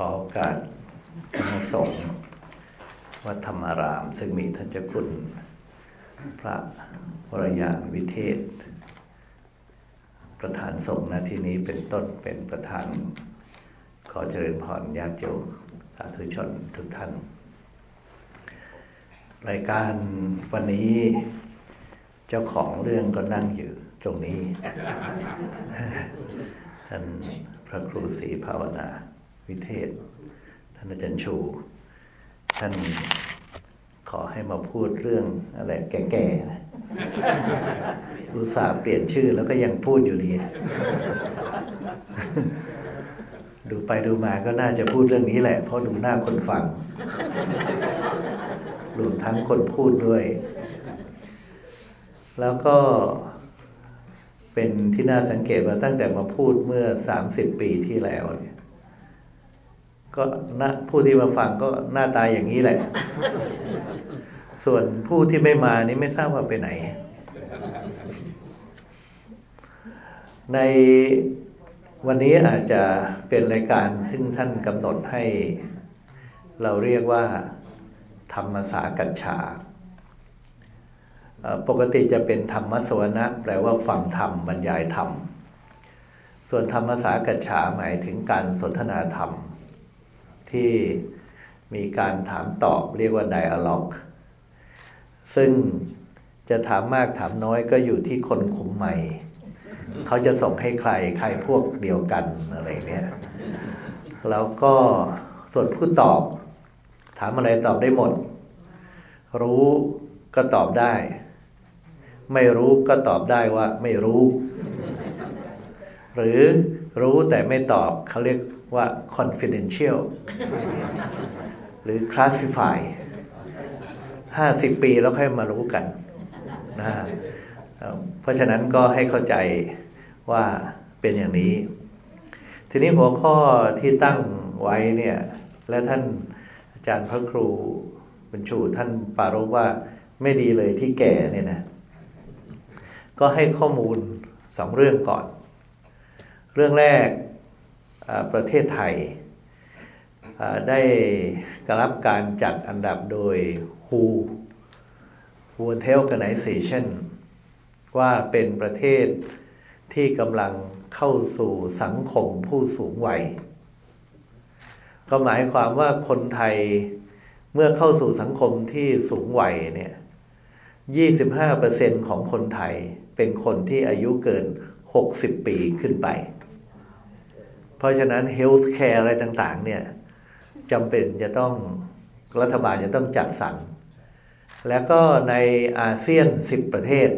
ขอโอกาสคณะสงฆ์วัดธรรมาราม ซึ่งมีท่านเจ้าคุณ พระวรยานวิเทศ ประธานสงฆ์นาที่นี้เป็นต้นเป็นประธาน ขอเจริญพรญาติโยมสาธุชนทุกท่าน รายการวันนี้เจ้าของเรื่องก็นั่งอยู่ตรงนี้ ท่านพระครูศรีภาวนา วิเทศ ท่านอาจารย์ชู ท่านขอให้มาพูดเรื่องอะไรแก่ๆนะอุตส่าห์เปลี่ยนชื่อแล้วก็ยังพูดอยู่ดีดูไปดูมาก็น่าจะพูดเรื่องนี้แหละ เพราะดูหน้าคนฟังรวมทั้งคนพูดด้วย แล้วก็เป็นที่น่าสังเกตว่าตั้งแต่มาพูดเมื่อสามสิบปีที่แล้วเนี่ย ก็นะผู้ที่มาฟังก็หน้าตาอย่างนี้แหละ ส่วนผู้ที่ไม่มานี่ไม่ทราบว่าไปไหน ในวันนี้อาจจะเป็นรายการซึ่งท่านกำหนดให้ เราเรียกว่า ธรรมสากัญชา ปกติจะเป็นธรรมสวนะแปลว่าฟังธรรมบรรยายธรรม ส่วนธรรมสากัญชาหมายถึงการสนทนาธรรม ที่มีการถามตอบเรียกว่าไดอะล็อกซึ่งจะถามมากถามน้อยก็อยู่ที่คนคุมใหม่ เขาจะส่งให้ใครใครพวกเดียวกันอะไรเนี่ยแล้วก็ส่วนผู้ตอบ ถามอะไรตอบได้หมด รู้ก็ตอบได้ ไม่รู้ก็ตอบได้ว่าไม่รู้ หรือรู้แต่ไม่ตอบเขาเรียก ว่า confidential หรือ classify ห้าสิบปีแล้วค่อยมารู้กันนะเพราะฉะนั้นก็ให้เข้าใจว่าเป็นอย่างนี้ ทีนี้หัวข้อที่ตั้งไว้เนี่ย และท่านอาจารย์พระครูบรรชูท่านปารกว่าไม่ดีเลยที่แก่เนี่ยนะ ก็ให้ข้อมูลสองเรื่องก่อน เรื่องแรก ประเทศไทย ได้กรับการจัดอันดับโดย WHO World Health Organization ว่าเป็นประเทศที่กำลังเข้าสู่สังคมผู้สูงวัย ก็หมายความว่าคนไทยเมื่อเข้าสู่สังคมที่สูงวัยเนี่ย 25%ของคนไทยเป็นคนที่อายุเกิน 60 ปีขึ้นไป เพราะฉะนั้นเฮลท์แคร์อะไรต่าง ๆ เนี่ยจำเป็นจะต้องรัฐบาลจะต้องจัดสรร แล้วก็ในอาเซียน 10 ประเทศ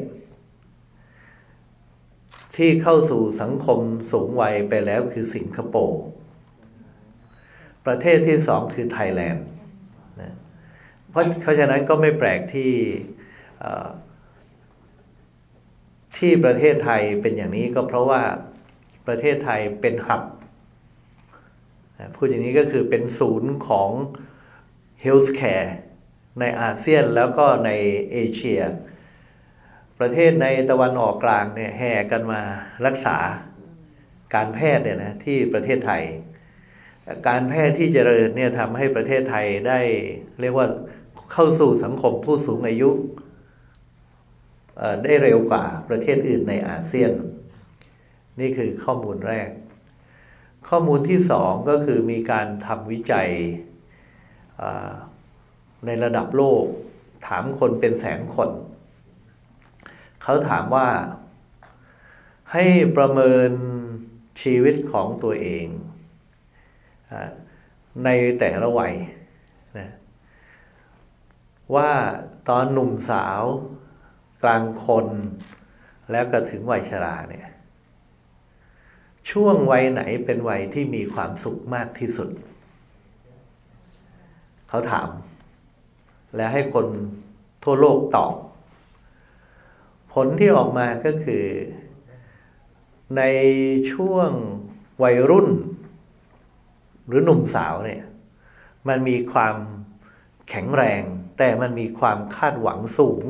ที่เข้าสู่สังคมสูงวัยไปแล้วคือสิงคโปร์ ประเทศที่สองคือไทยแลนด์เพราะเพราะฉะนั้นก็ไม่แปลกที่ที่ประเทศไทยเป็นอย่างนี้ก็เพราะว่าประเทศไทยเป็น hub พูดอย่างนี้ก็คือเป็นศูนย์ของ healthcare ในอาเซียนแล้วก็ในเอเชีย ประเทศในตะวันออกกลางเนี่ยแห่กันมารักษาการแพทย์เนี่ยนะที่ประเทศไทย การแพทย์ที่เจริญเนี่ยทำให้ประเทศไทยได้เรียกว่าเข้าสู่สังคมผู้สูงอายุได้เร็วกว่าประเทศอื่นในอาเซียน นี่คือข้อมูลแรก ข้อมูลที่สองก็คือมีการทำวิจัยในระดับโลก ถามคนเป็นแสนคน เขาถามว่า ให้ประเมินชีวิตของตัวเองในแต่ละวัยนะว่าตอนหนุ่มสาวกลางคนแล้วก็ถึงวัยชราเนี่ย ช่วงวัยไหนเป็นวัยที่มีความสุขมากที่สุด เขาถาม และให้คนทั่วโลกตอบ ผลที่ออกมาก็คือ ในช่วงวัยรุ่น หรือหนุ่มสาวเนี่ย มันมีความแข็งแรง แต่มันมีความคาดหวังสูง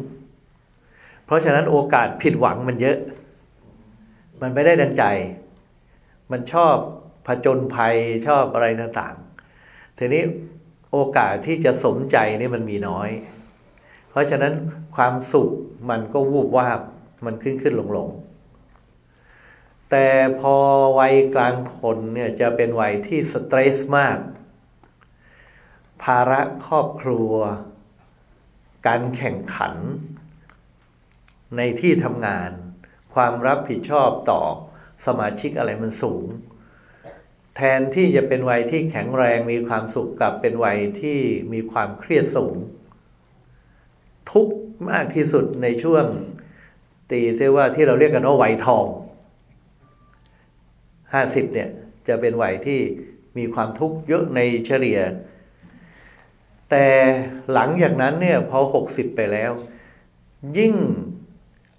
เพราะฉะนั้นโอกาสผิดหวังมันเยอะ มันไม่ได้ดังใจ มันชอบผจญภัยชอบอะไรต่างๆทีนี้โอกาสที่จะสมใจนี่มันมีน้อย เพราะฉะนั้นความสุขมันก็วูบวาบมันขึ้นขึ้นลงลงแต่พอวัยกลางคนเนี่ยจะเป็นวัยที่สเตรสมาก ภาระครอบครัว การแข่งขัน ในที่ทำงาน ความรับผิดชอบต่อ สมาชิกอะไรมันสูง แทนที่จะเป็นวัยที่แข็งแรงมีความสุขกลับเป็นวัยที่มีความเครียดสูง ทุกมากที่สุดในช่วงตีเซว่าที่เราเรียกกันว่าวัยทองห้าสิบเนี่ยจะเป็นวัยที่มีความทุกข์เยอะในเฉลี่ย แต่หลังจากนั้นเนี่ยพอหกสิบไปแล้ว ยิ่ง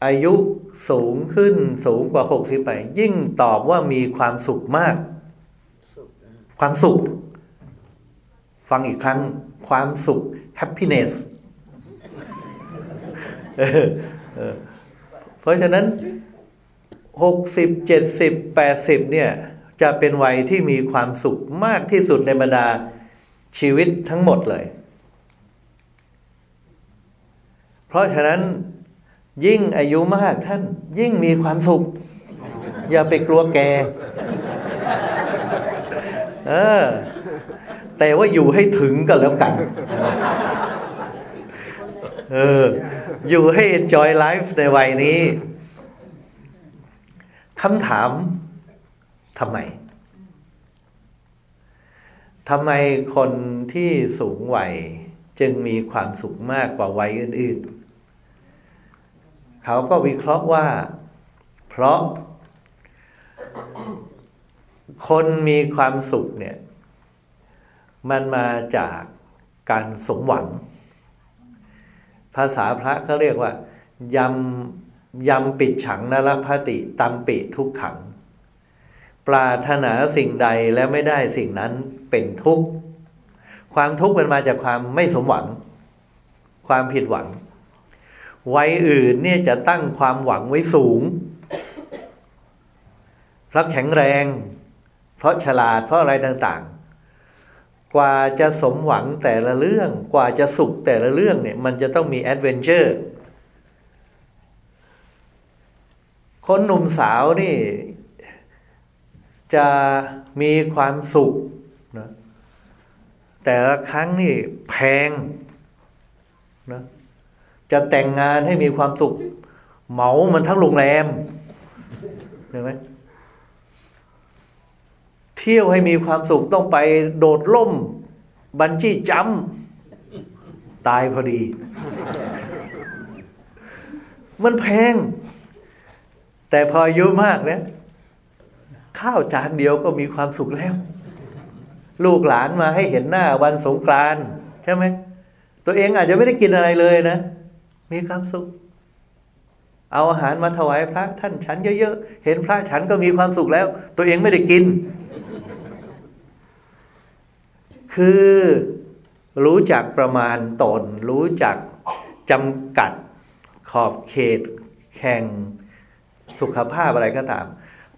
อายุสูงขึ้นสูงกว่าหกสิบไปยิ่งตอบว่ามีความสุขมาก ความสุข ฟังอีกครั้ง ความสุข happiness เพราะฉะนั้นหกสิบเจ็ดสิบแปดสิบเนี่ย จะเป็นวัยที่มีความสุขมากที่สุดในบรรดาชีวิตทั้งหมดเลย เพราะฉะนั้น ยิ่งอายุมากท่าน ยิ่งมีความสุข อย่าไปกลัวแกเออ แต่ว่าอยู่ให้ถึงกันแล้วกัน เออ อยู่ให้ enjoy life ในวัยนี้คำถามทำไมทำไมคนที่สูงวัยจึงมีความสุขมากกว่าวัยอื่น ๆ เขาก็วิเคราะห์ว่า เพราะ คนมีความสุขเนี่ย มันมาจากการสมหวัง ภาษาพระเขาเรียกว่ายำยำปิดฉังนรพติตัมปิทุกขัง ปราถนาสิ่งใดแล้วไม่ได้สิ่งนั้นเป็นทุกข์ ความทุกข์มันมาจากความไม่สมหวัง ความผิดหวัง วัยอื่นเนี่ยจะตั้งความหวังไว้สูง เพราะแข็งแรง เพราะฉลาดเพราะอะไรต่างๆ กว่าจะสมหวังแต่ละเรื่อง กว่าจะสุขแต่ละเรื่องเนี่ย มันจะต้องมีแอดเวนเจอร์คนหนุ่มสาวนี่ จะมีความสุขนะแต่ละครั้งนี่แพง จะแต่งงานให้มีความสุข เหมามันทั้งโรงแรมเห็นไหมเที่ยวให้มีความสุขต้องไปโดดล่ม บันจี้จัมตายพอดี มันแพง แต่พออายุมากเนี่ยข้าวจานเดียวก็มีความสุขแล้ว ลูกหลานมาให้เห็นหน้าวันสงกรานใช่ไหมตัวเองอาจจะไม่ได้กินอะไรเลยนะ มีความสุข เอาอาหารมาถวายพระท่านฉันเยอะๆ เห็นพระฉันก็มีความสุขแล้ว ตัวเองไม่ได้กิน คือรู้จักประมาณตน รู้จักจำกัดขอบเขตแข่งสุขภาพอะไรก็ตาม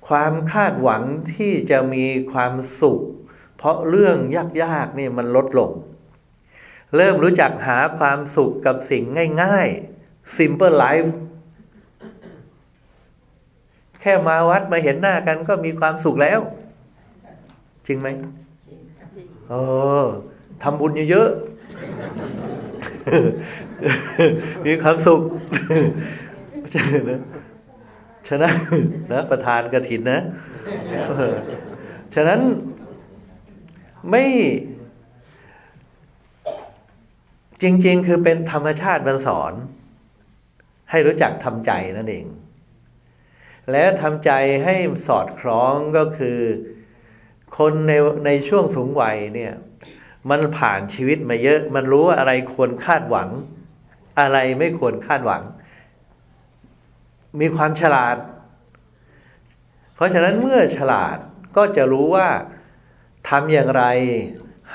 ความคาดหวังที่จะมีความสุข เพราะเรื่องยากๆนี่มันลดลง เริ่มรู้จักหาความสุขกับสิ่งง่ายๆ simple life แค่มาวัดมาเห็นหน้ากันก็มีความสุขแล้ว จริงไหมเออทำบุญเยอะๆมีความสุขฉะนั้นนะประธานกระถินนะ ฉะนั้นไม่ จริง ๆ คือเป็นธรรมชาติมันสอน ให้รู้จักทำใจนั่นเอง และทำใจให้สอดคล้องก็คือ คนในในช่วงสูงวัยเนี่ย มันผ่านชีวิตมาเยอะ มันรู้ว่าอะไรควรคาดหวัง อะไรไม่ควรคาดหวัง มีความฉลาด เพราะฉะนั้นเมื่อฉลาดก็จะรู้ว่าทำอย่างไร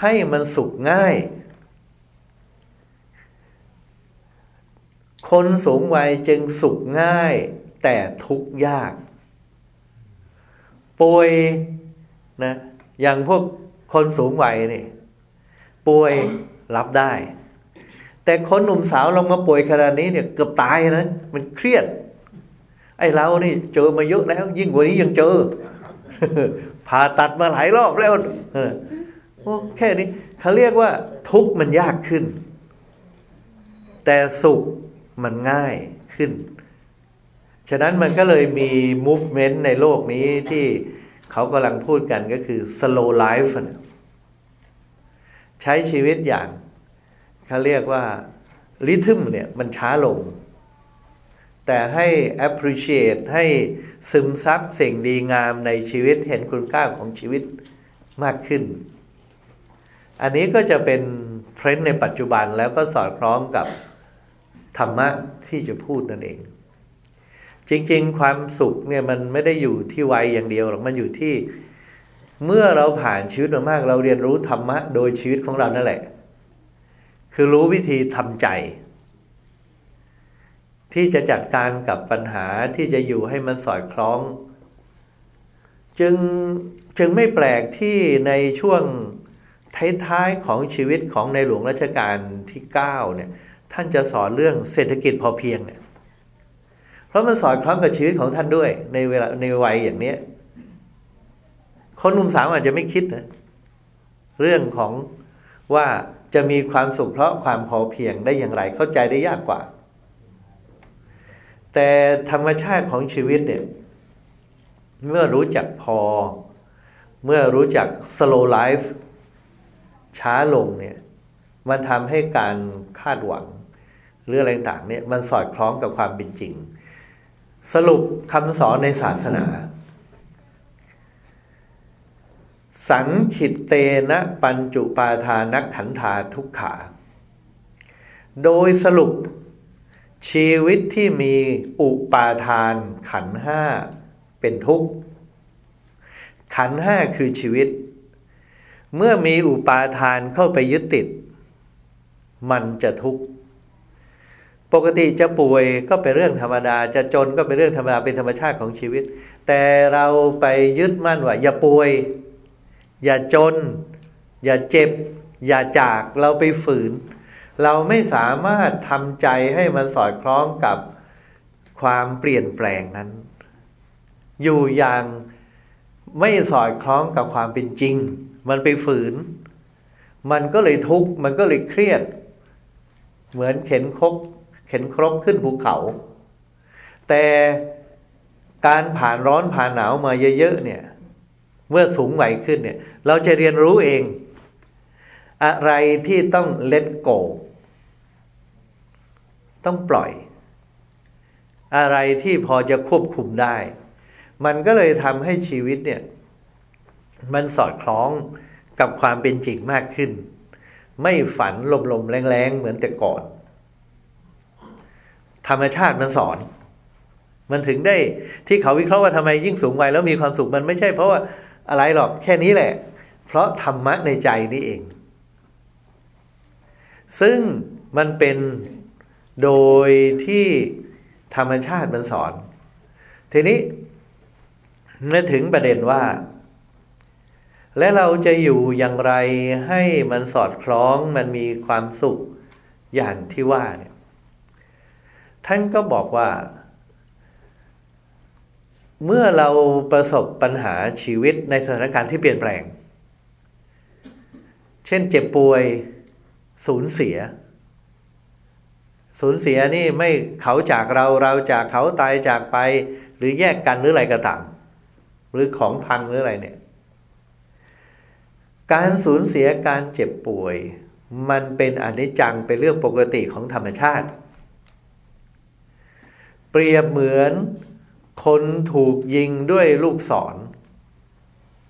ให้มันสุขง่าย คนสูงวัยจึงสุขง่าย แต่ทุกข์ยาก ป่วยนะอย่างพวกคนสูงวัยนี่ป่วยรับได้ แต่คนหนุ่มสาวลงมาป่วยขนาดนี้เนี่ยเกือบตายนะมันเครียด ไอ้เรานี่เจอมาเยอะแล้ว ยิ่งกว่านี้ยังเจอผ่าตัดมาหลายรอบแล้วโอ้แค่นี้เขาเรียกว่า ทุกข์มันยากขึ้น แต่สุข มันง่ายขึ้น ฉะนั้นมันก็เลยมี movement ในโลกนี้ที่เขากำลังพูดกันก็คือ slow life ใช้ชีวิตอย่างเขาเรียกว่าริทึมเนี่ยมันช้าลง แต่ให้ appreciate ให้ซึมซับสิ่งดีงามในชีวิตเห็นคุณค่าของชีวิตมากขึ้น อันนี้ก็จะเป็นเทรนด์ในปัจจุบันแล้วก็สอดคล้องกับ ธรรมะที่จะพูดนั่นเอง จริง ๆ ความสุขเนี่ยมันไม่ได้อยู่ที่วัยอย่างเดียวหรอกมันอยู่ที่ เมื่อเราผ่านชีวิตมามาก เราเรียนรู้ธรรมะโดยชีวิตของเรานั่นแหละ คือรู้วิธีทำใจ ที่จะจัดการกับปัญหาที่จะอยู่ให้มันสอดคล้อง จึงจึงไม่แปลกที่ในช่วงท้ายๆของชีวิตของในหลวงรัชกาลที่เก้าเนี่ย ท่านจะสอนเรื่องเศรษฐกิจพอเพียงเนี่ยเพราะมันสอดคล้องกับชีวิตของท่านด้วย ในเวลาในวัยอย่างเนี้ยคนหนุ่มสาวอาจจะไม่คิดนะเรื่องของว่าจะมีความสุขเพราะความพอเพียงได้อย่างไร เข้าใจได้ยากกว่า แต่ธรรมชาติของชีวิตเนี่ย เมื่อรู้จักพอ เมื่อรู้จัก slow life ช้าลงเนี่ย มันทำให้การคาดหวัง หรืออะไรต่างเนี่ยมันสอดคล้องกับความเป็นจริง สรุปคำสอนในศาสนา สังขิตเตนะปัญจุปาทานักขันธาทุกขา โดยสรุปชีวิตที่มีอุปาทานขันห้าเป็นทุกข์ ขันห้าคือชีวิต เมื่อมีอุปาทานเข้าไปยึดติด มันจะทุกข์ ปกติจะป่วยก็เป็นเรื่องธรรมดา จะจนก็เป็นเรื่องธรรมดาเป็นธรรมชาติของชีวิต แต่เราไปยึดมั่นว่าอย่าป่วย อย่าจน อย่าเจ็บ อย่าจากเราไปฝืน เราไม่สามารถทำใจให้มันสอดคล้องกับความเปลี่ยนแปลงนั้น อยู่อย่างไม่สอดคล้องกับความเป็นจริง มันไปฝืน มันก็เลยทุกข์มันก็เลยเครียด เหมือนเข็นคก เข็นครกขึ้นภูเขา แต่การผ่านร้อนผ่านหนาวมาเยอะๆเนี่ย เมื่อสูงวัยขึ้นเนี่ย เราจะเรียนรู้เอง อะไรที่ต้องเล็ดโก ต้องปล่อย อะไรที่พอจะควบคุมได้ มันก็เลยทำให้ชีวิตเนี่ย มันสอดคล้องกับความเป็นจริงมากขึ้น ไม่ฝันลมๆแรงๆเหมือนแต่ก่อน ธรรมชาติมันสอน มันถึงได้ที่เขาวิเคราะห์ว่าทำไมยิ่งสูงวัยแล้วมีความสุขมันไม่ใช่ เพราะว่าอะไรหรอกแค่นี้แหละ เพราะธรรมะในใจนี่เอง ซึ่งมันเป็นโดยที่ธรรมชาติมันสอน ทีนี้มาถึงประเด็นว่า และเราจะอยู่อย่างไรให้มันสอดคล้องมันมีความสุขอย่างที่ว่าเนี่ย ท่านก็บอกว่า เมื่อเราประสบปัญหาชีวิตในสถานการณ์ที่เปลี่ยนแปลง เช่นเจ็บป่วยสูญเสีย สูญเสียนี่ไม่เขาจากเราเราจากเขาตายจากไป หรือแยกกันหรืออะไรก็ตาม หรือของพังหรืออะไรเนี่ย การสูญเสียการเจ็บป่วย มันเป็นอนิจจังเป็นเรื่องปกติของธรรมชาติ เปรียบเหมือนคนถูกยิงด้วยลูกศร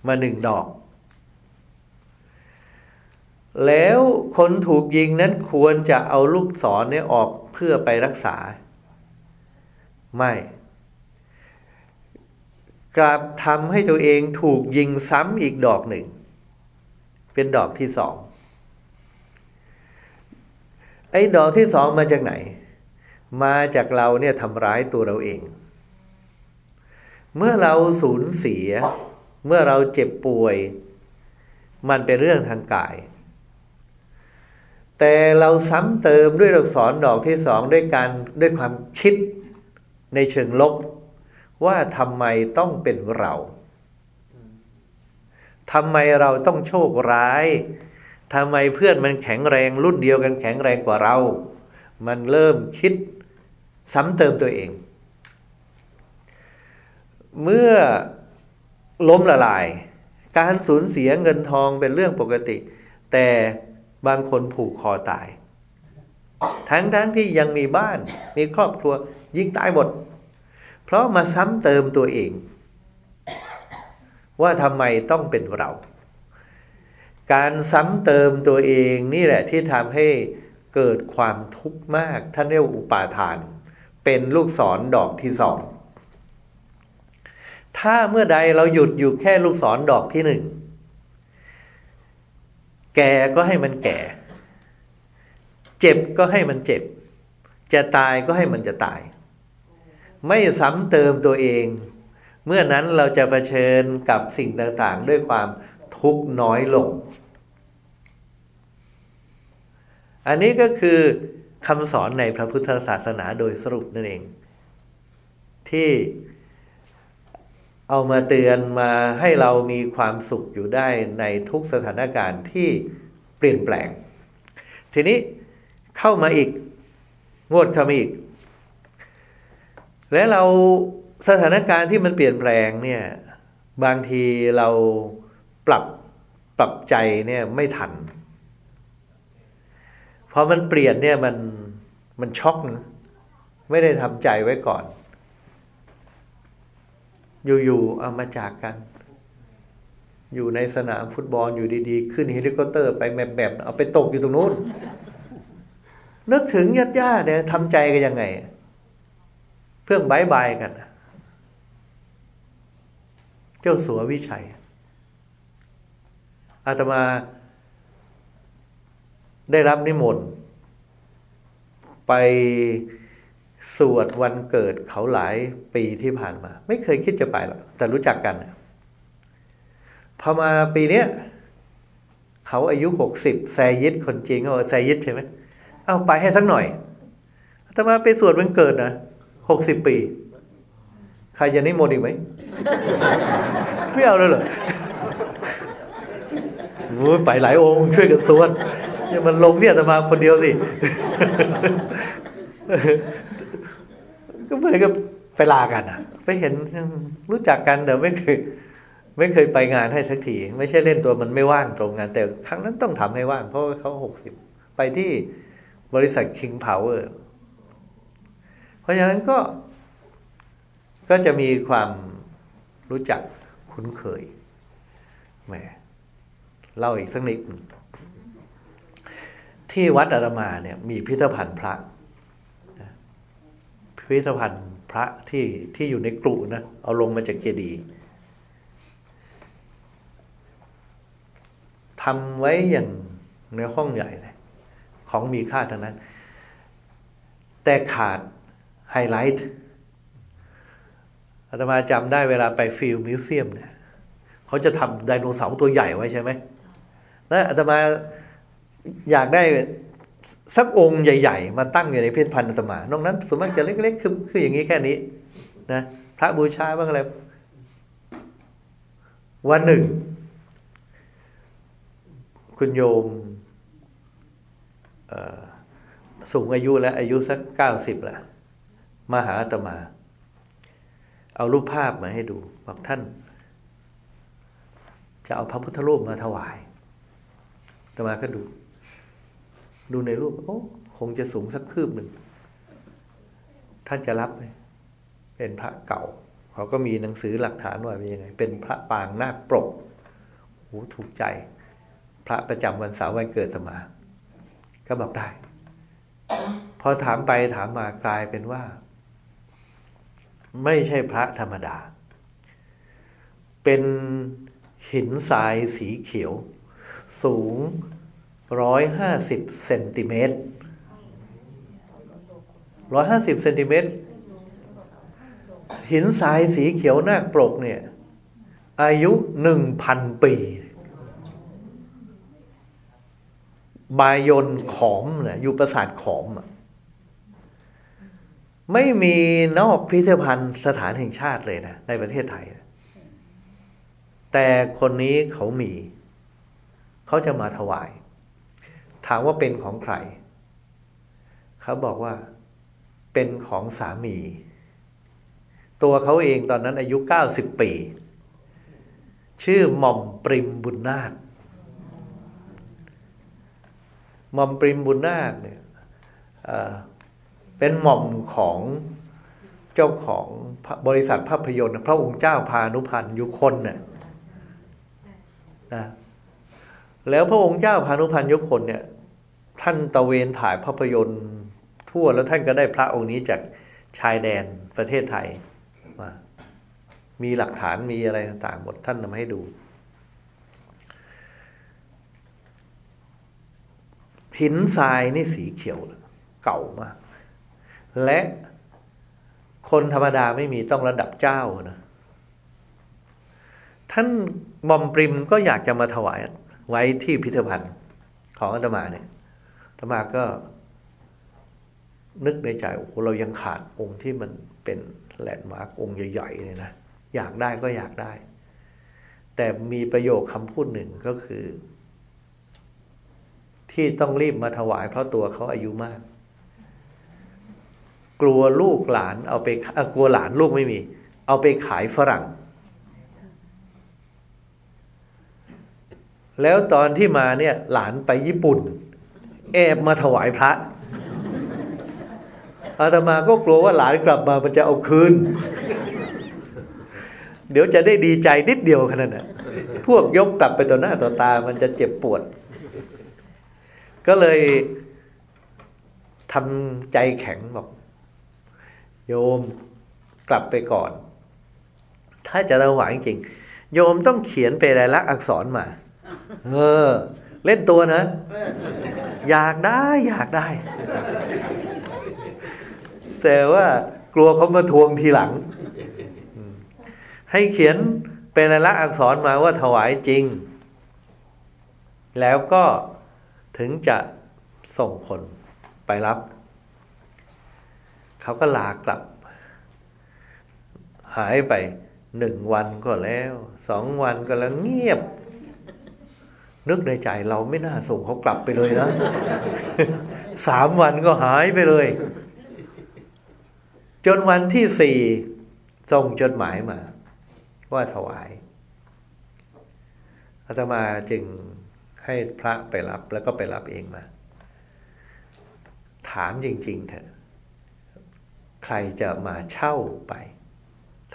มาหนึ่งดอก แล้วคนถูกยิงนั้นควรจะเอาลูกศรนี้ออกเพื่อไปรักษา ไม่กลับทำให้ตัวเองถูกยิงซ้ำอีกดอกหนึ่ง เป็นดอกที่สองไอ้ดอกที่สองมาจากไหน มาจากเราเนี่ยทำร้ายตัวเราเอง เมื่อเราสูญเสีย เมื่อเราเจ็บป่วย มันเป็นเรื่องทางกาย แต่เราซ้ำเติมด้วยอักษรดอกที่สองด้วยการด้วยความคิดในเชิงลบว่าทำไมต้องเป็นเราทำไมเราต้องโชคร้ายทำไมเพื่อนมันแข็งแรงรุ่นเดียวกันแข็งแรงกว่าเรา มันเริ่มคิด ซ้ำเติมตัวเอง เมื่อล้มละลาย การสูญเสียเงินทองเป็นเรื่องปกติ แต่บางคนผูกคอตาย ทั้งทั้งที่ยังมีบ้าน มีครอบครัวยิ่งตายหมด เพราะมาซ้ำเติมตัวเอง ว่าทำไมต้องเป็นเรา การซ้ำเติมตัวเองนี่แหละที่ทำให้เกิดความทุกข์มากท่านเรียกอุปาทาน เป็นลูกศรดอกที่สอง ถ้าเมื่อใดเราหยุดอยู่แค่ลูกศรดอกที่หนึ่ง แก่ก็ให้มันแก่ เจ็บก็ให้มันเจ็บ จะตายก็ให้มันจะตาย ไม่ซ้ำเติมตัวเอง เมื่อนั้นเราจะะเผชิญกับสิ่งต่าง ๆ ด้วยความทุกข์น้อยลง อันนี้ก็คือ คำสอนในพระพุทธศาสนาโดยสรุปนั่นเอง ที่เอามาเตือนมาให้เรามีความสุขอยู่ได้ในทุกสถานการณ์ที่เปลี่ยนแปลง ทีนี้เข้ามาอีก งวดเข้ามาอีก และเราสถานการณ์ที่มันเปลี่ยนแปลงเนี่ย บางทีเราปรับปรับใจเนี่ยไม่ทัน พอมันเปลี่ยนเนี่ยมันมันช็อกนะไม่ได้ทำใจไว้ก่อน อยู่ๆเอามาจากกัน อยู่ในสนามฟุตบอลอยู่ดีๆ ขึ้นเฮลิคอปเตอร์ไปแบบๆเอาไปตกอยู่ตรงนู้น นึกถึงญาติญาติเนี่ยทำใจกันยังไง เพื่อบายบายกัน เจ้าสัววิชัยอาตมา ได้รับนิมนต์ไปสวดวันเกิดเขาหลายปีที่ผ่านมา ไม่เคยคิดจะไปหรอกแต่รู้จักกันพอมาปีเนี้ยเขาอายุหกสิบแซยิดคนจริงเขาแซยิดใช่ไหมเอาไปให้สักหน่อยแต่มาไปสวดวันเกิดนะหกสิบปี ใครจะนิมนต์อีกไหมไม่เอาเลยเหรอไปหลายองค์ช่วยกันสวด อย่ามันลงที่อาตมาคนเดียวสิก็เหมือนกับไปลากันอะ ไปเห็นรู้จักกันแต่ไม่เคยไม่เคยไปงานให้สักทีไม่ใช่เล่นตัวมันไม่ว่างตรงงาน แต่ครั้งนั้นต้องทำให้ว่าง เพราะเขาหกสิบไปที่บริษัท King Power เพราะฉะนั้นก็ ก็จะมีความรู้จักคุ้นเคยแหมเล่าอีกสักนิด ที่วัดอาตมาเนี่ยมีพิพิธภัณฑ์พระพิพิธภัณฑ์พระที่ที่อยู่ในกรุนะเอาลงมาจากเจดีย์ทำไว้อย่างในห้องใหญ่เลยของมีค่าทั้งนั้น แต่ขาดไฮไลท์อาตมาจำได้เวลาไป Field Museum เนี่ยเขาจะทำไดโนเสาร์ตัวใหญ่ไว้ใช่ไหมแล้วอาตมา อยากได้สักองค์ใหญ่ ๆ มาตั้งอยู่ในพิพิธภัณฑ์อาตมานอกนั้นส่วนมากจะเล็กๆคือคืออย่างนี้แค่นี้นะพระบูชาบ้างอะไรวันหนึ่ง คุณโยมสูงอายุแล้วอายุสักเก้าสิบละมาหาอาตมา เอารูปภาพมาให้ดูบอกท่าน จะเอาพระพุทธรูปมาถวายอาตมาก็ดู ดูในรูปโอ้คงจะสูงสักคืบหนึ่งท่านจะรับไหมเป็นพระเก่า เขาก็มีหนังสือหลักฐานว่าเป็นยังไง เป็นพระปางนาคปรกโอ้ถูกใจ พระประจำวันเสาร์วันเกิดสมา ก็บอกได้ พอถามไปถามมากลายเป็นว่า ไม่ใช่พระธรรมดา เป็นหินทรายสีเขียว สูง ร้อยห้าสิบเซนติเมตรร้อยห้าสิบเซนติเมตรหินทรายสีเขียวนาคปรกเนี่ย อายุหนึ่งพันปีบายนขอมเนี่ยอยู่ประสาทขอม ไม่มีนอกพิพิธภัณฑ์สถานแห่งชาติเลยนะ ในประเทศไทยแต่คนนี้เขามี เขาจะมาถวาย ถามว่าเป็นของใคร เขาบอกว่าเป็นของสามี ตัวเขาเองตอนนั้นอายุเก้าสิบปี ชื่อหม่อมปริมบุญนาคหม่อมปริมบุญนาคเนี่ยเป็นหม่อมของเจ้าของบริษัทภาพยนตร์พระองค์เจ้าพานุพันธ์ยุคนเนี่ยนะ แล้วพระองค์เจ้าพานุพันยุคนเนี่ย ท่านตะเวนถ่ายภาพยนตร์ทั่วแล้วท่านก็ได้พระองค์นี้จากชายแดนประเทศไทยมามีหลักฐานมีอะไรต่างๆหมดท่านนำให้ดู หินทรายนี่สีเขียวเก่ามาก และคนธรรมดาไม่มีต้องระดับเจ้านะท่านบอมปริมก็อยากจะมาถวาย ไว้ที่พิพิธภัณฑ์ของอาตมาเนี่ยอาตมาก็นึกในใจโอ้โหเรายังขาดองค์ที่มันเป็นแลนด์มาร์กองค์ใหญ่ๆเลยนะอยากได้ก็อยากได้ แต่มีประโยคคำพูดหนึ่งก็คือ ที่ต้องรีบมาถวายเพราะตัวเขาอายุมาก กลัวลูกหลานเอาไปกลัวหลานลูกไม่มี เอาไปขายฝรั่ง แล้วตอนที่มาเนี่ยหลานไปญี่ปุ่น แอบมาถวายพระอาตมาก็กลัวว่าหลานกลับมามันจะเอาคืน เดี๋ยวจะได้ดีใจนิดเดียวขนาดนั้นพวกยกกลับไปต่อหน้าต่อตามันจะเจ็บปวด ก็เลยทำใจแข็งบอก โยมกลับไปก่อน ถ้าจะระหว่างจริง โยมต้องเขียนเป็นลายลักษณ์อักษรมา เออ เล่นตัวนะอยากได้อยากได้ แต่ว่ากลัวเขามาทวงทีหลัง ให้เขียนเป็นลายลักษณ์อักษรมาว่าถวายจริง แล้วก็ถึงจะส่งคนไปรับ เขาก็ลากลับ หายไปหนึ่งวันก็แล้ว สองวันก็แล้วเงียบ นึกในใจเราไม่น่าส่งเขากลับไปเลยนะสามวันก็หายไปเลย จนวันที่สี่ส่งจดหมายมา ว่าถวายอาตมาจึงให้พระไปรับแล้วก็ไปรับเองมา ถามจริง ๆ เถอะ ใครจะมาเช่าไป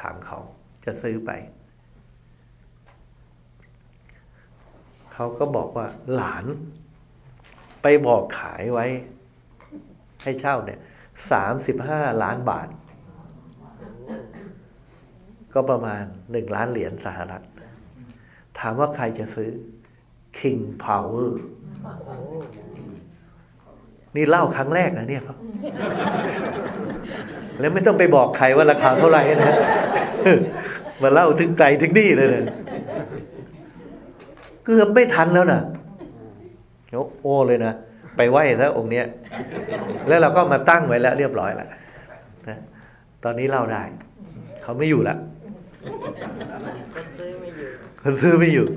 ถามเขาจะซื้อไป เขาก็บอกว่าหลาน ไปบอกขายไว้ ให้เช่าเนี่ยสามสิบห้าล้านบาท ก็ประมาณหนึ่งล้านเหรียญสหรัฐ ถามว่าใครจะซื้อ King Power นี่เล่าครั้งแรกนะเนี่ยครับ แล้วไม่ต้องไปบอกใครว่าราคาเท่าไหร่นะ มาเล่าถึงไกลถึงนี่เลยเนะ เกือบไม่ทันแล้วนะโอ้เลยนะไปไหว้ซะองค์เนี้ย แล้วเราก็มาตั้งไว้แล้ว เรียบร้อยแล้วนะตอนนี้เล่าได้ เขาไม่อยู่ละคนซื้อไม่อยู่คนซื้อไม่อยู่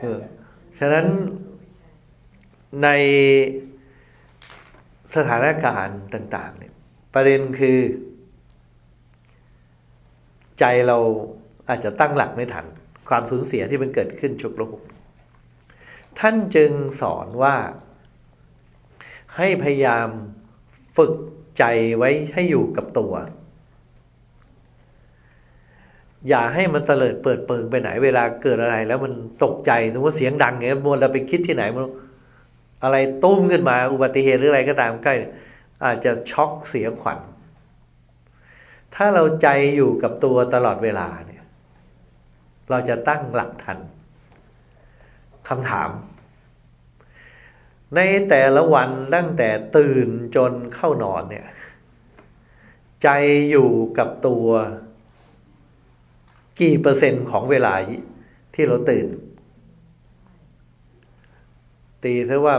เออฉะนั้นในสถานการณ์ต่าง ๆ เนี่ย ประเด็นคือ ใจเราอาจจะตั้งหลักไม่ทัน ความสูญเสียที่มันเกิดขึ้นชกโลก ท่านจึงสอนว่า ให้พยายามฝึกใจไว้ให้อยู่กับตัว อย่าให้มันเตลิดเปิดเปิงไปไหนเวลาเกิดอะไร แล้วมันตกใจสมมติเสียงดังเงี้ยมันเราไปคิดที่ไหนมันอะไรตุ้มขึ้นมาอุบัติเหตุหรืออะไรก็ตามใกล้ อาจจะช็อกเสียขวัญ ถ้าเราใจอยู่กับตัวตลอดเวลาเนี่ย เราจะตั้งหลักทัน คำถาม ในแต่ละวันตั้งแต่ตื่นจนเข้านอนเนี่ย ใจอยู่กับตัว กี่เปอร์เซ็นต์ของเวลาที่เราตื่น ตีซะว่า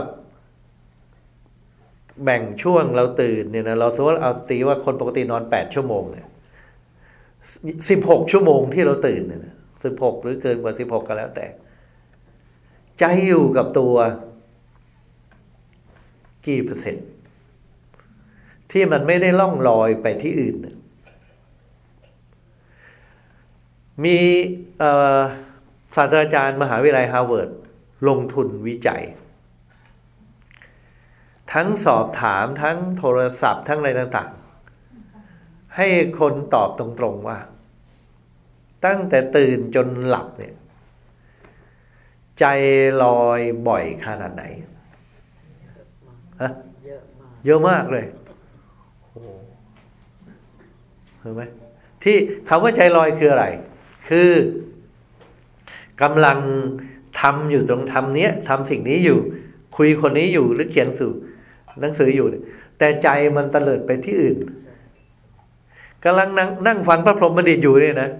แบ่งช่วงเราตื่นเนี่ยนะเราสมมติเอาตีว่าคนปกตินอนแปดชั่วโมงเนี่ยสิบหกชั่วโมงที่เราตื่นเนี่ยสิบหกหรือเกินกว่าสิบหกก็แล้วแต่ ใจอยู่กับตัวกี่เปอร์เซ็นต์ ที่มันไม่ได้ล่องลอยไปที่อื่น มีศาสตราจารย์มหาวิทยาลัยฮาร์วาร์ดลงทุนวิจัย ทั้งสอบถามทั้งโทรศัพท์ทั้งอะไรต่างๆ ให้คนตอบตรงๆว่า ตั้งแต่ตื่นจนหลับเนี่ย ใจลอยบ่อยขนาดไหนฮะเยอะมากเลยเห็นไหมที่คำว่าใจลอยคืออะไร คือกำลังทำอยู่ตรงทำเนี้ยทำสิ่งนี้อยู่ คุยคนนี้อยู่หรือเขียนสู่หนังสืออยู่ แต่ใจมันเตลิดไปที่อื่นกำลังนั่งนั่งฟังพระพรหมดิตอยู่เนี่ยนะ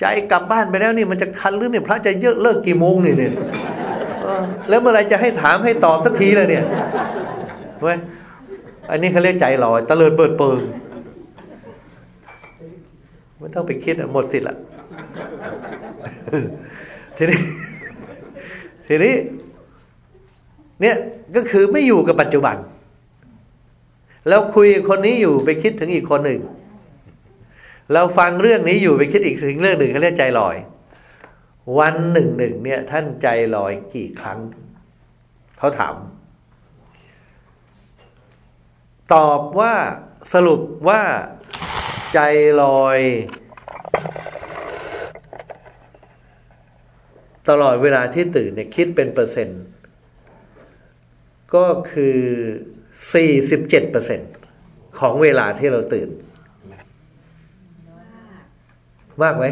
ใจกลับบ้านไปแล้วนี่มันจะคันหรือเนี่ยพระจะเยอะเลิกกี่โมงนี่เนี่ยแล้วเมื่อไรจะให้ถามให้ตอบสักทีเลยเนี่ยเว้ยอันนี้เขาเรียกใจลอยตะเลิดเปิดเปิงไม่ต้องไปคิดหมดสิทธิ์ละทีนี้ ทีนี้ เนี่ยก็คือไม่อยู่กับปัจจุบัน แล้วคุยคนนี้อยู่ไปคิดถึงอีกคนหนึ่ง เราฟังเรื่องนี้อยู่ไปคิดอีกถึงเรื่องหนึ่งเขาเรียกใจลอย วันหนึ่งหนึ่งเนี่ย ท่านใจลอยกี่ครั้งเขาถาม ตอบว่าสรุปว่าใจลอย ตลอดเวลาที่ตื่นเนี่ยคิดเป็นเปอร์เซ็นต์ ก็คือสี่สิบเจ็ดเปอร์เซ็นของเวลาที่เราตื่น มากไหม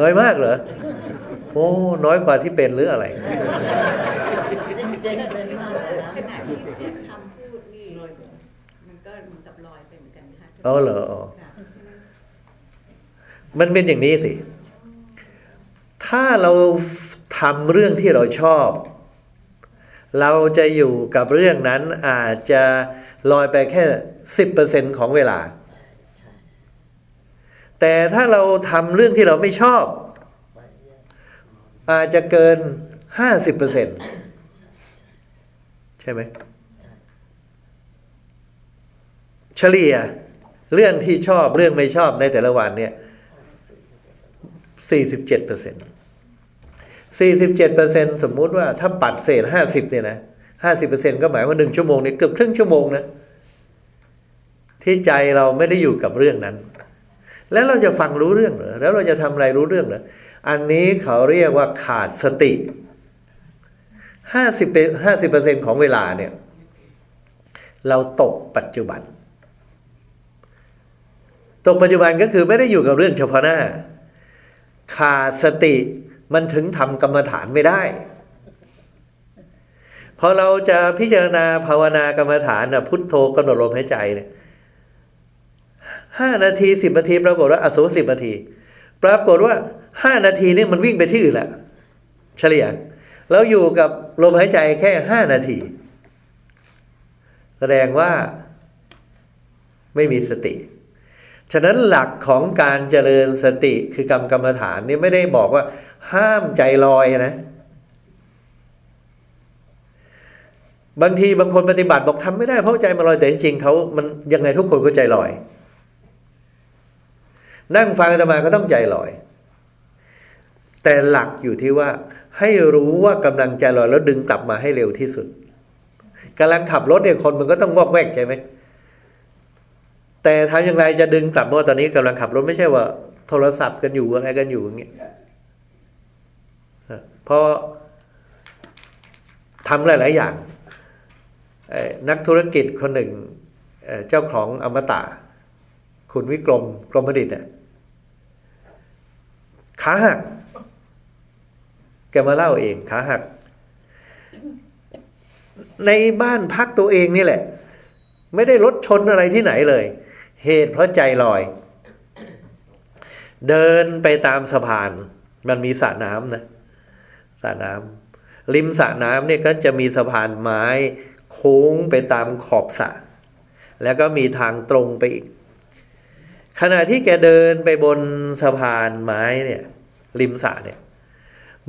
น้อยมากเหรอโอ้น้อยกว่าที่เป็นหรืออะไรอ๋อเหรอมันเป็นอย่างนี้สิ ถ้าเราทำเรื่องที่เราชอบ เราจะอยู่กับเรื่องนั้นอาจจะลอยไปแค่สิบเปอร์เซ็นของเวลา แต่ถ้าเราทำเรื่องที่เราไม่ชอบ อาจจะเกินห้าสิบเปอร์เซ็นใช่ไหมเฉลี่ย เรื่องที่ชอบเรื่องไม่ชอบในแต่ละวันเนี่ยสี่สิบเจ็ดเปอร์เซ็นสี่สิบเจ็ดเปอร์เซ็นสมมุติว่าถ้าปัดเศษห้าสิบเนี่ยนะห้าสิบเปอร์เซ็นก็หมายว่าหนึ่งชั่วโมงเนี่ยเกือบครึ่งชั่วโมงนะที่ใจเราไม่ได้อยู่กับเรื่องนั้น แล้วเราจะฟังรู้เรื่องเหรอแล้วเราจะทำอะไรรู้เรื่องเหรออันนี้เขาเรียกว่าขาดสติห้าสิบห้าสิบเปอร์เซ็นของเวลาเนี่ย เราตกปัจจุบัน ตกปัจจุบันก็คือไม่ได้อยู่กับเรื่องเฉพาะหน้า ขาดสติมันถึงทำกรรมฐานไม่ได้พอเราจะพิจารณาภาวนากรรมฐานนะพุทโธกำหนดลมหายใจเนี่ย ห้านาทีสิบนาทีปรากฏว่าอสุสิบนาที ปรากฏว่าห้านาทีนี่มันวิ่งไปที่อื่นละเฉลี่ยแล้วอยู่กับลมหายใจแค่ห้านาที แสดงว่าไม่มีสติ ฉะนั้นหลักของการเจริญสติคือกรรมกรรมฐานนี่ไม่ได้บอกว่า ห้ามใจลอยนะ บางทีบางคนปฏิบัติบอกทำไม่ได้เพราะใจมันลอยแต่จริงๆเขามันยังไงทุกคนก็ใจลอย นั่งฟังธรรมาก็ต้องใจลอย แต่หลักอยู่ที่ว่า ให้รู้ว่ากำลังใจลอยแล้วดึงกลับมาให้เร็วที่สุดกำลังขับรถเนี่ยคนมันก็ต้องวอกแวกใช่ไหมแต่ทำอย่างไรจะดึงกลับเพราตอนนี้กำลังขับรถไม่ใช่ว่า โทรศัพท์กันอยู่อะไรกันอยู่อย่างเงี้ยเพราะทำหลาย ๆ อย่างนักธุรกิจคนหนึ่งเจ้าของอมตะ คุณวิกรมกรมดิตเนี่ยขาหัก แกมาเล่าเองขาหัก ในบ้านพักตัวเองนี่แหละ ไม่ได้รถชนอะไรที่ไหนเลย เหตุเพราะใจลอย เดินไปตามสะพาน มันมีสระน้ำนะสระน้ำริมสระน้ำเนี่ยก็จะมีสะพานไม้โค้งไปตามขอบสระแล้วก็มีทางตรงไปอีก ขณะที่แกเดินไปบนสะพานไม้เนี่ย ริมสระเนี่ย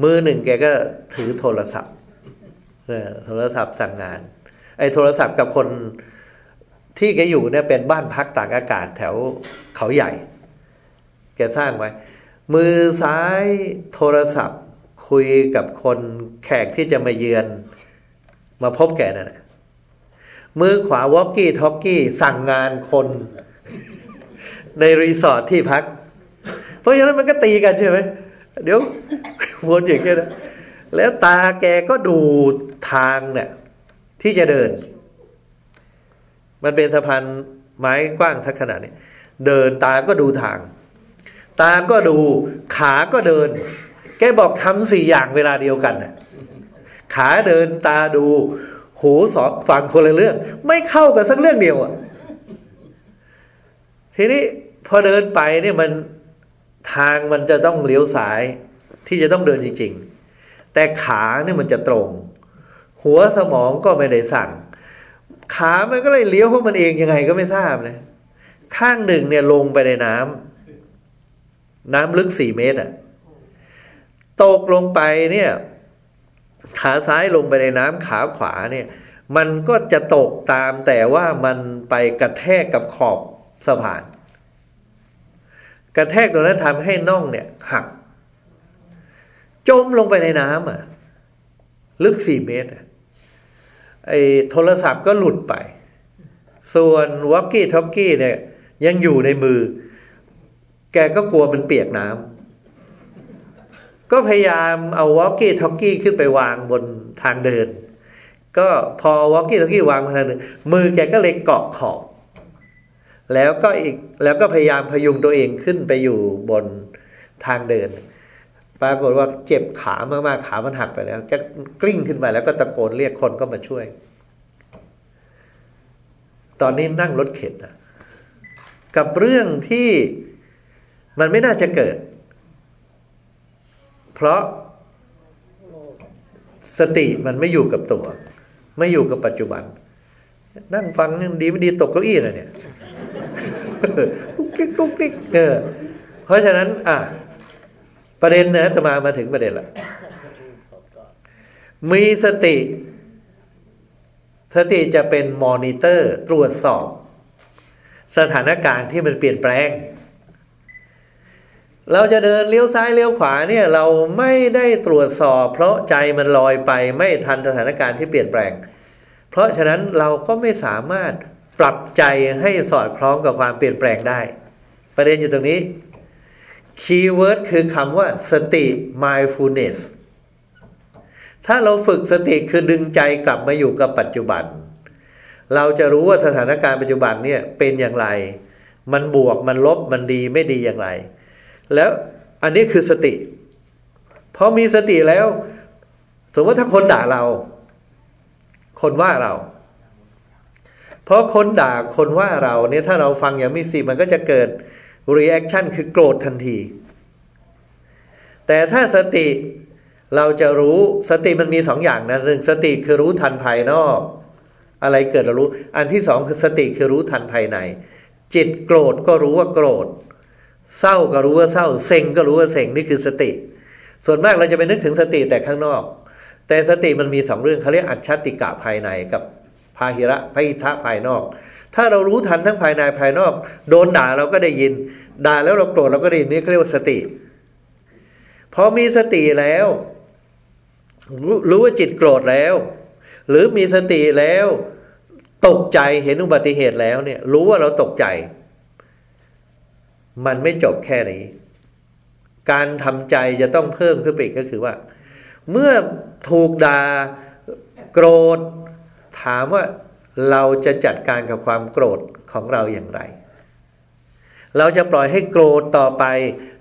มือหนึ่งแกก็ถือโทรศัพท์โทรศัพท์สั่งงาน ไอ้โทรศัพท์กับคนที่แกอยู่เนี่ยเป็นบ้านพักตากอากาศแถวเขาใหญ่ แกสร้างไว้ มือซ้ายโทรศัพท์คุยกับคนแขกที่จะมาเยือน มาพบแกนั่นแหละมือขวาวอกกี้ท็อกกี้สั่งงานคน ในรีสอร์ทที่พัก เพราะฉะนั้นมันก็ตีกันใช่ไหมเดี๋ยววนอย่างนี้นะแล้วตาแกก็ดูทางเนี่ยที่จะเดิน มันเป็นสะพานไม้กว้างทักขนาดนี้เดินตาก็ดูทาง ตาก็ดูขาก็เดิน แกบอกทำสี่อย่างเวลาเดียวกันน่ะขาเดินตาดู หูสองฟังคนละเรื่อง ไม่เข้ากันสักเรื่องเดียวอะทีนี้ พอเดินไปเนี่ยมันทางมันจะต้องเลี้ยวซ้ายที่จะต้องเดินจริง ๆ แต่ขาเนี่ยมันจะตรง หัวสมองก็ไม่ได้สั่ง ขามันก็เลยเลี้ยวเพราะมันเองยังไงก็ไม่ทราบเลยข้างหนึ่งเนี่ยลงไปในน้ำน้ำลึกสี่เมตรอะตกลงไปเนี่ย ขาซ้ายลงไปในน้ำขาขวาเนี่ย มันก็จะตกตามแต่ว่ามันไปกระแทกกับขอบสะพาน กระแทกตรงนั้นทำให้น่องเนี่ยหัก จมลงไปในน้ำอะ ลึกสี่เมตรไอ้โทรศัพท์ก็หลุดไป ส่วนวอกกี้ท็อกกี้เนี่ย ยังอยู่ในมือ แกก็กลัวมันเปียกน้ำก็พยายามเอาวอลกี้ท็อกกี้ขึ้นไปวางบนทางเดิน ก็พอวอลกี้ท็อกกี้วางบนทางเดินมือแกก็เลยเกาะขอบ แล้วก็อีกแล้วก็พยายามพยุงตัวเองขึ้นไปอยู่บนทางเดิน ปรากฏว่าเจ็บขามากๆขามันหักไปแล้วก็กลิ้งขึ้นไปแล้วก็ตะโกนเรียกคนก็มาช่วย ตอนนี้นั่งรถเข็นนะกับเรื่องที่มันไม่น่าจะเกิด เพราะสติมันไม่อยู่กับตัว ไม่อยู่กับปัจจุบัน นั่งฟังดีไม่ดีตกเก้าอี้เลยเนี่ย ลุกลิกลุกลิกเออเพราะฉะนั้น อะ ประเด็นนะจะมามาถึงประเด็นละมีสติ สติจะเป็นมอนิเตอร์ตรวจสอบ สถานการณ์ที่มันเปลี่ยนแปลง เราจะเดินเลี้ยวซ้ายเลี้ยวขวาเนี่ย เราไม่ได้ตรวจสอบ เพราะใจมันลอยไปไม่ทันสถานการณ์ที่เปลี่ยนแปลง เพราะฉะนั้นเราก็ไม่สามารถ ปรับใจให้สอดคล้องกับความเปลี่ยนแปลงได้ ประเด็นอยู่ตรงนี้คีย์เวิร์ดคือคำว่าสติ mindfulness ถ้าเราฝึกสติคือดึงใจกลับมาอยู่กับปัจจุบัน เราจะรู้ว่าสถานการณ์ปัจจุบันเนี่ยเป็นอย่างไร มันบวกมันลบมันดีไม่ดีอย่างไร แล้วอันนี้คือสติพอมีสติแล้ว สมมติถ้าคนด่าเรา คนว่าเรา เพราะคนด่าคนว่าเราเนี่ยถ้าเราฟังอย่างมีสติมันก็จะเกิด reaction คือโกรธทันที แต่ถ้าสติเราจะรู้สติมันมีสองอย่างนะหนึ่งสติคือรู้ทันภายนอก อะไรเกิดเรารู้ อันที่สองคือสติคือรู้ทันภายใน จิตโกรธก็รู้ว่าโกรธ เศร้าก็รู้ว่าเศร้า เซ็งก็รู้ว่าเซ็งนี่คือสติ ส่วนมากเราจะไปนึกถึงสติแต่ข้างนอก แต่สติมันมีสองเรื่องเขาเรียกอัจฉติกะภายในกับ พาหิระพหิทะภายนอก ถ้าเรารู้ทันทั้งภายในภายนอก โดนด่าเราก็ได้ยิน ด่าแล้วเราโกรธเราก็ได้ยินนี่เรียกว่าสติพอมีสติแล้ว รู้ว่าจิตโกรธแล้ว หรือมีสติแล้ว ตกใจเห็นอุบัติเหตุแล้วเนี่ย รู้ว่าเราตกใจ มันไม่จบแค่นี้ การทำใจจะต้องเพิ่มขึ้นไปกก็คือว่า เมื่อถูกดา่าโกรธ ถามว่าเราจะจัดการกับความโกรธของเราอย่างไร เราจะปล่อยให้โกรธต่อไป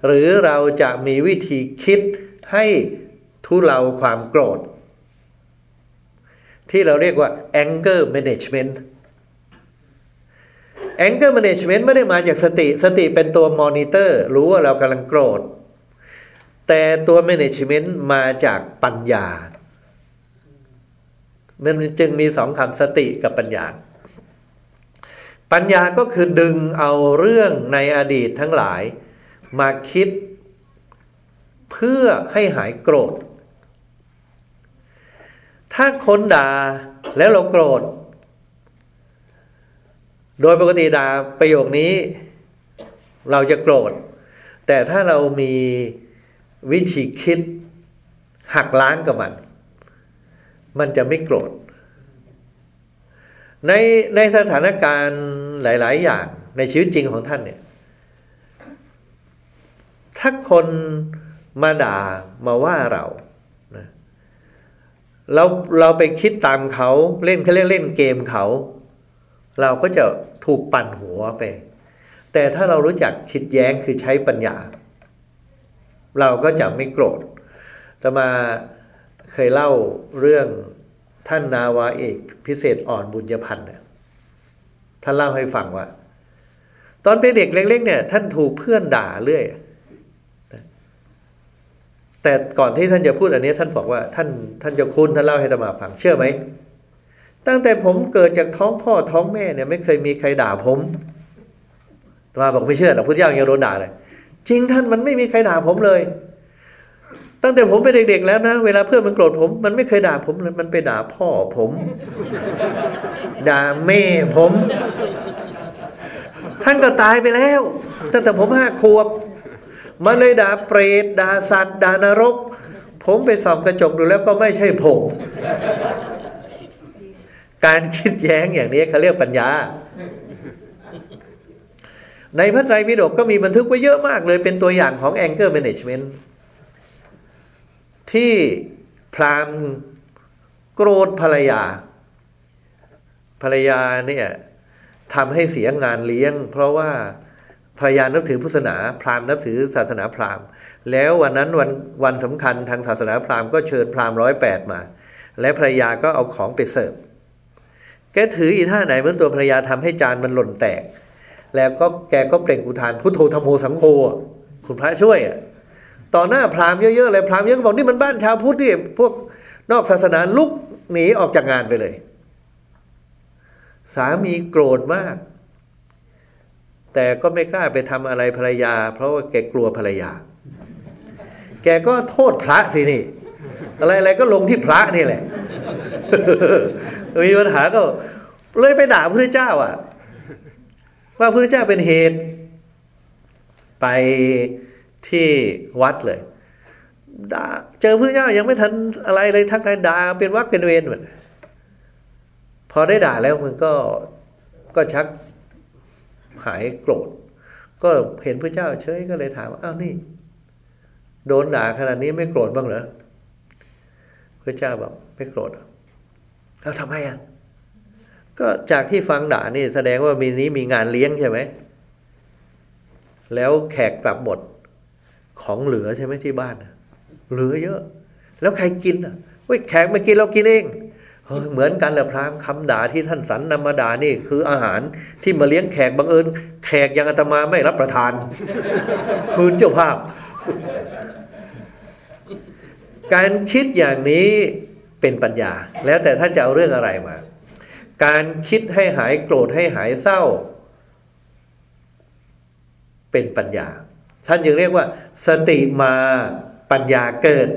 หรือเราจะมีวิธีคิดให้ทุเลาความโกรธ ที่เราเรียกว่า anger management anger management ไม่ได้มาจากสติ สติเป็นตัวมอนิเตอร์ รู้ว่าเรากำลังโกรธ แต่ตัว management มาจากปัญญา มันจึงมีสองคำสติกับปัญญา ปัญญาก็คือดึงเอาเรื่องในอดีตทั้งหลาย มาคิด เพื่อให้หายโกรธ ถ้าคนด่าแล้วเราโกรธ โดยปกติด่าประโยคนี้ เราจะโกรธ แต่ถ้าเรามีวิธีคิดหักล้างกับมัน มันจะไม่โกรธ ในในสถานการณ์หลาย ๆ อย่างในชีวิตจริงของท่านเนี่ย ถ้าคนมาด่ามาว่าเรานะเราเราไปคิดตามเขาเล่นเขาเล่นเล่นเกมเขา เราก็จะถูกปั่นหัวไป แต่ถ้าเรารู้จักคิดแย้งคือใช้ปัญญา เราก็จะไม่โกรธจะมา เคยเล่าเรื่องท่านนาวาเอกพิเศษอ่อนบุญญพันธ์เนี่ยท่านเล่าให้ฟังว่า ตอนเป็นเด็กเล็ก ๆ เนี่ย ท่านถูกเพื่อนด่าเรื่อยแต่ก่อนที่ท่านจะพูดอันนี้ ท่านบอกว่าท่านท่านจะคุณท่านเล่าให้ตมาฟังเชื่อไหมตั้งแต่ผมเกิดจากท้องพ่อท้องแม่เนี่ย ไม่เคยมีใครด่าผมตมาบอกไม่เชื่อหรอกพุทธเจ้ายังโดนด่าเลยจริงท่านมันไม่มีใครด่าผมเลย ตั้งแต่ผมเป็นเด็กๆแล้วนะ เวลาเพื่อนมันโกรธผม มันไม่เคยด่าผมเลยมันไปด่าพ่อผม ด่าแม่ผม ท่านก็ตายไปแล้ว ตั้งแต่ผมห้าขวบมาเลยด่าเปรตด่าสัตว์ด่านรก ผมไปส่องกระจกดูแล้วก็ไม่ใช่ผม การคิดแย้งอย่างนี้เขาเรียกปัญญา ในพระไตรปิฎกก็มีบันทึกไว้เยอะมากเลยเป็นตัวอย่างของ anger management ที่พรามโกรธภรรยา ภรรยาเนี่ยทำให้เสียงานเลี้ยง เพราะว่าภรรยานับถือพุทธศาสนา พราหมณ์นับถือศาสนาพราหมณ์ แล้ววันนั้นวันวันสำคัญทางศาสนาพราหมณ์ก็เชิญพราหมณ์ร้อยแปดมา และภรรยาก็เอาของไปเสิร์ฟแกถืออีท่าไหนเมื่อตัวภรรยาทำให้จานมันหล่นแตก แล้วก็แกก็เปล่งอุทานพุทโธธรรมโมสังโฆคุณพระช่วยอะ ต่อหน้าพราหมณ์เยอะๆเลยพราหมณ์เยอะก็บอกนี่มันบ้านชาวพุทธนี่พวกนอกศาสนาลุกหนีออกจากงานไปเลย สามีโกรธมาก แต่ก็ไม่กล้าไปทำอะไรภรรยา เพราะว่าแกกลัวภรรยา แกก็โทษพระสินี่ อะไรๆก็ลงที่พระนี่แหละมีปัญหาก็เลยไปด่าพระเจ้า อะ ว่าพระเจ้าเป็นเหตุ ไป ที่วัดเลยด่าเจอพระเจ้ายังไม่ทันอะไรเลยทักทายด่าเป็นวักเป็นเวรเหมือนพอได้ด่าแล้วมันก็ก็ชักหายโกรธ ก็เห็นพระเจ้าเฉยก็เลยถามว่าอ้าวนี่ โดนด่าขนาดนี้ไม่โกรธบ้างเหรอพระเจ้าบอกไม่โกรธแล้วทำไมอะก็จากที่ฟังด่านี่แสดงว่ามีนี้มีงานเลี้ยงใช่ไหม แล้วแขกกลับหมด ของเหลือใช่ไหมที่บ้านเหลือเยอะ แล้วใครกินอะเฮ้ยแขกมากินเรากินเองเหมือนกันแหละพรามคำด่าที่ท่านสันนำมาด่านี่ คืออาหารที่มาเลี้ยงแขกบังเอิญแขกยังอาตมาไม่รับประทาน คืนเจ้าภาพ การคิดอย่างนี้เป็นปัญญา แล้วแต่ท่านจะเอาเรื่องอะไรมา การคิดให้หายโกรธให้หายเศร้า เป็นปัญญา ท่านจึงเรียกว่า สติมาปัญญาเกิด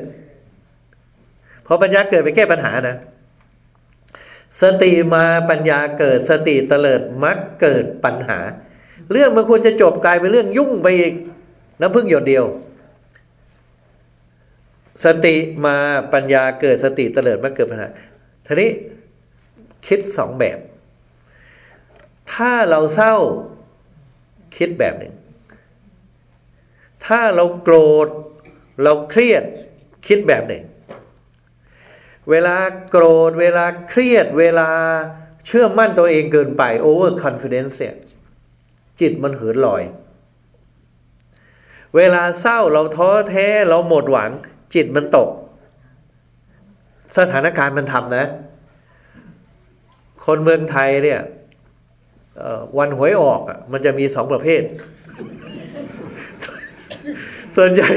พอปัญญาเกิดไปแก้ปัญหานะ สติมาปัญญาเกิด สติเตลิดมักเกิดปัญหา เรื่องมันควรจะจบกลายเป็นเรื่องยุ่งไปอีกน้ำพึ่งหยดเดียว สติมาปัญญาเกิดสติเตลิดมักเกิดปัญหาทีนี้คิดสองแบบ ถ้าเราเศร้าคิดแบบหนึ่ง ถ้าเราโกรธ เราเครียดคิดแบบหนึ่งเวลาโกรธ เวลาเครียด เวลาเชื่อมั่นตัวเองเกินไป over confidence เนี่ยจิตมันเหินลอย เวลาเศร้าเราท้อแท้เราหมดหวัง จิตมันตก สถานการณ์มันทำนะ คนเมืองไทยเนี่ยวันหวยออกมันจะมีสองประเภท ส่วนใหญ่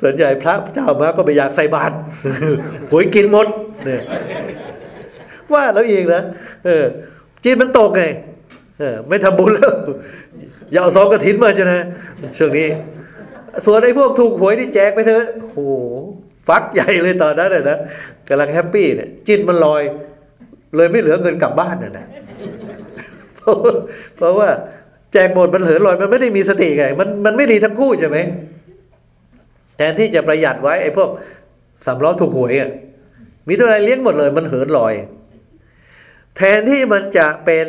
ส่วนใหญ่พระเจ้ามาก็ไปอยากใส่บาตรหวยกินหมดเนี่ยว่าเราเองนะเออจิตมันตกไงเออไม่ทำบุญแล้วอย่าเอาซองกระถินมาจะนะช่วงนี้ ส่วนไอ้พวกถูกหวยที่แจกไปเถอะโอ้ฟักใหญ่เลยตอนนั้นเลยนะกำลังแฮปปี้เนี่ยจิตมันลอย เลยไม่เหลือเงินกลับบ้านน่ะนะเพราะเพราะว่า แจกหมดมันเหลิงลอยมันไม่ได้มีสติไงมันมันไม่ดีทั้งคู่ใช่ไหมแทนที่จะประหยัดไว้ไอ้พวกสามล้อถูกหวยอะมีเท่าไรเลี้ยงหมดเลย มันเหลิงลอย แทนที่มันจะเป็น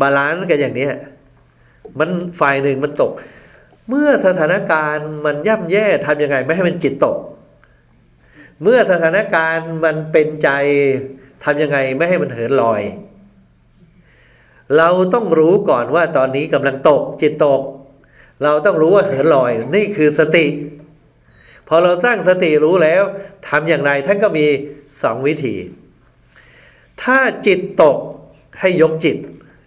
balance กันอย่างนี้มันฝ่ายหนึ่งมันตก เมื่อสถานการณ์มันย่ำแย่ทำยังไง ไม่ให้มันจิตตก เมื่อสถานการณ์มันเป็นใจทำยังไงไม่ให้มันเหินลอย เราต้องรู้ก่อนว่าตอนนี้กำลังตก จิตตก เราต้องรู้ว่าเหินลอย นี่คือสติ พอเราสร้างสติรู้แล้วทำอย่างไรท่านก็มีสองวิธี ถ้าจิตตกให้ยกจิต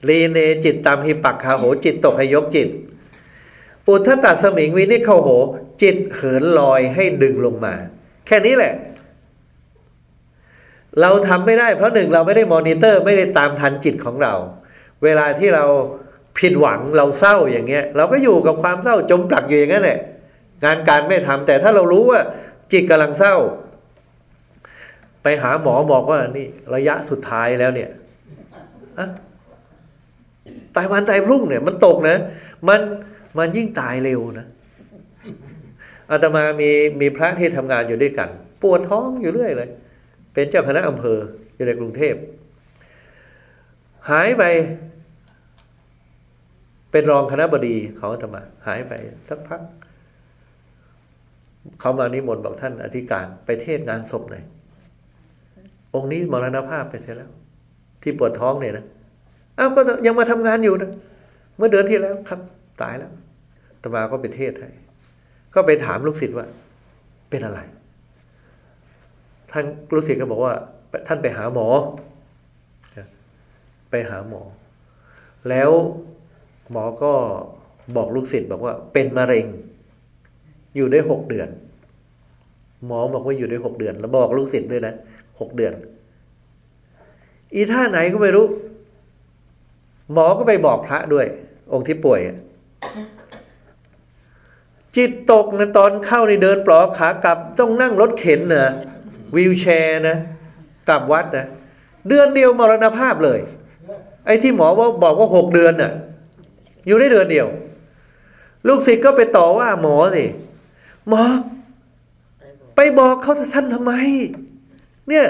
รีเนจิตตามหิปักคาโห จิตตกให้ยกจิต อุทธตัสมิงวินิจเขาโห จิตเหินลอยให้ดึงลงมา แค่นี้แหละ เราทำไม่ได้เพราะหนึ่งเราไม่ได้มอนิเตอร์ไม่ได้ตามทันจิตของเรา เวลาที่เราผิดหวังเราเศร้าอย่างเงี้ย เราก็อยู่กับความเศร้าจมปลักอยู่อย่างนั้นแหละงานการไม่ทำแต่ถ้าเรารู้ว่า จิตกำลังเศร้า ไปหาหมอบอกว่านี่ระยะสุดท้ายแล้วเนี่ยอะตายวันตายพรุ่งเนี่ย มันตกนะ มันมันยิ่งตายเร็วนะอาตมามีมีพระที่ทำงานอยู่ด้วยกัน ปวดท้องอยู่เรื่อยเลย เป็นเจ้าคณะอำเภออยู่ในกรุงเทพ หายไป เป็นรองคณะบดีของอาตมา หายไปสักพัก เขามานิมนต์บอกท่านอธิการไปเทศงานศพหน่อยองค์นี้มรณภาพไปเสียแล้ว ที่ปวดท้องเนี่ยนะอ้าวก็ยังมาทำงานอยู่นะเมื่อเดือนที่แล้วครับ ตายแล้วตมาก็ไปเทศให้ก็ไปถามลูกศิษย์ว่า เป็นอะไรท่านลูกศิษย์ก็บอกว่า ท่านไปหาหมอ ไปหาหมอ แล้วหมอก็บอกลูกศิษย์บอกว่าเป็นมะเร็ง อยู่ได้หกเดือน หมอบอกว่าอยู่ได้หกเดือน แล้วบอกลูกศิษย์ด้วยนะหกเดือน อีท่าไหนก็ไม่รู้ หมอก็ไปบอกพระด้วย องค์ที่ป่วยจิตตกนะตอนเข้าในเดินปลอกขากลับ ต้องนั่งรถเข็นนะวีลแชร์นะ กลับวัดนะ เดือนเดียวมรณภาพเลย ไอ้ที่หมอว่าบอกว่าหกเดือนน่ะ อยู่ได้เดือนเดียว ลูกศิษย์ก็ไปต่อว่าหมอสิหมอ ไปบอกเขาท่านทำไม เนี่ย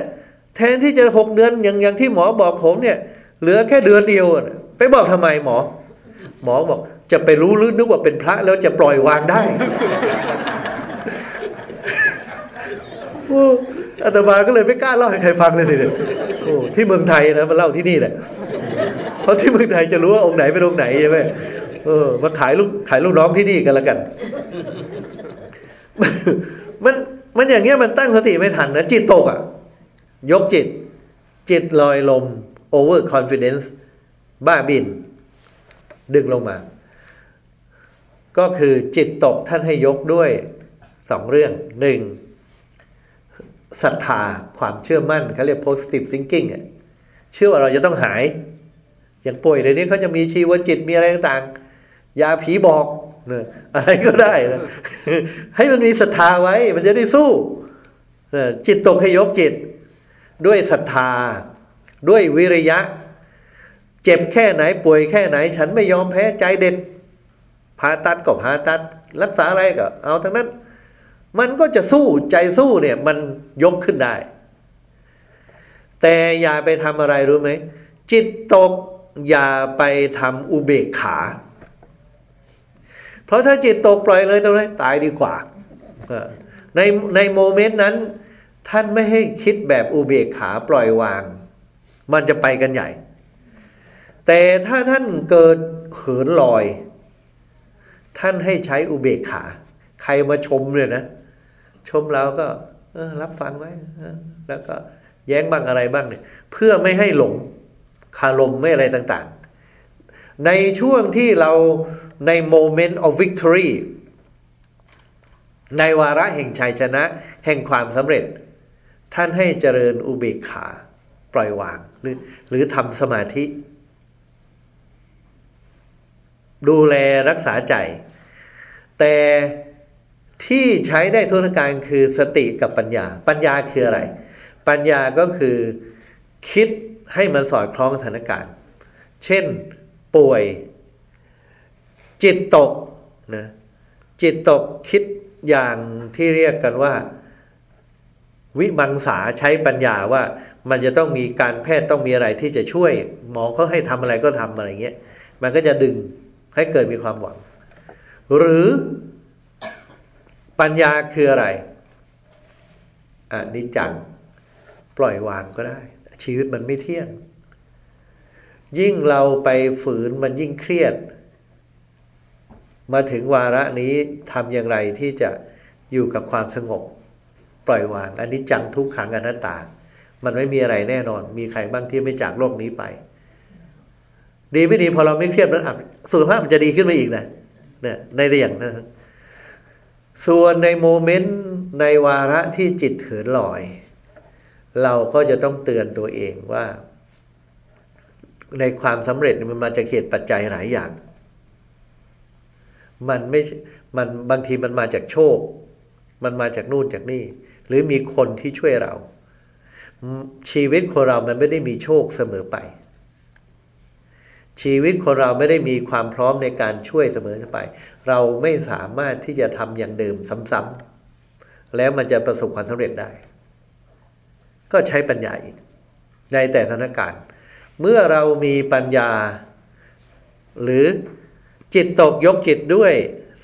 แทนที่จะหกเดือนอย่างอย่างที่หมอบอกผมเนี่ย เหลือแค่เดือนเดียวไปบอกทำไมหมอ หมอบอก จะไปรู้หรือนึกว่าเป็นพระแล้วจะปล่อยวางได้อ้อาตมาก็เลยไม่กล้าเล่าให้ใครฟังเลยทีเดียวโอ้ที่เมืองไทยนะมาเล่าที่นี่แหละ เพราะที่เมืองไทยจะรู้ว่าองค์ไหนเป็นองค์ไหนใช่ไหมเออมาขายลูกขายลูกน้องที่นี่กันล้วกัน มันมันอย่างเงี้ยมันตั้งสติไม่ทันนะจิตตกอะ ยกจิต จิตลอยลม over confidence บ้าบิน ดึงลงมา ก็คือจิตตกท่านให้ยกด้วยสองเรื่องหนึ่งศรัทธาความเชื่อมั่นเขาเรียก positive thinking อะเชื่อว่าเราจะต้องหาย อย่างป่วยในนี้เขาจะมีชีวจิตมีอะไรต่างๆยาผีบอกเนี่ยอะไรก็ได้นะให้มันมีศรัทธาไว้ มันจะได้สู้จิตตกให้ยกจิต ด้วยศรัทธา ด้วยวิริยะ เจ็บแค่ไหนป่วยแค่ไหน ฉันไม่ยอมแพ้ใจเด็ดผ่าตัดก็ผ่าตัด รักษาอะไรก็ เอาทั้งนั้น มันก็จะสู้ใจสู้เนี่ย มันยกขึ้นได้ แต่อย่าไปทำอะไรรู้ไหมจิตตก อย่าไปทำอุเบกขา เพราะถ้าจิตตกปล่อยเลยตรงนั้นตายดีกว่าในในโมเมนต์นั้น ท่านไม่ให้คิดแบบอุเบกขาปล่อยวาง มันจะไปกันใหญ่ แต่ถ้าท่านเกิดเหินลอย ท่านให้ใช้อุเบกขา ใครมาชมเลยนะ ชมเราก็รับฟังไว้แล้วก็แย้งบ้างอะไรบ้างเนี่ยเพื่อไม่ให้หลง คารมไม่อะไรต่างๆ ในช่วงที่เราใน moment of victory ในวาระแห่งชัยชนะแห่งความสำเร็จ ท่านให้เจริญอุเบกขาปล่อยวางหรือหรือทำสมาธิ ดูแลรักษาใจ แต่ที่ใช้ได้ทุกการคือสติกับปัญญา ปัญญาคืออะไร ปัญญาก็คือคิด ให้มันสอดคล้องสถานการณ์ เช่นป่วย จิตตกนะจิตตกคิดอย่างที่เรียกกันว่า วิมังสาใช้ปัญญาว่ามันจะต้องมีการแพทย์ต้องมีอะไรที่จะช่วย หมอเขาให้ทำอะไรก็ทำอะไรเงี้ย มันก็จะดึงให้เกิดมีความหวัง หรือปัญญาคืออะไรอะนิจัง ปล่อยวางก็ได้ ชีวิตมันไม่เที่ยง ยิ่งเราไปฝืนมันยิ่งเครียด มาถึงวาระนี้ทำอย่างไรที่จะอยู่กับความสงบ ปล่อยวางอันนี้จังทุกขังอนัตตา มันไม่มีอะไรแน่นอน มีใครบ้างที่ไม่จากโลกนี้ไป ดีไม่ดีพอเราไม่เครียดแล้วสุขภาพมันจะดีขึ้นมาอีกนะเนี่ยในเรื่องนั้นส่วนในโมเมนต์ในวาระที่จิตเหินลอย เราก็จะต้องเตือนตัวเองว่า ในความสำเร็จมันมาจากเหตุปัจจัยหลายอย่าง มันไม่ มันบางทีมันมาจากโชค มันมาจากนู่นจากนี่ หรือมีคนที่ช่วยเรา ชีวิตคนเรามันไม่ได้มีโชคเสมอไป ชีวิตคนเราไม่ได้มีความพร้อมในการช่วยเสมอไป เราไม่สามารถที่จะทำอย่างเดิมซ้ำๆแล้วมันจะประสบความสำเร็จได้ ก็ใช้ปัญญาอีก ในแต่สถานการณ์ เมื่อเรามีปัญญา หรือจิตตกยกจิตด้วย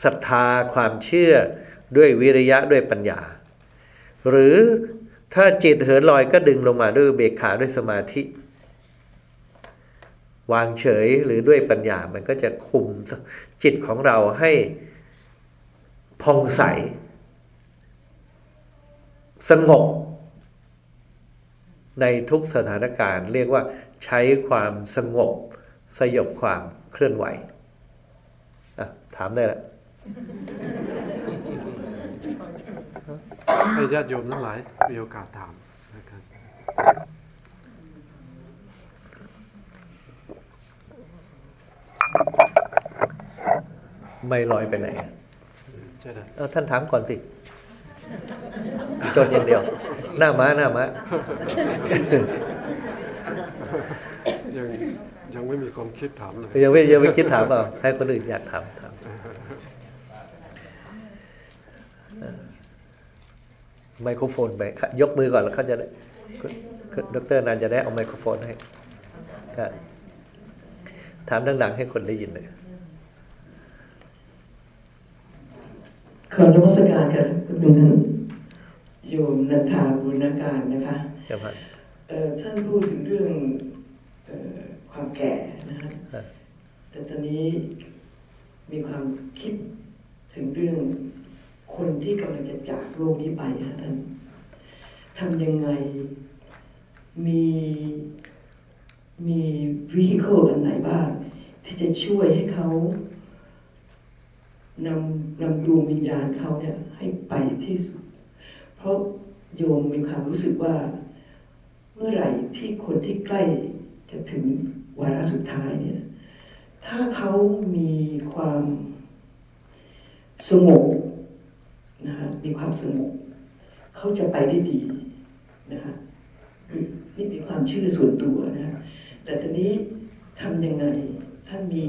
ศรัทธาความเชื่อด้วยวิริยะด้วยปัญญา หรือถ้าจิตเหินลอยก็ดึงลงมาด้วยเบกขาด้วยสมาธิ วางเฉยหรือด้วยปัญญามันก็จะคุมจิตของเราให้พองใส สงบ ในทุกสถานการณ์ เรียกว่าใช้ความสงบ สยบความเคลื่อนไหวถามได้แหละให้ญาติโยมทั้งหลายมีโอกาสถามนะครับไม่ลอยไปไหนใช่เออท่านถามก่อนสิ จนอย่างเดียว หน้าม้าหน้าม้ายังยังไม่มีความคิดถามเลยยังไม่ยังไม่คิดถามเปล่าให้คนอื่นอยากถามถามไมโครโฟนไปยกมือก่อนแล้วเขาจะได้ดรนันจะได้เอาไมโครโฟนให้ถามดังๆให้คนได้ยินเลย ขอนมัสการกับคุณท่านโยมนันทาบุญการนะคะท่านพูดถึงเรื่องความแก่นะครับแต่ตอนนี้มีความคิดถึงเรื่องคนที่กำลังจะจากโลกนี้ไปนะท่านทำยังไงมีมีวิธีคิอันไหนบ้างที่จะช่วยให้เขา นำนำดวงวิญญาณเขาเนี่ยให้ไปที่สุด เพราะโยมมีความรู้สึกว่า เมื่อไหร่ที่คนที่ใกล้จะถึงวาระสุดท้ายเนี่ย ถ้าเขามีความสงบนะฮะมีความสงบเขาจะไปได้ดีนะฮะนี่เป็นความเชื่อส่วนตัวนะแต่ตอนนี้ทำยังไงท่านมี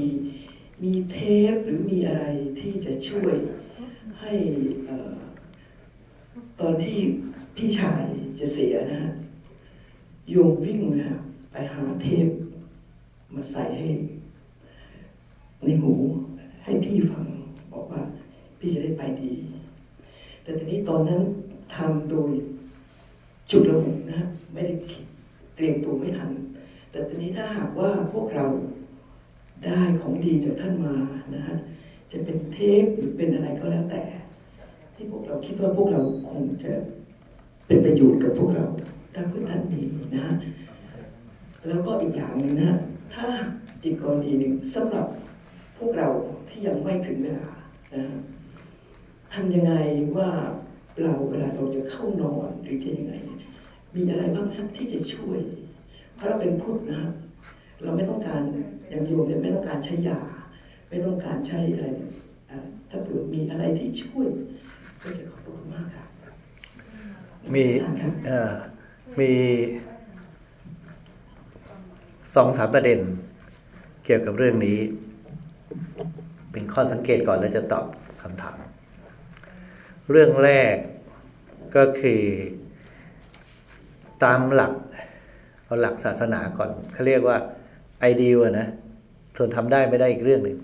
มีเทปหรือมีอะไรที่จะช่วยให้ตอนที่พี่ชายจะเสียนะฮะโยมวิ่งนะไปหาเทปมาใส่ให้ในหูให้พี่ฟังบอกว่า พี่จะได้ไปดี แต่ทีนี้ตอนนั้นทำโดยจุดระบุนะไม่ได้เตรียมตัวไม่ทัน แต่ทีนี้ถ้าหากว่าพวกเรา ได้ของดีจากท่านมานะฮะจะเป็นเทปหรือเป็นอะไรก็แล้วแต่ ที่พวกเราคิดว่าพวกเราคงจะเป็นประโยชน์กับพวกเราถ้าเพื่อท่านดีนะฮะแล้วก็อีกอย่างหนึ่งนะถ้าอีกกรณีหนึ่งสำหรับพวกเราที่ยังไม่ถึงเวลานะฮะทำยังไงว่าเราเวลาเราจะเข้านอนหรือจะยังไง มีอะไรบ้างครับที่จะช่วย เพราะเราเป็นพุทธนะฮะเราไม่ต้องการ อย่างโยมเนี่ยไม่ต้องการใช้ยา ไม่ต้องการใช้อะไรเอ่อถ้าเผื่อมีอะไรที่ช่วย ก็จะขอบคุณมากค่ะ มีครับเอ่อมีสองสามประเด็น เกี่ยวกับเรื่องนี้ เป็นข้อสังเกตก่อนแล้วจะตอบคำถาม เรื่องแรกก็คือตามหลัก เอาหลักศาสนาก่อนเขาเรียกว่าไอเดียนะ ส่วนทำได้ไม่ได้อีกเรื่องหนึ่ง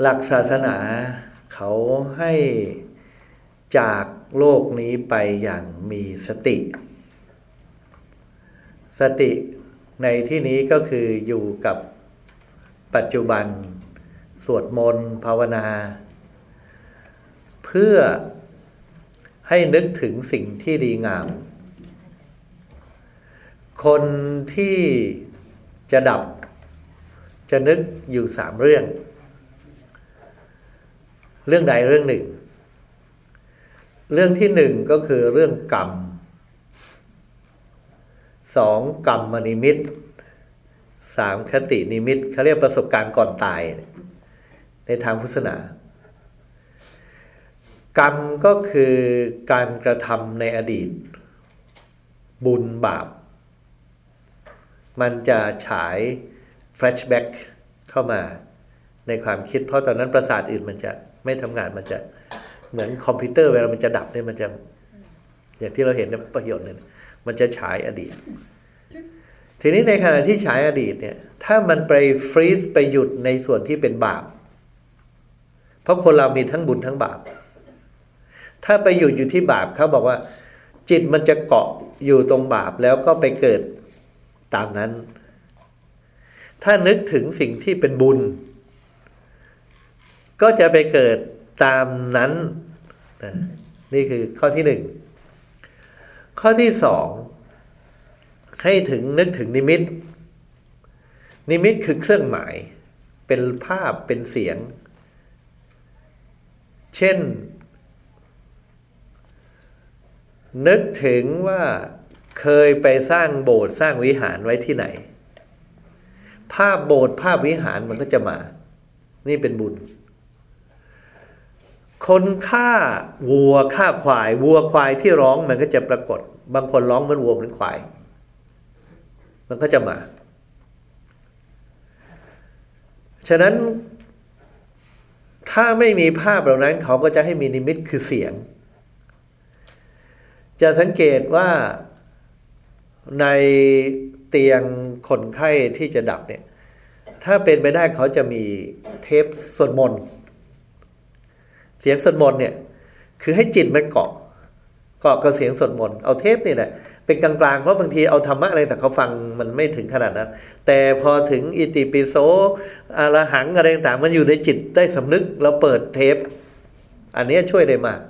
หลักศาสนาเขาให้จากโลกนี้ไปอย่างมีสติ สติในที่นี้ก็คืออยู่กับปัจจุบัน สวดมนต์ภาวนา เพื่อให้นึกถึงสิ่งที่ดีงาม คนที่จะดับ จะนึกอยู่สามเรื่อง เรื่องใดเรื่องหนึ่ง เรื่องที่หนึ่งก็คือเรื่องกรรมสองกรรมมนิมิตสามคตินิมิตเขาเรียกประสบการณ์ก่อนตาย ในทางพุทธศาสนากรรมก็คือการกระทำในอดีต บุญบาป มันจะฉาย flashback เข้ามาในความคิด เพราะตอนนั้นประสาทอื่นมันจะไม่ทำงานมันจะเหมือนคอมพิวเตอร์เวลามันจะดับเนี่ยมันจะ อย่างที่เราเห็นในภาพยนตร์เนี่ยมันจะฉายอดีต ทีนี้ในขณะที่ฉายอดีตเนี่ย ถ้ามันไป freeze ไปหยุดในส่วนที่เป็นบาป เพราะคนเรามีทั้งบุญทั้งบาป ถ้าไปหยุดอยู่ที่บาปเขาบอกว่า จิตมันจะเกาะอยู่ตรงบาปแล้วก็ไปเกิดตามนั้น ถ้านึกถึงสิ่งที่เป็นบุญ ก็จะไปเกิดตามนั้นนะนี่คือข้อที่หนึ่ง ข้อที่สอง ให้ถึงนึกถึงนิมิต นิมิตคือเครื่องหมาย เป็นภาพเป็นเสียง เช่น นึกถึงว่าเคยไปสร้างโบสถ์สร้างวิหารไว้ที่ไหน ภาพโบสถ์ภาพวิหารมันก็จะมา นี่เป็นบุญ คนฆ่าวัวฆ่าควาย วัวควายที่ร้องมันก็จะปรากฏ บางคนร้องเหมือนวัวเหมือนควาย มันก็จะมา ฉะนั้นถ้าไม่มีภาพเหล่านั้น เขาก็จะให้มีนิมิตคือเสียง จะสังเกตว่าในเตียง คนไข้ที่จะดับเนี่ย ถ้าเป็นไปได้เขาจะมีเทปสวดมนต์เสียงสวดมนต์เนี่ย คือให้จิตมันเกาะเกาะกับเสียงสวดมนต์เอาเทปนี่แหละเป็นกลางๆเพราะบางทีเอาธรรมะอะไรแต่เขาฟังมันไม่ถึงขนาดนั้น แต่พอถึงอิติปิโสอารหังอะไรต่างมันอยู่ในจิตได้สำนึกเราเปิดเทป อันนี้ช่วยได้มาก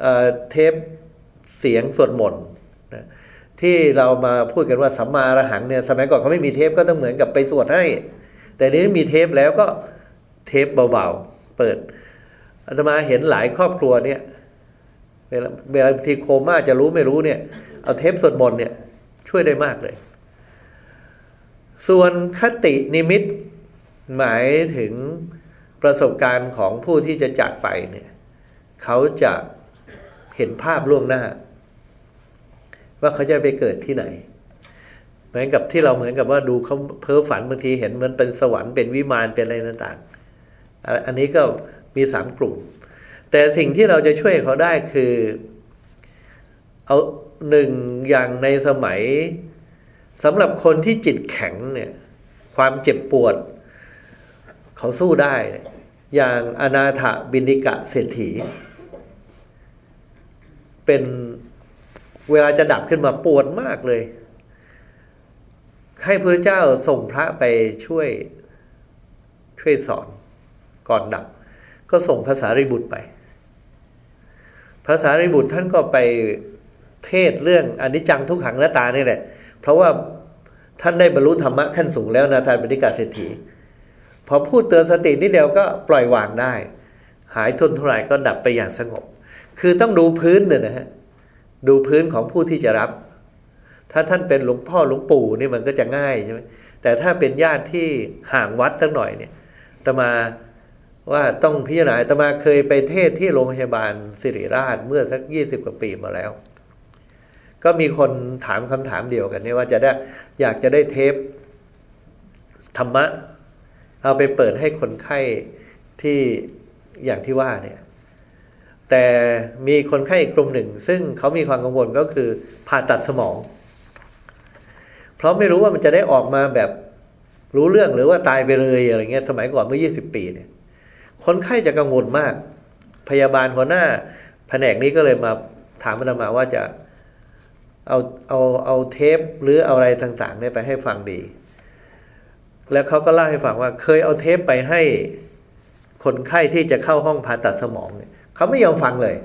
เเทปเสียงสวดมนต์ ที่เรามาพูดกันว่าสัมมาอรหังเนี่ยสมัยก่อนเขาไม่มีเทปก็ต้องเหมือนกับไปสวดให้ แต่นี้มีเทปแล้วก็เทปเบาๆเปิดอาตมาเห็นหลายครอบครัวเนี่ยเวลาเวลาทีโคม่าจะรู้ไม่รู้เนี่ย เอาเทปสวดมนต์เนี่ย ช่วยได้มากเลย ส่วนคตินิมิตหมายถึงประสบการณ์ของผู้ที่จะจากไปเนี่ย เขาจะเห็นภาพล่วงหน้า ว่าเขาจะไปเกิดที่ไหน เหมือนกับที่เราเหมือนกับว่าดูเขาเพ้อฝันบางทีเห็นมันเป็นสวรรค์เป็นวิมานเป็นอะไรต่างๆ อันนี้ก็มีสามกลุ่ม แต่สิ่งที่เราจะช่วยเขาได้คือ เอาหนึ่งอย่างในสมัยสำหรับคนที่จิตแข็งเนี่ย ความเจ็บปวด เขาสู้ได้ อย่างอนาถบินิกะเศรษฐี เป็น เวลาจะดับขึ้นมาปวดมากเลย ให้พระเจ้าส่งพระไปช่วยช่วยสอนก่อนดับ ก็ส่งภาษาริบุตรไปภาษาริบุตรท่านก็ไปเทศเรื่องอนิจจังทุกขังหน้าตานี่แหละ เพราะว่าท่านได้บรรลุธรรมะขั้นสูงแล้วนาทานบริกาเศรษฐีพอพูดเตือนสตินิดเดียวก็ปล่อยวางได้ หายทนทุรายก็ดับไปอย่างสงบ คือต้องดูพื้นเนี่ยนะฮะ ดูพื้นของผู้ที่จะรับ ถ้าท่านเป็นหลวงพ่อหลวงปู่นี่มันก็จะง่ายใช่ไหมแต่ถ้าเป็นญาติที่ห่างวัดสักหน่อยเนี่ยตมาว่าต้องพิจารณาตมาเคยไปเทศที่โรงพยาบาลสิริราชเมื่อสักยี่สิบกว่าปีมาแล้ว ก็มีคนถามคำถามเดียวกันนี่ว่าจะได้อยากจะได้เทปธรรมะ เอาไปเปิดให้คนไข้ที่อย่างที่ว่าเนี่ย แต่มีคนไข้อีกกลุ่มหนึ่ง ซึ่งเขามีความกังวลก็คือผ่าตัดสมอง เพราะไม่รู้ว่ามันจะได้ออกมาแบบรู้เรื่องหรือว่าตายไปเลยอะไรเงี้ยสมัยก่อนเมื่อยี่สิบปีเนี่ย คนไข้จะกังวลมาก พยาบาลหัวหน้าแผนกนี้ก็เลยมาถามอาตมาว่าจะเอาเอาเอาเทปหรือเอาอะไรต่างๆเนี่ยไปให้ฟังดี แล้วเขาก็เล่าให้ฟังว่า เคยเอาเทปไปให้คนไข้ที่จะเข้าห้องผ่าตัดสมองเนี่ย เขาไม่ยอมฟังเลย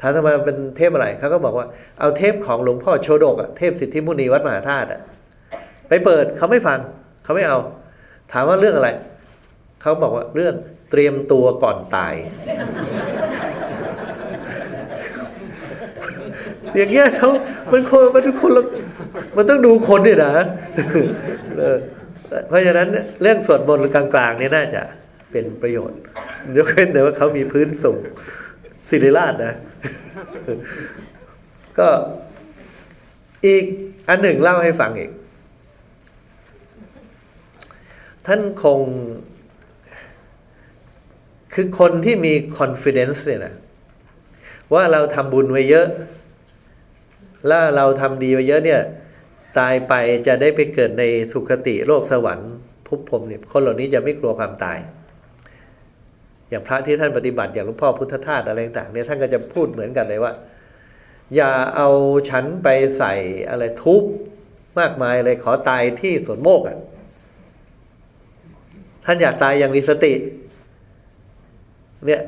ถามทำไมเป็นเทปอะไรเขาก็บอกว่าเอาเทปของหลวงพ่อโชดกอะเทพสิทธิมุนีวัดมหาธาตุอะไปเปิดเขาไม่ฟังเขาไม่เอา ถามว่าเรื่องอะไรเขาบอกว่าเรื่องเตรียมตัวก่อนตาย อย่างเงี้ยเขามันคนมันคนละมันต้องดูคนเนี่ยนะเออเพราะฉะนั้นเรื่องสวดมนต์กลางๆเนี่ยน่าจะ เป็นประโยชน์ยกเว้นแต่ว่าเขามีพื้นสูงศิริราชนะ ก็อีกอันหนึ่งเล่าให้ฟังอีก ท่านคง คือคนที่มี confidence เนี่ยนะว่าเราทำบุญไว้เยอะ แล้วเราทำดีไว้เยอะเนี่ย ตายไปจะได้ไปเกิดในสุคติโลกสวรรค์ภพพรหมเนี่ยคนเหล่านี้จะไม่กลัวความตาย อย่างพระที่ท่านปฏิบัติอย่างหลวงพ่อพุทธทาสอะไรต่างเนี่ยท่านก็จะพูดเหมือนกันเลยว่า อย่าเอาฉันไปใส่อะไรทุบมากมายเลยขอตายที่สวนโมกอะท่านอยากตายอย่างมีสติ เนี่ย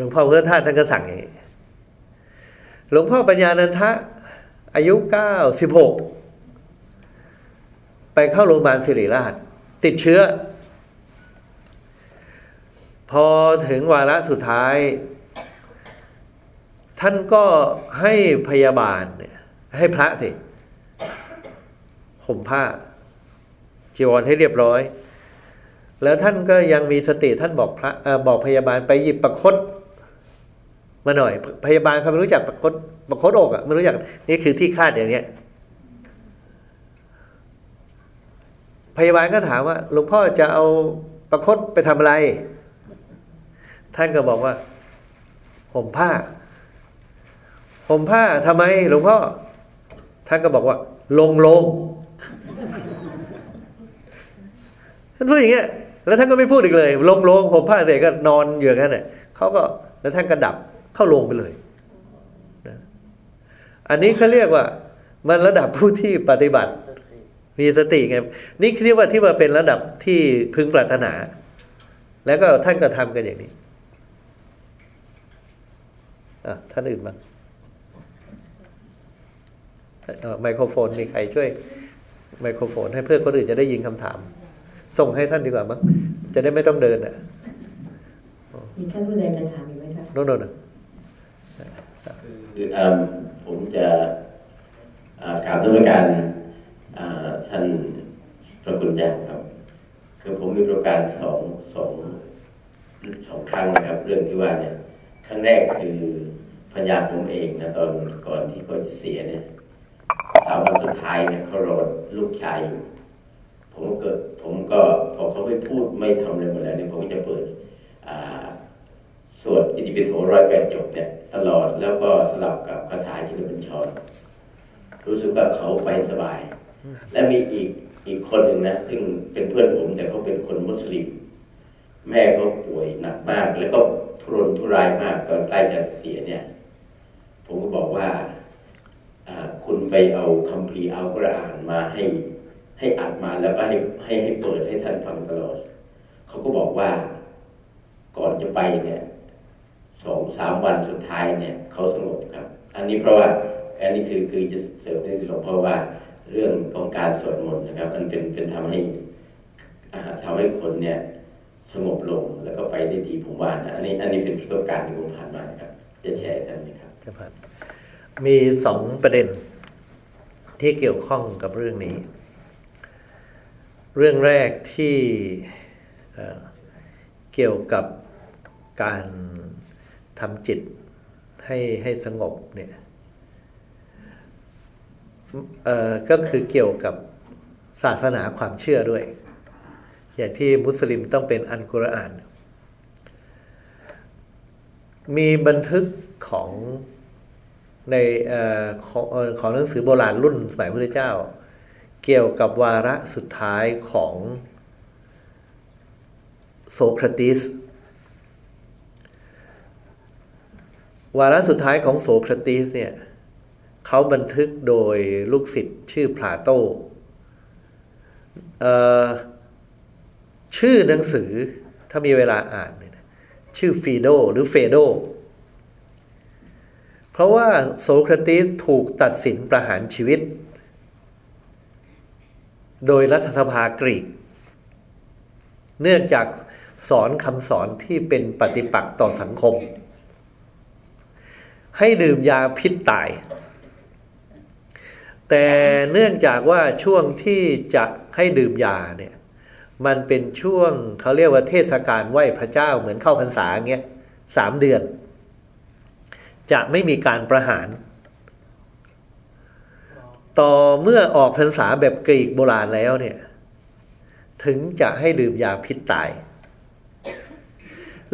หลวงพ่อพุทธทาสท่านก็สั่งอย่างนี้หลวงพ่อปัญญานันทะ อายุเก้าสิบหกไปเข้าโรงพยาบาลศิริราช ติดเชื้อ พอถึงวาระสุดท้าย ท่านก็ให้พยาบาลเนี่ยให้พระสิห่มผ้า จีวรให้เรียบร้อย แล้วท่านก็ยังมีสติท่านบอกพระอบอกพยาบาลไปหยิบประคตมาหน่อย พยาบาลเขาไม่รู้จักประคตประคตอกอะ่ะไม่รู้จักนี่คือที่คาดอย่างเงี้ยพยาบาลก็ถามว่าหลวงพ่อจะเอาประคตไปทำอะไร ท่านก็บอกว่าห่มผ้าห่มผ้าทำไมหลวงพ่อ ท่านก็บอกว่า ลงลงท่านพูดอย่างเงี้ย แล้วท่านก็ไม่พูดอีกเลย ลงลงห่มผ้าเสร็จก็นอนอยู่อย่างนั้นเนี่ยเขาก็แล้วท่านก็ดับเข้าลงไปเลยนะอันนี้เขาเรียกว่า มันระดับผู้ที่ปฏิบัติ มีสติไงนี่คือว่าที่ว่าเป็นระดับที่พึงปรารถนา แล้วก็ท่านก็ทำกันอย่างนี้ อะท่านอื่นบ้างไมโครโฟนมีใครช่วย ไมโครโฟน ให้เพื่อคนอื่นจะได้ยินคำถาม ส่งให้ท่านดีกว่ามั้งจะได้ไม่ต้องเดินอะมีท่านผู้ใดจะถามอีกไหมครับโน่นโน่นคืออ่าผมจะอ่ากราบนมัสการอ่าท่านพระคุณเจ้าครับ คือผมมีประการสองสองสองครั้งนะครับ เรื่องที่ว่าเนี่ย ครั้งแรกคือพญาผมเองนะตอนก่อนที่เขาจะเสียเนี่ยสามวันสุดท้ายเนี่ยเขารอลูกชายอยู่ ผมก็เกิดผมก็พอเขาไม่พูดไม่ทำอะไรหมดแล้วเนี่ยผมก็จะเปิดสวดอิติปิโสร้อยแปดจบเนี่ยตลอดแล้วก็สลับกับคาถาชินบัญชรรู้สึกว่าเขาไปสบาย และมีอีกอีกคนหนึ่งนะ ซึ่งเป็นเพื่อนผมแต่เขาเป็นคนมุสลิม แม่เขาป่วยหนักมากแล้วก็ รนทุรายมากตอนใกล้จะเสียเนี่ย ผมก็บอกว่าคุณไปเอาคัมภีร์เอากุรอานมาให้ ให้อัดมาแล้วก็ให้ให้ให้เปิดให้ท่านฟังตลอด เขาก็บอกว่าก่อนจะไปเนี่ยสองสามวันสุดท้ายเนี่ยเขาสงบครับ อันนี้เพราะว่า อันนี้คือคือจะเสริมให้หลวงพ่อว่าเรื่องของการสวดมนต์นะครับ มันเป็นเป็นทำให้อ่าทำให้คนเนี่ย สงบลงแล้วก็ไปได้ดีผมว่านะอันนี้อันนี้เป็นประสบการณ์ที่ผมผ่านมานครับ จะแชร์กันไหมครับจะผ่านมีสองประเด็น ที่เกี่ยวข้องกับเรื่องนี้ เรื่องแรกที่เเกี่ยวกับการทำจิตให้ให้สงบเนี่ยเอ่อก็คือเกี่ยวกับศาสนาความเชื่อด้วย อย่างที่มุสลิมต้องเป็นอันกุรอาน มีบันทึกของในอของของหนังสือโบราณรุ่นสมัยพระเจ้า เกี่ยวกับวาระสุดท้ายของโสเครติส วาระสุดท้ายของโสเครติสเนี่ยเขาบันทึกโดยลูกศิษย์ชื่อพลาโตเชื่อหนังสือถ้ามีเวลาอ่านเนี่ยนะชื่อฟีโดหรือเฟโด เพราะว่าโสเครติสถูกตัดสินประหารชีวิต โดยรัฐสภากรีก เนื่องจากสอนคำสอนที่เป็นปฏิปักษ์ต่อสังคม ให้ดื่มยาพิษตาย แต่เนื่องจากว่าช่วงที่จะให้ดื่มยาเนี่ย มันเป็นช่วงเขาเรียกว่าเทศกาลไหว้พระเจ้าเหมือนเข้าพรรษาเงี้ยสามเดือน จะไม่มีการประหาร ต่อเมื่อออกพรรษาแบบกรีกโบราณแล้วเนี่ย ถึงจะให้ดื่มยาพิษตาย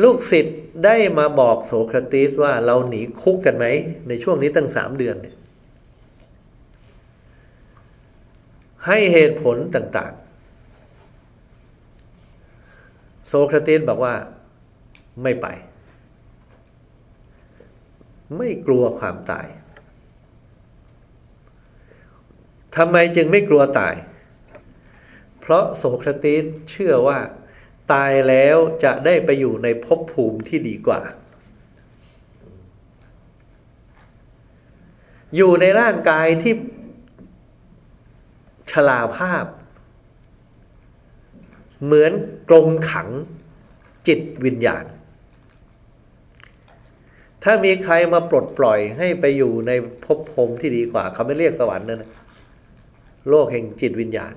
ลูกศิษย์ได้มาบอกโสครติสว่าเราหนีคุกกันไหม ในช่วงนี้ตั้งสามเดือนเนี่ยให้เหตุผลต่าง ๆ โสเครติสบอกว่าไม่ไป ไม่กลัวความตายทำไมจึงไม่กลัวตาย เพราะโสเครติสเชื่อว่า ตายแล้วจะได้ไปอยู่ในภพภูมิที่ดีกว่า อยู่ในร่างกายที่ชลาภาพ เหมือนกรงขังจิตวิญญาณ ถ้ามีใครมาปลดปล่อยให้ไปอยู่ในภพภูมิที่ดีกว่า เขาไม่เรียกสวรรค์นะนะโลกแห่งจิตวิญญาณ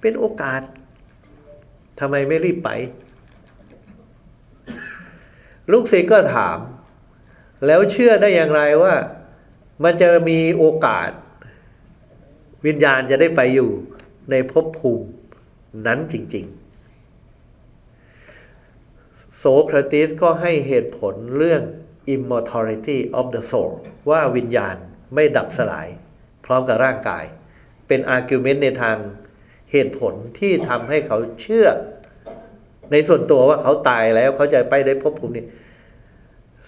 เป็นโอกาสทำไมไม่รีบไป ลูกศิษย์ก็ถาม แล้วเชื่อได้อย่างไรว่า มันจะมีโอกาส วิญญาณจะได้ไปอยู่ในภพภูมิ นั้นจริง ๆโสเครติสก็ให้เหตุผลเรื่อง immortality of the soul ว่าวิญญาณไม่ดับสลาย พร้อมกับร่างกาย เป็น argument ในทางเหตุผลที่ทำให้เขาเชื่อ ในส่วนตัวว่าเขาตายแล้วเขาจะไปได้ภพภูมินี้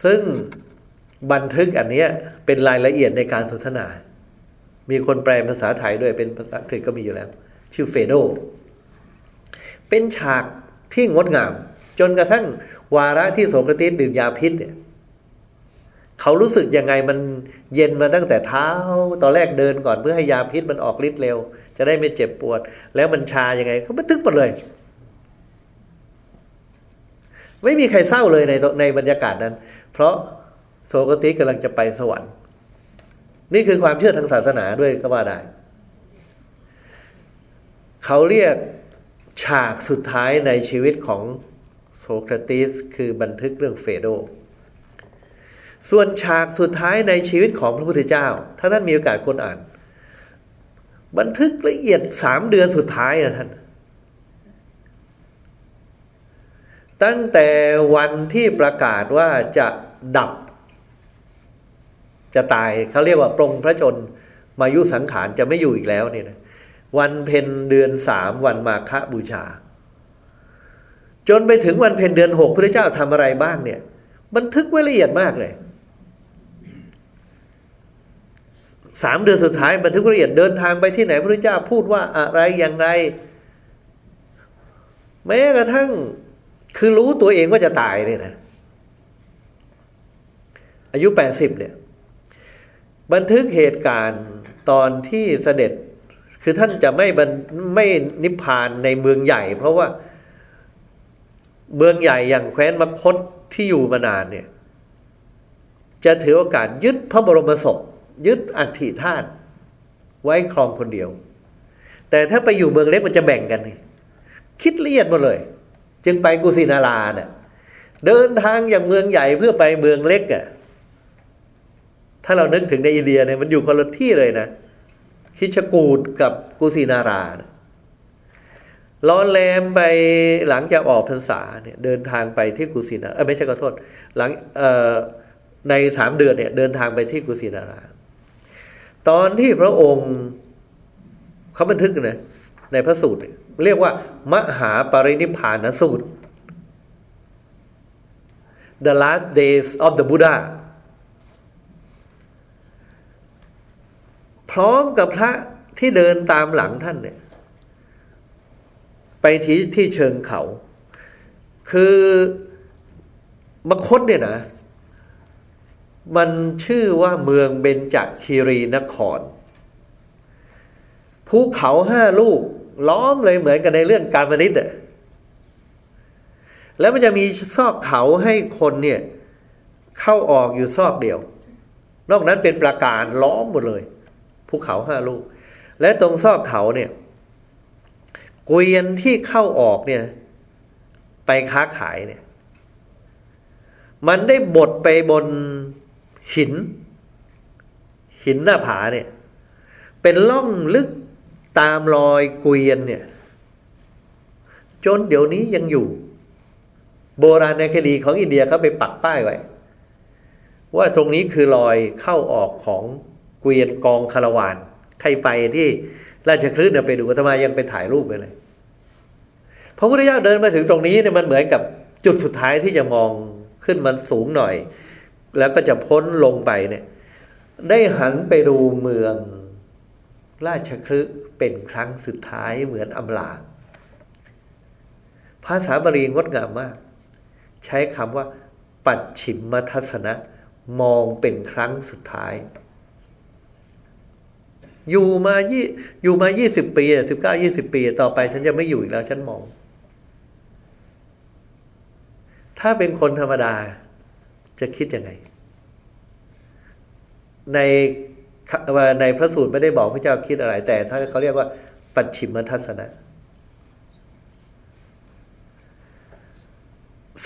ซึ่งบันทึกอันเนี้ยเป็นรายละเอียดในการสนทนา มีคนแปลภาษาไทยด้วยเป็นภาษาอังกฤษก็มีอยู่แล้ว ชื่อเฟโด เป็นฉากที่งดงาม จนกระทั่งวาระที่โสกติสดื่มยาพิษเนี่ยเขารู้สึกยังไงมันเย็นมาตั้งแต่เท้า ตอนแรกเดินก่อนเพื่อให้ยาพิษมันออกฤทธิ์เร็ว จะได้ไม่เจ็บปวด แล้วมันชายังไงเขาบันทึกหมดเลย ไม่มีใครเศร้าเลยในในบรรยากาศนั้น เพราะโสกติกำลังจะไปสวรรค์ นี่คือความเชื่อทางศาสนาด้วยก็ว่าได้ เขาเรียก ฉากสุดท้ายในชีวิตของโสเครติสคือบันทึกเรื่องเฟโด ส่วนฉากสุดท้ายในชีวิตของพระพุทธเจ้า ถ้าท่านมีโอกาสคนอ่าน บันทึกละเอียดสามเดือนสุดท้ายนะท่านตั้งแต่วันที่ประกาศว่าจะดับ จะตายเขาเรียกว่าปรงพระชนมายุสังขารจะไม่อยู่อีกแล้วนี่นะ วันเพ็ญเดือนสามวันมาฆบูชา จนไปถึงวันเพ็ญเดือนหกพระเจ้าทำอะไรบ้างเนี่ย บันทึกไว้ละเอียดมากเลยสามเดือนสุดท้ายบันทึกละเอียดเดินทางไปที่ไหนพระเจ้าพูดว่าอะไรอย่างไร แม้กระทั่งคือรู้ตัวเองว่าจะตายเนี่ยนะอายุแปดสิบเนี่ย บันทึกเหตุการณ์ตอนที่เสด็จ คือท่านจะไม่บรรไม่นิพพานในเมืองใหญ่ เพราะว่าเมืองใหญ่อย่างแคว้นมคตที่อยู่มานานเนี่ย จะถือโอกาสยึดพระบรมศพ ยึดอัฐิธาตุไว้ครองคนเดียว แต่ถ้าไปอยู่เมืองเล็กมันจะแบ่งกันนี่คิดละเอียดหมดเลย จึงไปกุสินาราเนี่ยเดินทางอย่างเมืองใหญ่เพื่อไปเมืองเล็กอะ่ะถ้าเรานึกถึงในอินเดียเนี่ยมันอยู่คนละที่เลยนะ คิชกูดกับกุสินารานะร้อนแรมไปหลังจากออกพรรษาเนี่ยเดินทางไปที่กุสินาราเออไม่ใช่ขอโทษ หลังในสามเดือนเนี่ยเดินทางไปที่กุสินารา ตอนที่พระองค์เขาบันทึกนะในพระสูตร เรียกว่า มหาปรินิพพานสูตร the last days of the Buddha พร้อมกับพระที่เดินตามหลังท่านเนี่ย ไปที่ที่เชิงเขา คือมคตเนี่ยนะ มันชื่อว่าเมืองเบญจคีรีนครภูเขาห้าลูก ล้อมเลยเหมือนกันในเรื่องการมนิตอะแล้วมันจะมีซอกเขาให้คนเนี่ย เข้าออกอยู่ซอกเดียว นอกนั้นเป็นประการล้อมหมดเลย ภูเขาห้าลูก และตรงซอกเขาเนี่ยเกวียนที่เข้าออกเนี่ย ไปค้าขายเนี่ย มันได้บดไปบนหิน หินหน้าผาเนี่ย เป็นล่องลึกตามรอยเกวียนเนี่ย จนเดี๋ยวนี้ยังอยู่ โบราณในคดีของอินเดียเขาไปปักป้ายไว้ ว่าตรงนี้คือรอยเข้าออกของ เกวียนกองคารวานใครไปที่ราชคลื่นไปดูธรรมายังไปถ่ายรูปไปเลยพระพุทธเจ้าเดินมาถึงตรงนี้เนี่ยมันเหมือนกับจุดสุดท้ายที่จะมองขึ้นมันสูงหน่อย แล้วก็จะพ้นลงไปเนี่ย ได้หันไปดูเมืองราชคลึเป็นครั้งสุดท้ายเหมือนอำลา ภาษาบาลีงดงามมาก ใช้คำว่า ปัจฉิมมัทัศนะ มองเป็นครั้งสุดท้าย อยู่มายี่อยู่มายี่สิบปีสิบเก้ายี่สิบปี ต่อไป ฉันจะไม่อยู่อีกแล้ว ฉันมอง ถ้าเป็นคนธรรมดา จะคิดยังไง ในในพระสูตรไม่ได้บอกพระเจ้าคิดอะไร แต่ถ้าเขาเรียกว่า ปัจฉิมทัศนะ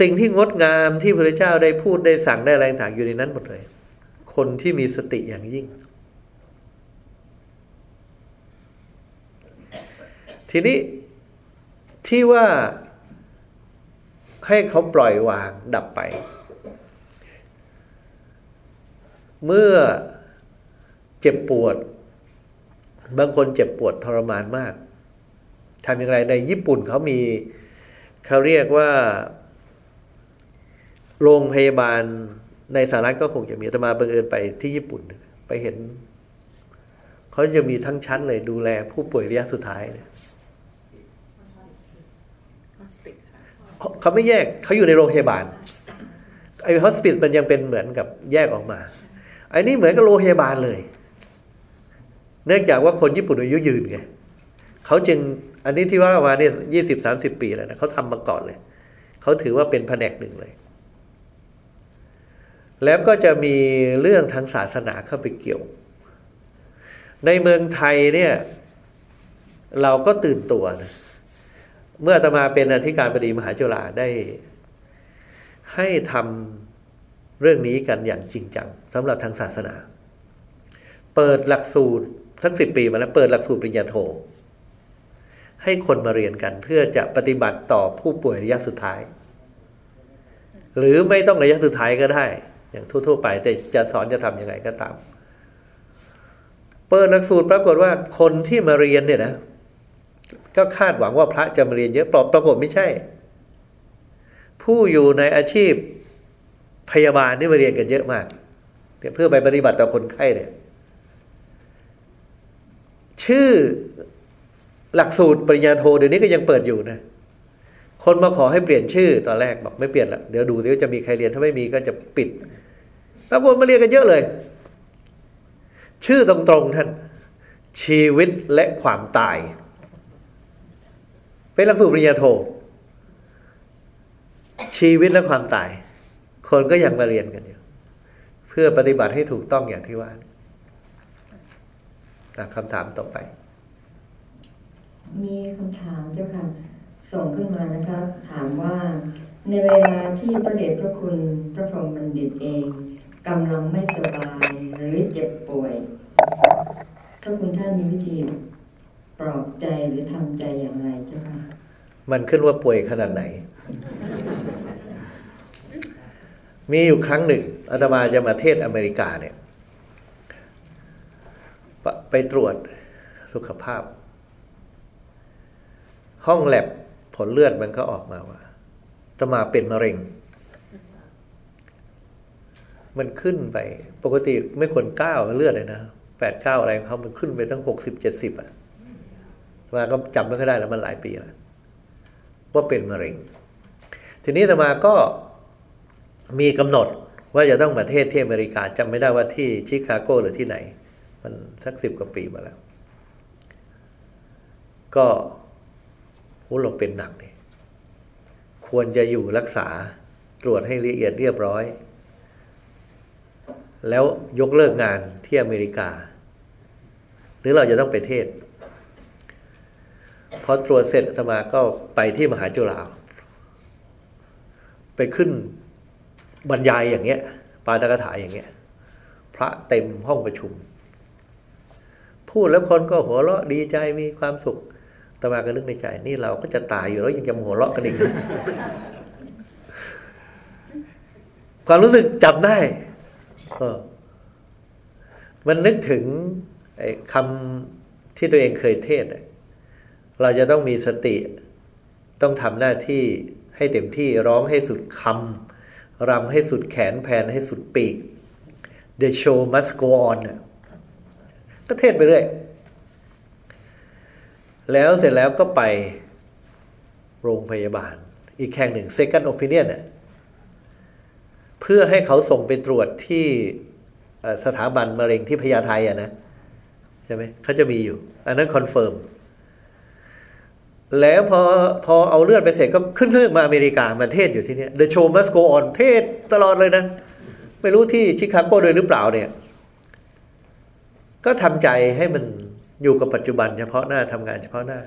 สิ่งที่งดงามที่พระเจ้าได้พูดได้สั่งได้อะไรต่างอยู่ในนั้นหมดเลย คนที่มีสติอย่างยิ่ง ทีนี้ที่ว่าให้เขาปล่อยวางดับไป เมื่อเจ็บปวด บางคนเจ็บปวดทรมานมากทำอย่างไรในญี่ปุ่นเขามีเขาเรียกว่า โรงพยาบาลในสหรัฐก็คงจะมีแต่มาบังเอิญไปที่ญี่ปุ่น ไปเห็น เขาจะมีทั้งชั้นเลยดูแลผู้ป่วยระยะสุดท้ายเนี่ย เขาไม่แยกเขาอยู่ในโรงพยาบาลไอ้ฮอสปิสมันยังเป็นเหมือนกับแยกออกมาไอ้นี่เหมือนกับโรงพยาบาลเลย เนื่องจากว่าคนญี่ปุ่นอายุยืนไงเขาจึงอันนี้ที่ว่ามาเนี่ยยี่สิบสามสิบปีแล้วนะเขาทำมาก่อนเลย เขาถือว่าเป็นแผนกหนึ่งเลย แล้วก็จะมีเรื่องทางศาสนาเข้าไปเกี่ยว ในเมืองไทยเนี่ย เราก็ตื่นตัวนะ เมื่อตมาเป็นอธิการบดีมหาจุฬาได้ ให้ทำเรื่องนี้กันอย่างจริงจังสำหรับทางศาสนา เปิดหลักสูตรสักสิบปีมาแล้วเปิดหลักสูตรปริญญาโท ให้คนมาเรียนกันเพื่อจะปฏิบัติต่อผู้ป่วยระยะสุดท้าย หรือไม่ต้องระยะสุดท้ายก็ได้ อย่างทั่ว ๆ ไป แต่จะสอนจะทำยังไงก็ตาม เปิดหลักสูตรปรากฏว่าคนที่มาเรียนเนี่ยนะ ก็คาดหวังว่าพระจะมาเรียนเยอะปรากฏไม่ใช่ ผู้อยู่ในอาชีพพยาบาลนี่มาเรียนกันเยอะมากเพื่อไปปฏิบัติต่อคนไข้เนี่ยชื่อหลักสูตรปริญญาโทเดี๋ยวนี้ก็ยังเปิดอยู่นะ คนมาขอให้เปลี่ยนชื่อตอนแรกบอกไม่เปลี่ยนละเดี๋ยวดูว่าจะมีใครเรียนถ้าไม่มีก็จะปิดปรากฏมาเรียนกันเยอะเลย ชื่อตรงๆท่าน ชีวิตและความตาย เป็นหลักสูตรปริญญาโท ชีวิตและความตาย คนก็ยังมาเรียนกันอยู่ เพื่อปฏิบัติให้ถูกต้องอย่างที่ว่าคำถามต่อไป มีคำถามเจ้าค่ะส่งขึ้นมานะคะถามว่าในเวลาที่พระเดชพระคุณพระพรหมบัณฑิตเองกำลังไม่สบายหรือเจ็บป่วยพระคุณท่านมีวิธี ปลอบใจหรือทำใจอย่างไรเจ้าค่ะมันขึ้นว่าป่วยขนาดไหน มีอยู่ครั้งหนึ่งอาตมาจะมาเทศอเมริกาเนี่ย ไปตรวจสุขภาพ ห้องแลบผลเลือดมันก็ออกมาว่าอาตมาเป็นมะเร็ง มันขึ้นไป ปกติไม่ควรเก้าเลือดเลยนะแปดเก้าอะไรเขามันขึ้นไปตั้งหกสิบเจ็ดสิบอะ มาก็จำไม่ค่อยได้แล้วมันหลายปีแล้วว่าเป็นมะเร็ง ทีนี้อาตมาก็มีกำหนดว่าจะต้องมาเทศที่อเมริกาจำไม่ได้ว่าที่ชิคาโกหรือที่ไหน มันสักสิบกว่าปีมาแล้ว ก็โอ้เราเป็นหนักนี่ควรจะอยู่รักษาตรวจให้ละเอียดเรียบร้อย แล้วยกเลิกงานที่อเมริกา หรือเราจะต้องไปเทศ พอตรวจเสร็จอาตมาก็ไปที่มหาจุฬาไปขึ้นบรรยายอย่างเงี้ย ปาตกถาอย่างเงี้ย พระเต็มห้องประชุม พูดแล้วคนก็หัวเราะดีใจมีความสุขอาตมาก็นึกในใจ นี่เราก็จะตายอยู่แล้วยังจะหัวเราะกันอีกความรู้สึกจำได้เออมันนึกถึงคำที่ตัวเองเคยเทศ เราจะต้องมีสติต้องทำหน้าที่ให้เต็มที่ร้องให้สุดคำรำให้สุดแขนแผนให้สุดปีก The show must go on ก็เทศไปเรื่อยแล้วเสร็จแล้วก็ไปโรงพยาบาล อีกแห่งหนึ่ง second opinion น่ะเพื่อให้เขาส่งไปตรวจที่สถาบันมะเร็งที่พญาไทอะนะ ใช่ไหมเขาจะมีอยู่ อันนั้น confirm แล้วพอพอเอาเลือดไปเสร็จก็ขึ้นเครื่องมาอเมริกามาเทศน์อยู่ที่เนี้ย The show must go on เทศน์ตลอดเลยนะ ไม่รู้ที่ชิคาโกด้วยหรือเปล่าเนี่ย ก็ทำใจให้มันอยู่กับปัจจุบันเฉพาะหน้าทำงานเฉพาะหน้า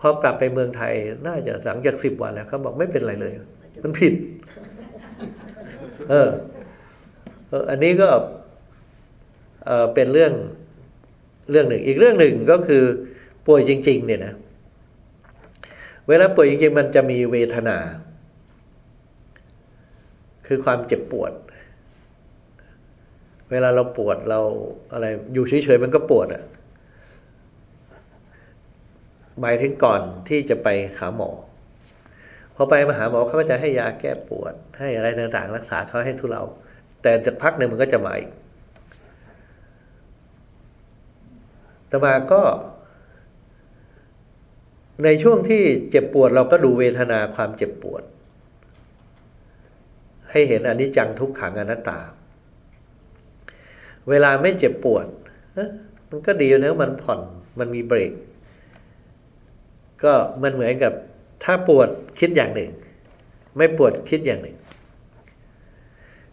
พอกลับไปเมืองไทยน่าจะหลังจากสิบวันแล้วเขาบอกไม่เป็นไรเลย มันผิด เออเอออันนี้ก็เออเป็นเรื่องเรื่องหนึ่ง อีกเรื่องหนึ่งก็คือป่วยจริง ๆ เนี่ยนะ เวลาป่วยจริงๆมันจะมีเวทนา คือความเจ็บปวด เวลาเราปวดเราอะไร อยู่เฉยๆมันก็ปวดอะ่ะหมายถึงก่อนที่จะไปหาหมอ พอไปมาหาหมอเขาก็จะให้ยาแก้ปวด ให้อะไรต่างๆ รักษาเขาให้ทุเลาแต่จากพักหนึ่งมันก็จะมาอีกต่มาก็ ในช่วงที่เจ็บปวดเราก็ดูเวทนาความเจ็บปวด ให้เห็นอนิจจังทุกขังอนัตตา เวลาไม่เจ็บปวดมันก็ดีนะมันผ่อนมันมีเบรก ก็มันเหมือนกับ ถ้าปวดคิดอย่างหนึ่ง ไม่ปวดคิดอย่างหนึ่ง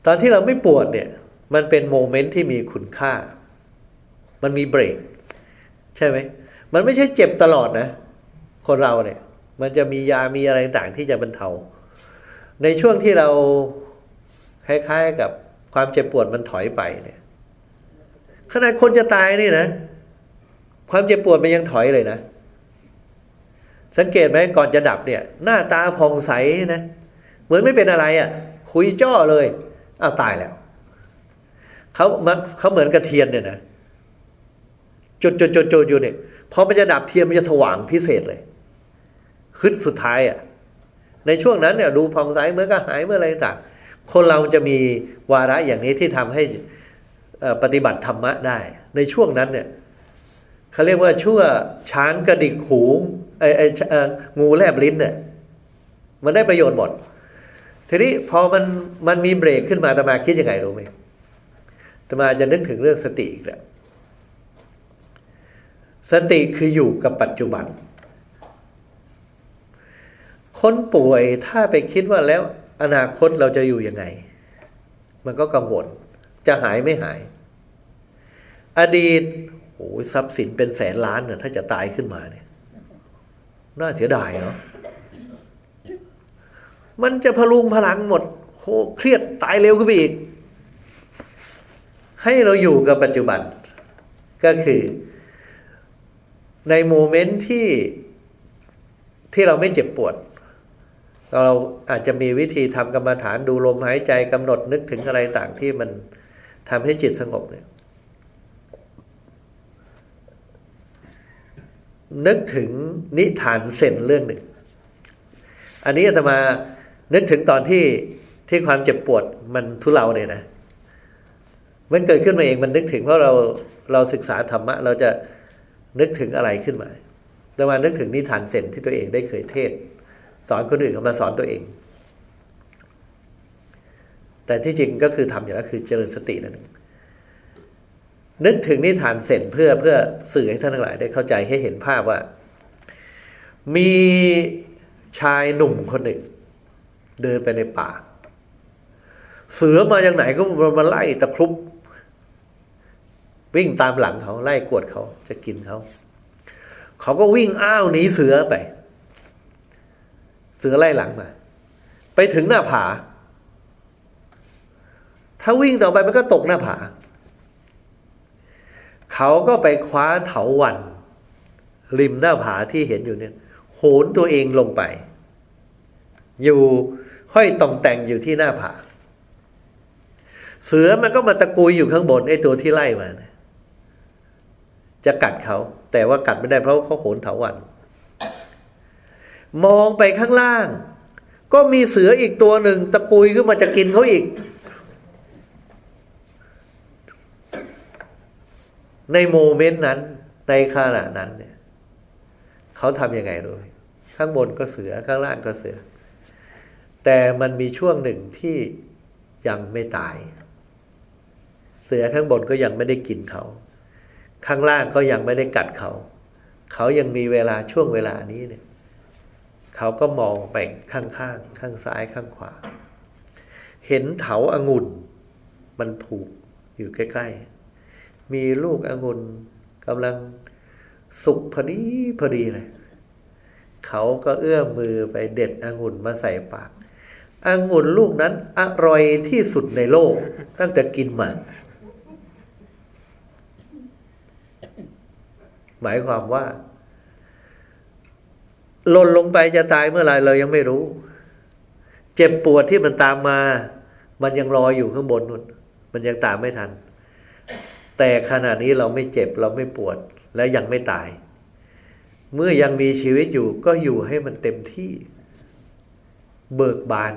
ตอนที่เราไม่ปวดเนี่ย มันเป็นโมเมนต์ที่มีคุณค่า มันมีเบรก ใช่ไหมมันไม่ใช่เจ็บตลอดนะ คนเราเนี่ย มันจะมียามีอะไรต่างที่จะบรรเทา ในช่วงที่เราคล้ายๆกับความเจ็บปวดมันถอยไปเนี่ยขนาดคนจะตายนี่นะ ความเจ็บปวดมันยังถอยเลยนะ สังเกตไหมก่อนจะดับเนี่ย หน้าตาผ่องใสนะเหมือนไม่เป็นอะไรอะ่ะ คุยจ้อเลยอ้าวตายแล้วเขามันเขาเหมือนกระเทียนเนี่ยนะจุดจุดจุดจุดอยู่เนี่ยพอมันจะดับเทียนมันจะถว่างพิเศษเลย ฮึดสุดท้ายอะ่ะในช่วงนั้นเนี่ยดูผ่องใสเมื่อก็หายเมื่ออะไรต่างคนเราจะมีวาระอย่างนี้ที่ทำให้ปฏิบัติธรรมะได้ ในช่วงนั้นเนี่ยเขาเรียกว่าชั่วช้างกระดิกหูไอ้ไอ้งูแลบลิ้นเนี่ยมันได้ประโยชน์หมด ทีนี้พอมันมันมีเบรกขึ้นมาตมาคิดยังไงรู้ไหมตมาจะนึกถึงเรื่องสติอีกแล้วสติคืออยู่กับปัจจุบัน คนป่วยถ้าไปคิดว่าแล้วอนาคตเราจะอยู่ยังไง มันก็กังวล จะหายไม่หาย อดีตโอ้ยทรัพย์สินเป็นแสนล้านเนี่ยถ้าจะตายขึ้นมาเนี่ย น่าเสียดายเนาะมันจะพลุงพลังหมดโหเครียดตายเร็วขึ้นไปอีก ให้เราอยู่กับปัจจุบัน ก็คือ ในโมเมนต์ที่ที่เราไม่เจ็บปวด เราอาจจะมีวิธีทำกรรมฐานดูลมหายใจกำหนดนึกถึงอะไรต่างที่มันทำให้จิตสงบเนี่ย นึกถึงนิทานเซนเรื่องหนึ่ง อันนี้อาตมานึกถึงตอนที่ที่ความเจ็บปวดมันทุเลาเนี่ยนะมันเกิดขึ้นมาเองมันนึกถึงเพราะเราเราศึกษาธรรมะ เราจะนึกถึงอะไรขึ้นมาแต่มานึกถึงนิทานเซนที่ตัวเองได้เคยเทศ สอนคนอื่นก็มาสอนตัวเอง แต่ที่จริงก็คือทำอย่างนั้นคือเจริญสตินั่นเองนึกถึงนิทานเซนเพื่อเพื่อสื่อให้ท่านทั้งหลายได้เข้าใจให้เห็นภาพว่า มีชายหนุ่มคนหนึ่ง เดินไปในป่า เสือมาจากไหนก็มาไล่ตะครุบวิ่งตามหลังเขาไล่กวดเขาจะกินเขา เขาก็วิ่งอ้าวหนีเสือไป เสือไล่หลังมา ไปถึงหน้าผา ถ้าวิ่งต่อไปมันก็ตกหน้าผา เขาก็ไปคว้าเถาวัน ริมหน้าผาที่เห็นอยู่เนี่ย โหนตัวเองลงไป อยู่ห้อยต่องแต่งอยู่ที่หน้าผา เสือมันก็มาตะกุยอยู่ข้างบนไอ้ตัวที่ไล่มานะจะกัดเขา แต่ว่ากัดไม่ได้เพราะเขาโหนเถาวัน มองไปข้างล่าง ก็มีเสืออีกตัวหนึ่งตะกุยขึ้นมาจะกินเขาอีก ในโมเมนต์นั้น ในขณะนั้นเนี่ยเขาทำยังไงรู้ข้างบนก็เสือข้างล่างก็เสือ แต่มันมีช่วงหนึ่งที่ยังไม่ตาย เสือข้างบนก็ยังไม่ได้กินเขา ข้างล่างก็ยังไม่ได้กัดเขา เขายังมีเวลาช่วงเวลานี้เนี่ย เขาก็มองไปข้างๆข้างซ้ายข้างขวา เห็นเถาอางุ่น มันผูกอยู่ใกล้ ๆ มีลูกองุ่นกำลังสุกพอดีพอดีเลยเขาก็เอื้อมมือไปเด็ดองุ่นมาใส่ปากองุ่นลูกนั้นอร่อยที่สุดในโลก ตั้งแต่กินมา หมายความว่า หล่นลงไปจะตายเมื่อไรเรายังไม่รู้ เจ็บปวดที่มันตามมา มันยังรออยู่ข้างบนนู่นมันยังตามไม่ทัน แต่ขณะนี้เราไม่เจ็บเราไม่ปวดและยังไม่ตาย เมื่อยังมีชีวิตอยู่ก็อยู่ให้มันเต็มที่ เบิกบาน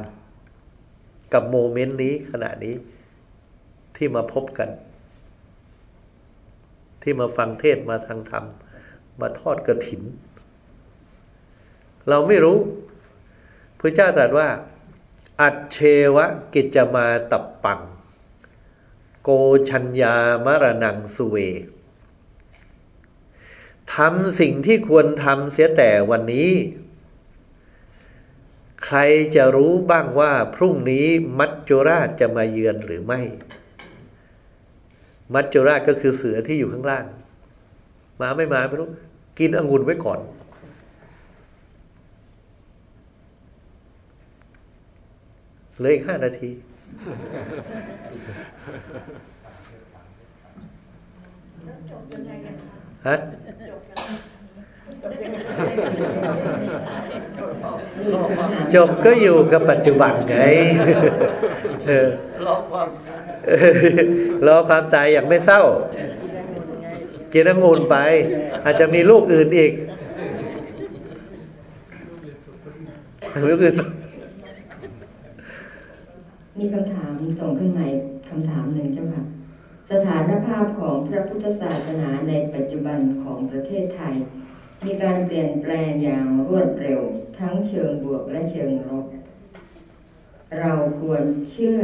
กับโมเมนต์นี้ขณะนี้ที่มาพบกัน ที่มาฟังเทศมาทางธรรม มาทอดกระถิ่น เราไม่รู้พระเจ้าตรัสว่า อัจเชวะกิจมาตับปัง โกชัญญามรนังสุเวทำสิ่งที่ควรทำเสียแต่วันนี้ ใครจะรู้บ้างว่าพรุ่งนี้มัจจุราชจะมาเยือนหรือไม่ มัจจุราชก็คือเสือที่อยู่ข้างล่าง มาไม่มาไม่รู้ กินองุ่นไว้ก่อน เหลืออีกห้านาที ฮะจบก็อยู่กับปัจจุบันไงรอความเออรอความตายอย่างไม่เศร้ากินองุ่นไป อาจจะมีลูกอื่นอีกลูกอื่น มีคำถามส่งขึ้นมาอีกคำถามหนึ่งเจ้าค่ะ สถานภาพของพระพุทธศาสนาในปัจจุบันของประเทศไทย มีการเปลี่ยนแปลงอย่างรวดเร็ว ทั้งเชิงบวกและเชิงลบเราควรเชื่อ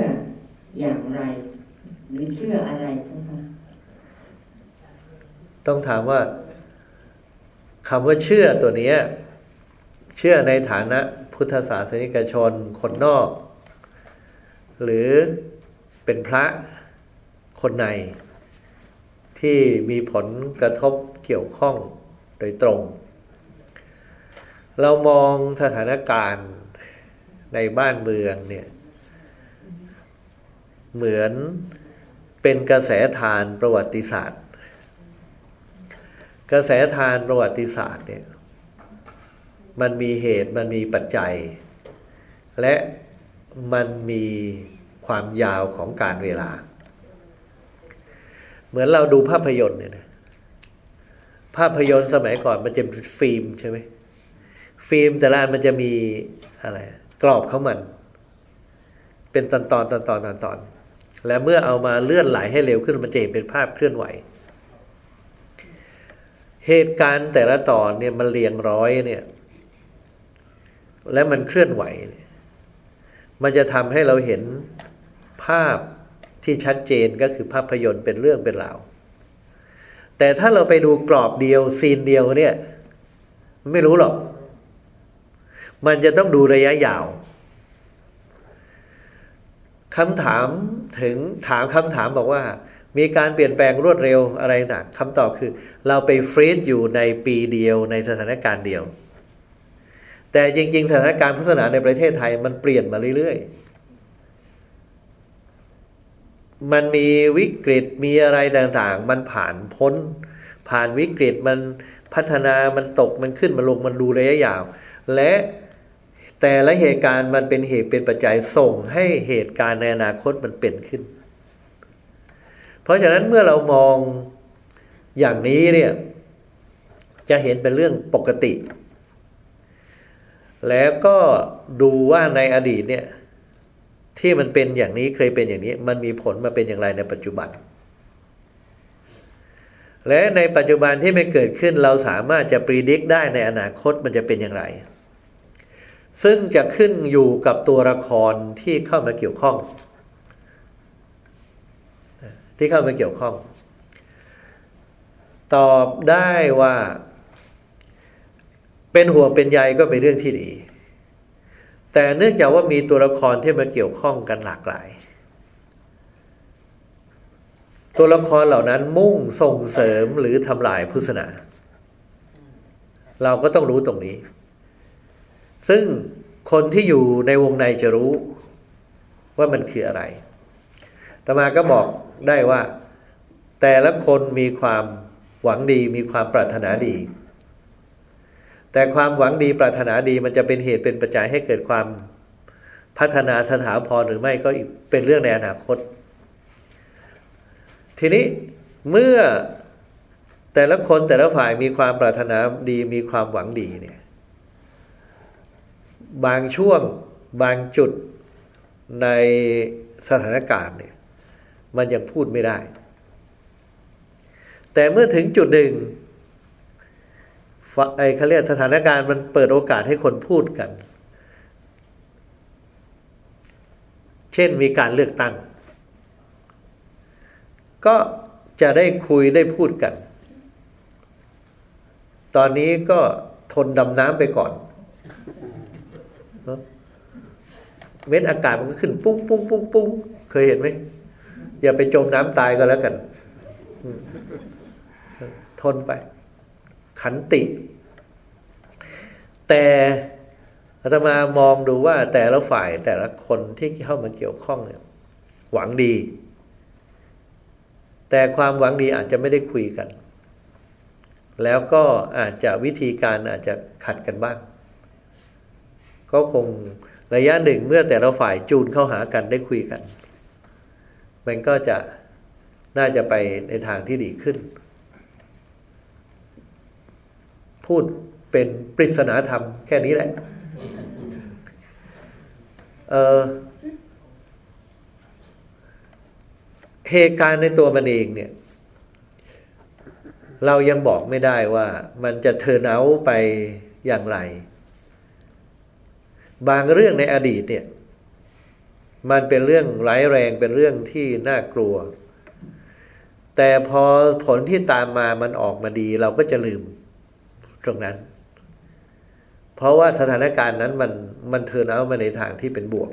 อย่างไร หรือเชื่ออะไรเจ้าค่ะต้องถามว่าคำว่าเชื่อตัวนี้เชื่อในฐานะพุทธศาสนิกชนคนนอก หรือเป็นพระคนใน ที่มีผลกระทบเกี่ยวข้องโดยตรง เรามองสถานการณ์ในบ้านเมืองเนี่ย เหมือนเป็นกระแสทานประวัติศาสตร์ กระแสทานประวัติศาสตร์เนี่ย มันมีเหตุมันมีปัจจัย และ มันมีความยาวของการเวลา เหมือนเราดูภาพยนตร์เนี่ยนะภาพยนตร์สมัยก่อนมันจะเป็นฟิล์มใช่ไหมฟิล์มแต่ละอันมันจะมีอะไร กรอบเขามัน เป็นตอนตอนตอนตอนตอนตอนและเมื่อเอามาเลื่อนไหลให้เร็วขึ้นมันจะเห็นเป็นภาพเคลื่อนไหว เหตุการณ์แต่ละตอนเนี่ยมันเรียงร้อยเนี่ย และมันเคลื่อนไหวเนี่ย มันจะทำให้เราเห็นภาพที่ชัดเจนก็คือภาพยนตร์เป็นเรื่องเป็นราวแต่ถ้าเราไปดูกรอบเดียวซีนเดียวเนี่ย ไม่รู้หรอก มันจะต้องดูระยะยาวคำถามถึงถามคำถามบอกว่า มีการเปลี่ยนแปลงรวดเร็วอะไรต่างคำตอบคือ เราไปฟรีดอยู่ในปีเดียวในสถานการณ์เดียว แต่จริง ๆ สถานการณ์พุทธศาสนาในประเทศไทยมันเปลี่ยนมาเรื่อยๆ มันมีวิกฤตมีอะไรต่างๆ มันผ่านพ้น ผ่านวิกฤตมันพัฒนามันตกมันขึ้นมันลงมันดูระยะยาว และแต่ละเหตุการณ์มันเป็นเหตุเป็นปัจจัยส่งให้เหตุการณ์ในอนาคตมันเป็นขึ้น เพราะฉะนั้นเมื่อเรามองอย่างนี้เนี่ยจะเห็นเป็นเรื่องปกติ แล้วก็ดูว่าในอดีตเนี่ยที่มันเป็นอย่างนี้เคยเป็นอย่างนี้ มันมีผลมาเป็นอย่างไรในปัจจุบัน และในปัจจุบันที่ไม่เกิดขึ้นเราสามารถจะปรีดิกได้ในอนาคตมันจะเป็นอย่างไร ซึ่งจะขึ้นอยู่กับตัวละครที่เข้ามาเกี่ยวข้อง ที่เข้ามาเกี่ยวข้อง ตอบได้ว่า เป็นหัวเป็นใยก็เป็นเรื่องที่ดี แต่เนื่องจากว่ามีตัวละครที่มาเกี่ยวข้องกันหลากหลาย ตัวละครเหล่านั้นมุ่งส่งเสริมหรือทำลายพุทธศาสนา เราก็ต้องรู้ตรงนี้ ซึ่งคนที่อยู่ในวงในจะรู้ว่ามันคืออะไรตมาก็บอกได้ว่า แต่ละคนมีความหวังดีมีความปรารถนาดี แต่ความหวังดีปรารถนาดีมันจะเป็นเหตุเป็นปัจจัยให้เกิดความพัฒนาสถาพรหรือไม่ก็เป็นเรื่องในอนาคต ทีนี้เมื่อแต่ละคนแต่ละฝ่ายมีความปรารถนาดีมีความหวังดีเนี่ยบางช่วงบางจุดในสถานการณ์เนี่ยมันยังพูดไม่ได้ แต่เมื่อถึงจุดหนึ่ง ไอ้เขาเรียกสถานการณ์มันเปิดโอกาสให้คนพูดกัน เช่นมีการเลือกตั้ง ก็จะได้คุยได้พูดกัน ตอนนี้ก็ทนดำน้ำไปก่อน เม็ดอากาศมันก็ขึ้นปุ้งปุ้งปุ้งปุ้งเคยเห็นไหมอย่าไปจมน้ำตายก็แล้วกัน ทนไป ขันติ แต่อาตมามองดูว่าแต่ละฝ่ายแต่ละคนที่เข้ามาเกี่ยวข้องเนี่ย หวังดี แต่ความหวังดีอาจจะไม่ได้คุยกัน แล้วก็อาจจะวิธีการอาจจะขัดกันบ้าง ก็คงระยะหนึ่งเมื่อแต่ละฝ่ายจูนเข้าหากันได้คุยกัน มันก็จะน่าจะไปในทางที่ดีขึ้น พูดเป็นปริศนาธรรมแค่นี้แหละเเหตุการณ์ในตัวมันเองเนี่ย เรายังบอกไม่ได้ว่ามันจะเทอร์เนาไปอย่างไร บางเรื่องในอดีตเนี่ย มันเป็นเรื่องร้ายแรงเป็นเรื่องที่น่ากลัว แต่พอผลที่ตามมามันออกมาดี เราก็จะลืม ตรงนั้น เพราะว่าสถานการณ์นั้นมันมันเทินเอามาในทางที่เป็นบวก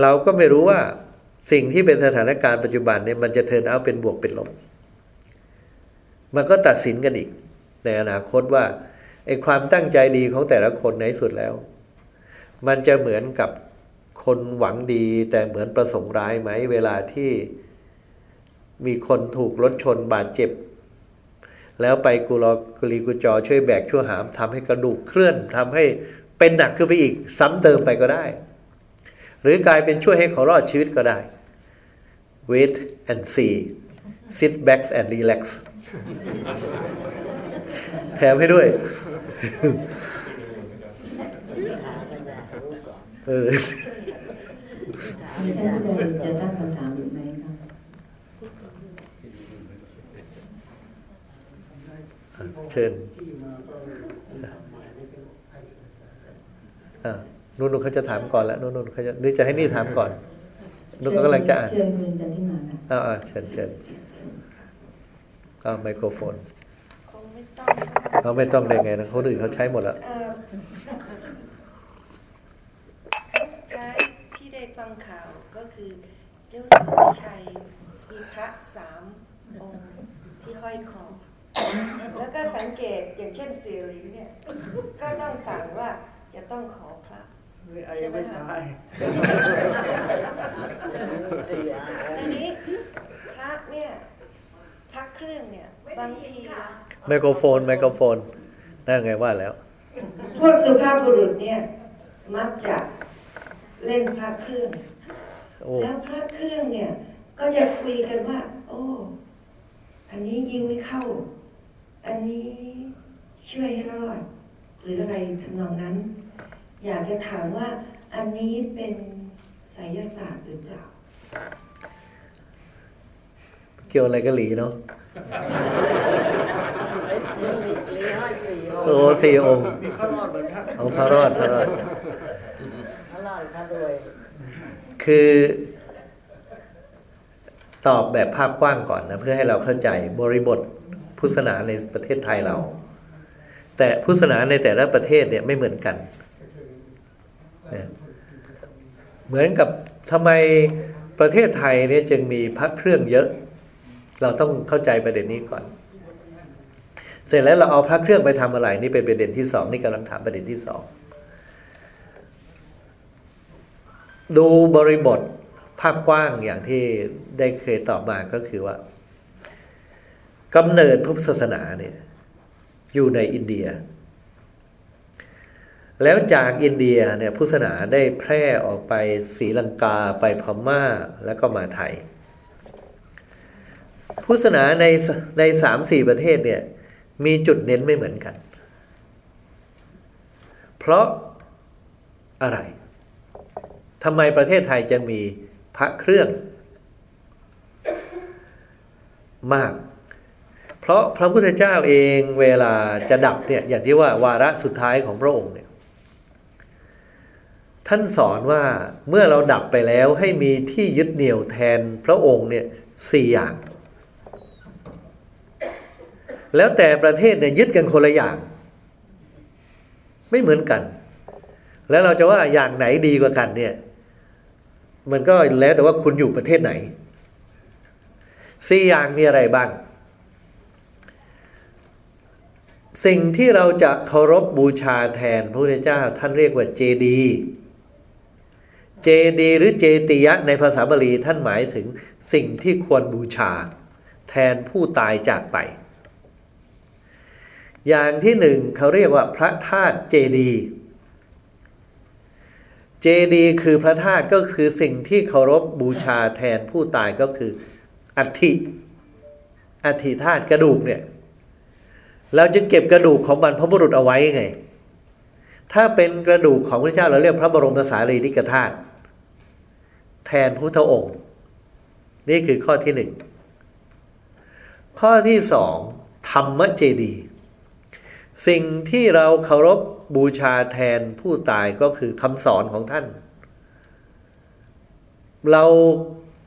เราก็ไม่รู้ว่าสิ่งที่เป็นสถานการณ์ปัจจุบันเนี่ยมันจะเทิร์นเอาเป็นบวกเป็นลบ มันก็ตัดสินกันอีก ในอนาคตว่าไอ้ความตั้งใจดีของแต่ละคนในสุดแล้ว มันจะเหมือนกับคนหวังดีแต่เหมือนประสงค์ร้ายไหม เวลาที่มีคนถูกรถชนบาดเจ็บ แล้วไปกุลกุลีกุจอช่วยแบกช่วยหามทำให้กระดูกเคลื่อนทำให้เป็นหนักขึ้นไปอีก ซ้ำเติมไปก็ได้ หรือกลายเป็นช่วยให้เขารอดชีวิตก็ได้ wait and see sit back and relax แถมให้ด้วยเออจะตั้งคำถามอีกไหมครับ เชิญอะนุ่นๆเขาจะถามก่อนแล้วนุ่นๆเขาจะหรือจะให้นี่ถามก่อนนุ่นก็กำลังจะอ่านเชิญคุณจันทิมาค่ะอ่าเชิญเชิญเอาไมโครโฟนคงไม่ต้องเขาไม่ต้องได้ไงนะคนอื่นเขาใช้หมดแล้วเอ่อสุดท้ายที่ได้ฟังข่าวก็คือเจ้าสัวชัยมีพระสามองค์ที่ห้อยคอ แล้วก็สังเกตอย่างเช่นเสียหลีเนี่ย ก็ต้องสั่งว่าจะต้องขอพระใช่ไหมคะทีนี้พระเนี่ยพระเครื่องเนี่ยบางทีไมโครโฟนไมโครโฟนนั่นไงว่าแล้ว พวกสุภาพบุรุษเนี่ยมักจะเล่นพระเครื่องโอ้แล้วพระเครื่องเนี่ย ก็จะคุยกันว่า โอ้ อันนี้ยิงไม่เข้า อันนี้ช่วยให้รอด หรืออะไรทำนองนั้น อยากจะถามว่าอันนี้เป็นไสยศาสตร์หรือเปล่า เกี่ยวอะไรกับหลีเนาะโอ้สี่องค์เอาพระรอดพระรอดคือตอบแบบภาพกว้างก่อนนะ เพื่อให้เราเข้าใจบริบท พุทธศาสนาในประเทศไทยเรา แต่พุทธศาสนาในแต่ละประเทศเนี่ยไม่เหมือนกันนะเหมือนกับทำไมประเทศไทยเนี่ยจึงมีพระเครื่องเยอะ เราต้องเข้าใจประเด็นนี้ก่อน เสร็จแล้วเราเอาพระเครื่องไปทำอะไรนี่เป็นประเด็นที่สองนี่กำลังถามประเด็นที่สองดูบริบทภาพกว้างอย่างที่ได้เคยตอบมาก็คือว่า กำเนิดพุทธศาสนาเนี่ย อยู่ในอินเดีย แล้วจากอินเดียเนี่ยพุทธศาสนาได้แพร่ออกไปศรีลังกาไปพม่าแล้วก็มาไทย พุทธศาสนาในในสามสี่ประเทศเนี่ย มีจุดเน้นไม่เหมือนกัน เพราะอะไรทำไมประเทศไทยจึงมีพระเครื่องมาก เพราะพระพุทธเจ้าเองเวลาจะดับเนี่ยอย่างที่ว่าวาระสุดท้ายของพระองค์เนี่ยท่านสอนว่าเมื่อเราดับไปแล้วให้มีที่ยึดเหนี่ยวแทนพระองค์เนี่ยสี่อย่าง แล้วแต่ประเทศเนี่ยยึดกันคนละอย่าง ไม่เหมือนกัน แล้วเราจะว่าอย่างไหนดีกว่ากันเนี่ย มันก็แล้วแต่ว่าคุณอยู่ประเทศไหนสี่อย่างมีอะไรบ้าง สิ่งที่เราจะเคารพบูชาแทนพระพุทธเจ้าท่านเรียกว่าเจดีเจดีหรือเจติยะในภาษาบาลีท่านหมายถึงสิ่งที่ควรบูชา แทนผู้ตายจากไป อย่างที่หนึ่งเขาเรียกว่าพระธาตุเจดีเจดีคือพระธาตุก็คือสิ่งที่เคารพบูชาแทนผู้ตายก็คืออัฐิอัฐิธาตุกระดูกเนี่ย เราจะเก็บกระดูกของบรรพบุรุษเอาไว้ไง ถ้าเป็นกระดูกของพระเจ้าเราเรียกพระบรมสารีริกธาตุแทนพุทธองค์ นี่คือข้อที่หนึ่งข้อที่สองธรรมเจดี สิ่งที่เราเคารพบูชาแทนผู้ตายก็คือคำสอนของท่าน เรา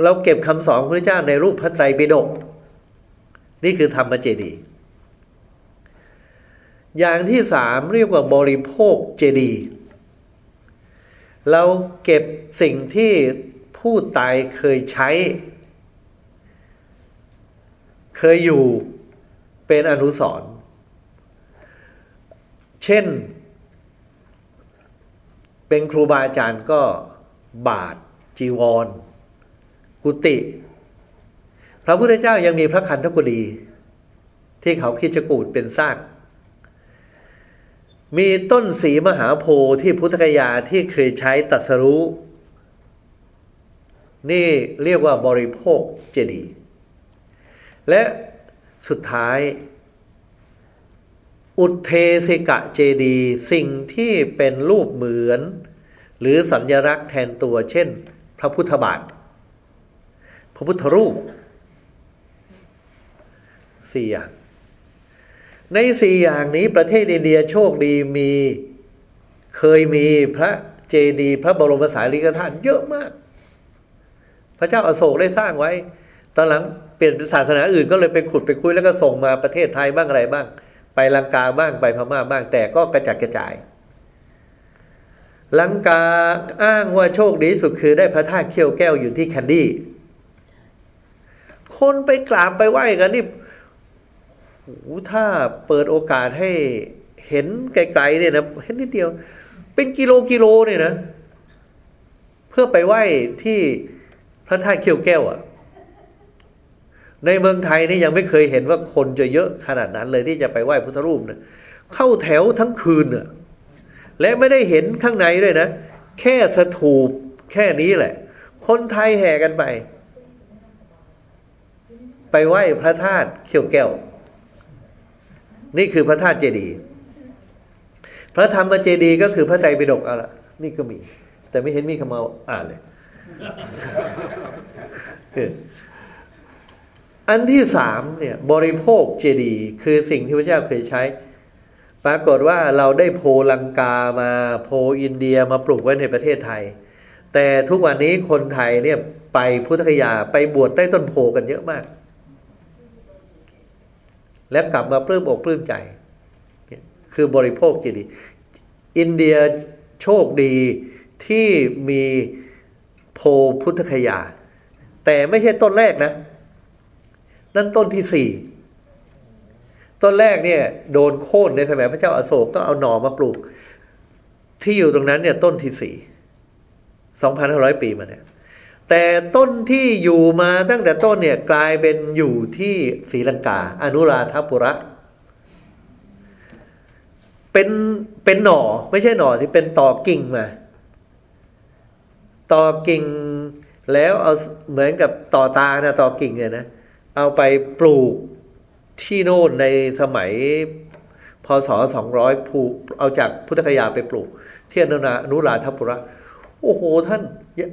เราเก็บคำสอนของพระเจ้าในรูปพระไตรปิฎกนี่คือธรรมเจดี์ อย่างที่สามเรียกว่าบริโภคเจดีเราเก็บสิ่งที่ผู้ตายเคยใช้ เคยอยู่เป็นอนุสรณ์เช่น เป็นครูบาอาจารย์ก็บาทจีวร กุฏิพระพุทธเจ้ายังมีพระคันธกุฎีที่เขาคิดจะกูดเป็นซาก มีต้นสีมหาโพธิ์ที่พุทธกยาที่เคยใช้ตัดสรู้ นี่เรียกว่าบริโภคเจดีย์และสุดท้าย อุเทสิกะเจดีย์สิ่งที่เป็นรูปเหมือน หรือสัญลักษณ์แทนตัวเช่น พระพุทธบาท พระพุทธรูปสี่อย่าง ในสี่อย่างนี้ประเทศอินเดียโชคดีมีเคยมีพระเจดีย์พระบรมสารีริกธาตุเยอะมาก พระเจ้าอาโศกได้สร้างไว้ ตอนหลังเปลี่ยนศาสนาอื่นก็เลยไปขุดไปคุยแล้วก็ส่งมาประเทศไทยบ้างอะไรบ้าง ไปลังกาบ้างไปพม่าบ้าง แต่ก็กระจัดกระจายลังกาอ้างว่าโชคดีสุดคือได้พระธาตุเขี้ยวแก้วอยู่ที่แคนดี้คนไปกราบไปไหว้กันนี่ ถ้าเปิดโอกาสให้เห็นไกลๆเนี่ยนะเห็นนิดเดียว เป็นกิโลกิโลเนี่ยนะ เพื่อไปไหว้ที่พระธาตุเขี้ยวแก้วอะ่ะ ในเมืองไทยนี่ยังไม่เคยเห็นว่าคนจะเยอะขนาดนั้นเลยที่จะไปไหว้พุทธรูปเนะเข้าแถวทั้งคืนน่ะและไม่ได้เห็นข้างในด้วยนะ แค่สถูปแค่นี้แหละ คนไทยแห่กันไป ไปไหว้พระธาตุเขี้ยวแก้ว นี่คือพระธาตุเจดีย์พระธรรมเจดีย์ก็คือพระไตรปิฎกเอาละนี่ก็มี แต่ไม่เห็นมีคำเอาอ่านเลยอันที่สามเนี่ย บริโภคเจดีย์คือสิ่งที่พระเจ้าเคยใช้ ปรากฏว่าเราได้โพลังกามาโพอินเดียมาปลูกไว้ในประเทศไทย แต่ทุกวันนี้คนไทยเนี่ยไปพุทธคยาไปบวชใต้ต้นโพกันเยอะมาก และกลับมาปลื้มอกปลื้มใจ คือบริโภคเจดี อินเดียโชคดีที่มีโพพุทธคยา แต่ไม่ใช่ต้นแรกนะ นั่นต้นที่สี่ต้นแรกเนี่ยโดนโค่นในสมัยพระเจ้าอาโศกต้องเอาหน่อมาปลูก ที่อยู่ตรงนั้นเนี่ยต้นที่สี่สองพันห้าร้อยปีมาเนี่ย แต่ต้นที่อยู่มาตั้งแต่ต้นเนี่ยกลายเป็นอยู่ที่ศรีลังกา อนุราธปุระ เป็นเป็นหน่อไม่ใช่หน่อที่เป็นต่อกิ่งมา ต่อกิ่งแล้วเอาเหมือนกับต่อตานะต่อกิ่งเนี่ยนะเอาไปปลูกที่โน่นในสมัยพศสองร้อยผูกเอาจากพุทธคยาไปปลูก ที่อนุนาอนุราธปุระ โอ้โหท่าน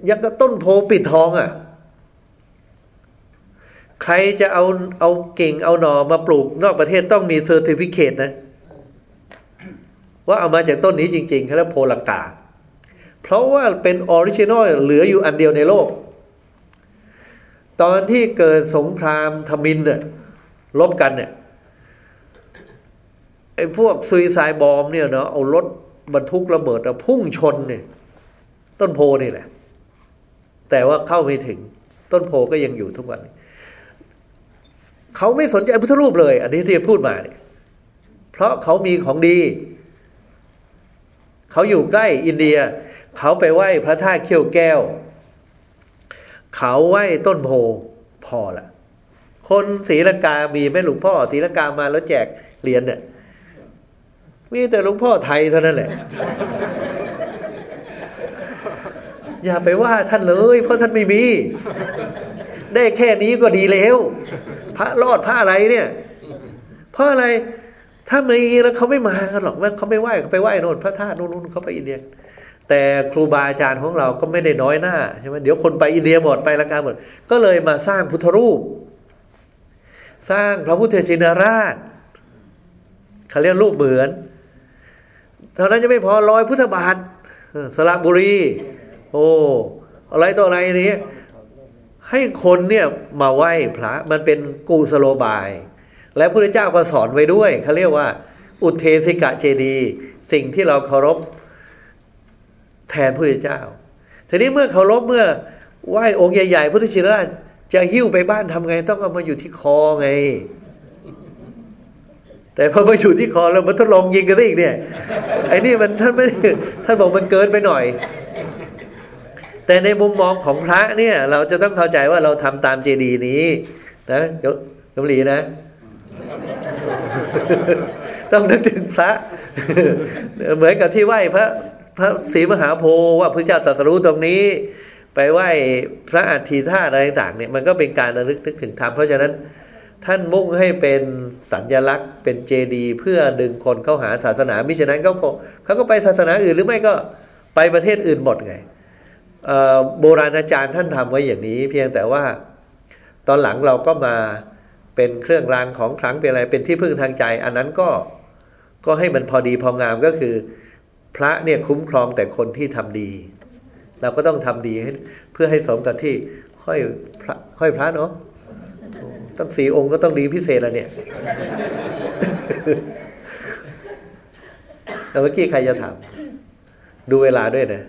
ยังกับต้นโพธิ์ปิดทองอะ่ะ ใครจะเอาเอากิ่งเอาหน่อมาปลูกนอกประเทศต้องมี certificate นะ ว่าเอามาจากต้นนี้จริงๆเขาเรียกโพธิ์ลังกาเพราะว่าเป็น original เหลืออยู่อันเดียวในโลก ตอนที่เกิดสงครามทมินเนี่ยลบกันเนี่ยไอ้พวกซุยไซบอมเนี่ยเนาะเอารถบรรทุกระเบิดอะพุ่งชนเนี่ย ต้นโพนี่แหละ แต่ว่าเข้าไม่ถึง ต้นโพก็ยังอยู่ทุกวัน เขาไม่สนใจพุทธรูปเลย อันนี้ที่พูดมาเนี่ย เพราะเขามีของดี เขาอยู่ใกล้อินเดีย เขาไปไหว้พระธาตุเขี้ยวแก้ว เขาไหว้ต้นโพพอละคนศรีลังกามีไหมหลวงพ่อศรีลังกามาแล้วแจกเหรียญเนี่ยมีแต่หลวงพ่อไทยเท่านั้นแหละ อย่าไปว่าท่านเลย เพราะท่านไม่มี ได้แค่นี้ก็ดีแล้ว พระรอดพระอะไรเนี่ย เพราะอะไร ถ้ามีแล้วเขาไม่มากันหรอกเขาไม่ไหว้เขาไปไหว้โน่นพระธาตุโน่นเขาไปอินเดียแต่ครูบาอาจารย์ของเราก็ไม่ได้น้อยหน้าใช่ไหมเดี๋ยวคนไปอินเดียหมดไปละกาหมด ก็เลยมาสร้างพุทธรูป สร้างพระพุทธชินราชเขาเรียกรูปเหมือน เท่านั้นจะไม่พอร้อยพุทธบาทสระบุรี โอ้ อะไรต่ออะไรนี้ ให้คนเนี่ยมาไหว้พระมันเป็นกูสโลบาย และพระเจ้าก็สอนไว้ด้วยเขาเรียกว่า อุเทสิกะเจดี สิ่งที่เราเคารพแทนพระเจ้า ทีนี้เมื่อเคารพเมื่อไหว้องค์ใหญ่ๆพุทธชินราชจะหิ้วไปบ้านทำไงต้องเอามาอยู่ที่คอไง แต่พอมาอยู่ที่คอแล้วมันทดลองยิงกันได้อีกเนี่ยไอ้นี่มันท่านไม่ท่านบอกมันเกินไปหน่อย แต่ในมุมมองของพระเนี่ย เราจะต้องเข้าใจว่าเราทำตามเจดีย์นี้ นะยกยมหลีนะ ต้องนึกถึงพระ เหมือนกับที่ไหว้พระพระศรีมหาโพธิ์ว่าพระเจ้าตรัสรู้ตรงนี้ ไปไหว้พระอัฐิธาตุอะไรต่างเนี่ยมันก็เป็นการระลึกนึกถึงธรรมเพราะฉะนั้นท่านมุ่งให้เป็นสัญลักษณ์เป็นเจดีย์เพื่อดึงคนเข้าหาศาสนามิฉะนั้นเขาเขาก็ไปศาสนาอื่นหรือไม่ก็ไปประเทศอื่นหมดไง โบราณอาจารย์ท่านทำไว้อย่างนี้ เพียงแต่ว่าตอนหลังเราก็มาเป็นเครื่องรางของขลังเป็นอะไรเป็นที่พึ่งทางใจ อันนั้นก็ก็ให้มันพอดีพองามก็คือ พระเนี่ยคุ้มครองแต่คนที่ทำดี เราก็ต้องทำดีให้เพื่อให้สมกับที่ห้อยพระห้อยพระเนาะต้องสีองค์ก็ต้องดีพิเศษแล้วเนี่ยแต่เมื่อกี้ใครจะถามดูเวลาด้วยนะ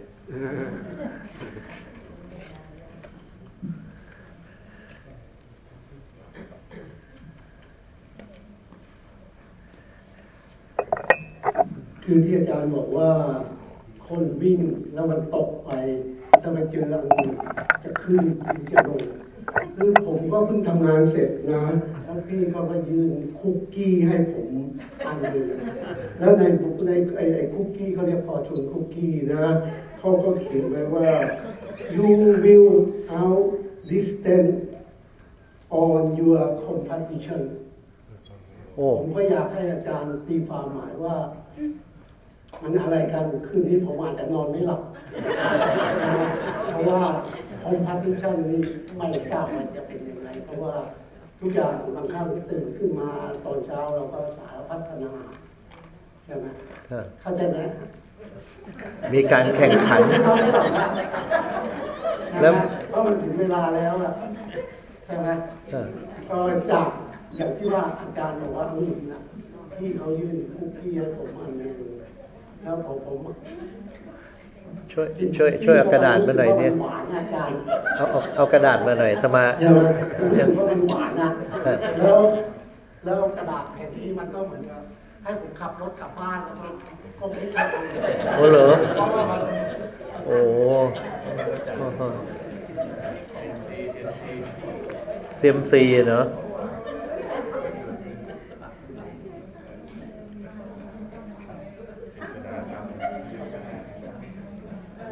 คือที่อาจารย์บอกว่าคนวิ่งแล้วมันตกไปถ้ามันเจออันอื่นจะขึ้นหรือจะลงคือผมก็เพิ่งทำงานเสร็จนะแล้วพี่เขาก็ยืนคุกกี้ให้ผมอันหนึ่งแล้วในในไอ้ไอคุกกี้เขาเรียกพอชนคุกกี้นะเขาก็เขียนไว้ว่า you will out distance on your competition ผมก็อยากให้อาจารย์ตีความหมายว่า มันอะไรกันคืนนี้ผมอาจจะนอนไม่หลับ เพราะว่าคอมพัติชันนี้ไม่ทราบว่าจะเป็นยังไงเพราะว่าทุกอย่างบางครั้งตื่นขึ้นมาตอนเช้าเราก็สายพัฒนาใช่ไหมครับเข้าใจไหมมีการแข่งขันนอนไม่หลับอะแล้แล้ววเพราะมันถึงเวลาแล้วอะใช่ไหมอ่าก็จาก อย่างที่ว่าอาจารย์บอกว่าอืมนะที่เขายื่นคุกกี้ให้ผมอันหนึงแล้วผมผมช่วยช่วยช่วยเอากระดาษมาหน่อยเนี่ยหวานอาจารย์เอาเอาเอากระดาษมาหน่อยสมาใช่ไหมรู้สึกว่ามันหวานนะแล้วแล้วกระดาษแผ่นที่มันก็เหมือนกับให้ผมขับรถกลับบ้านแล้วมันก็ไม่ใช่โอ้เหรอเพราะว่ามันโอ้เซียมซีเนาะ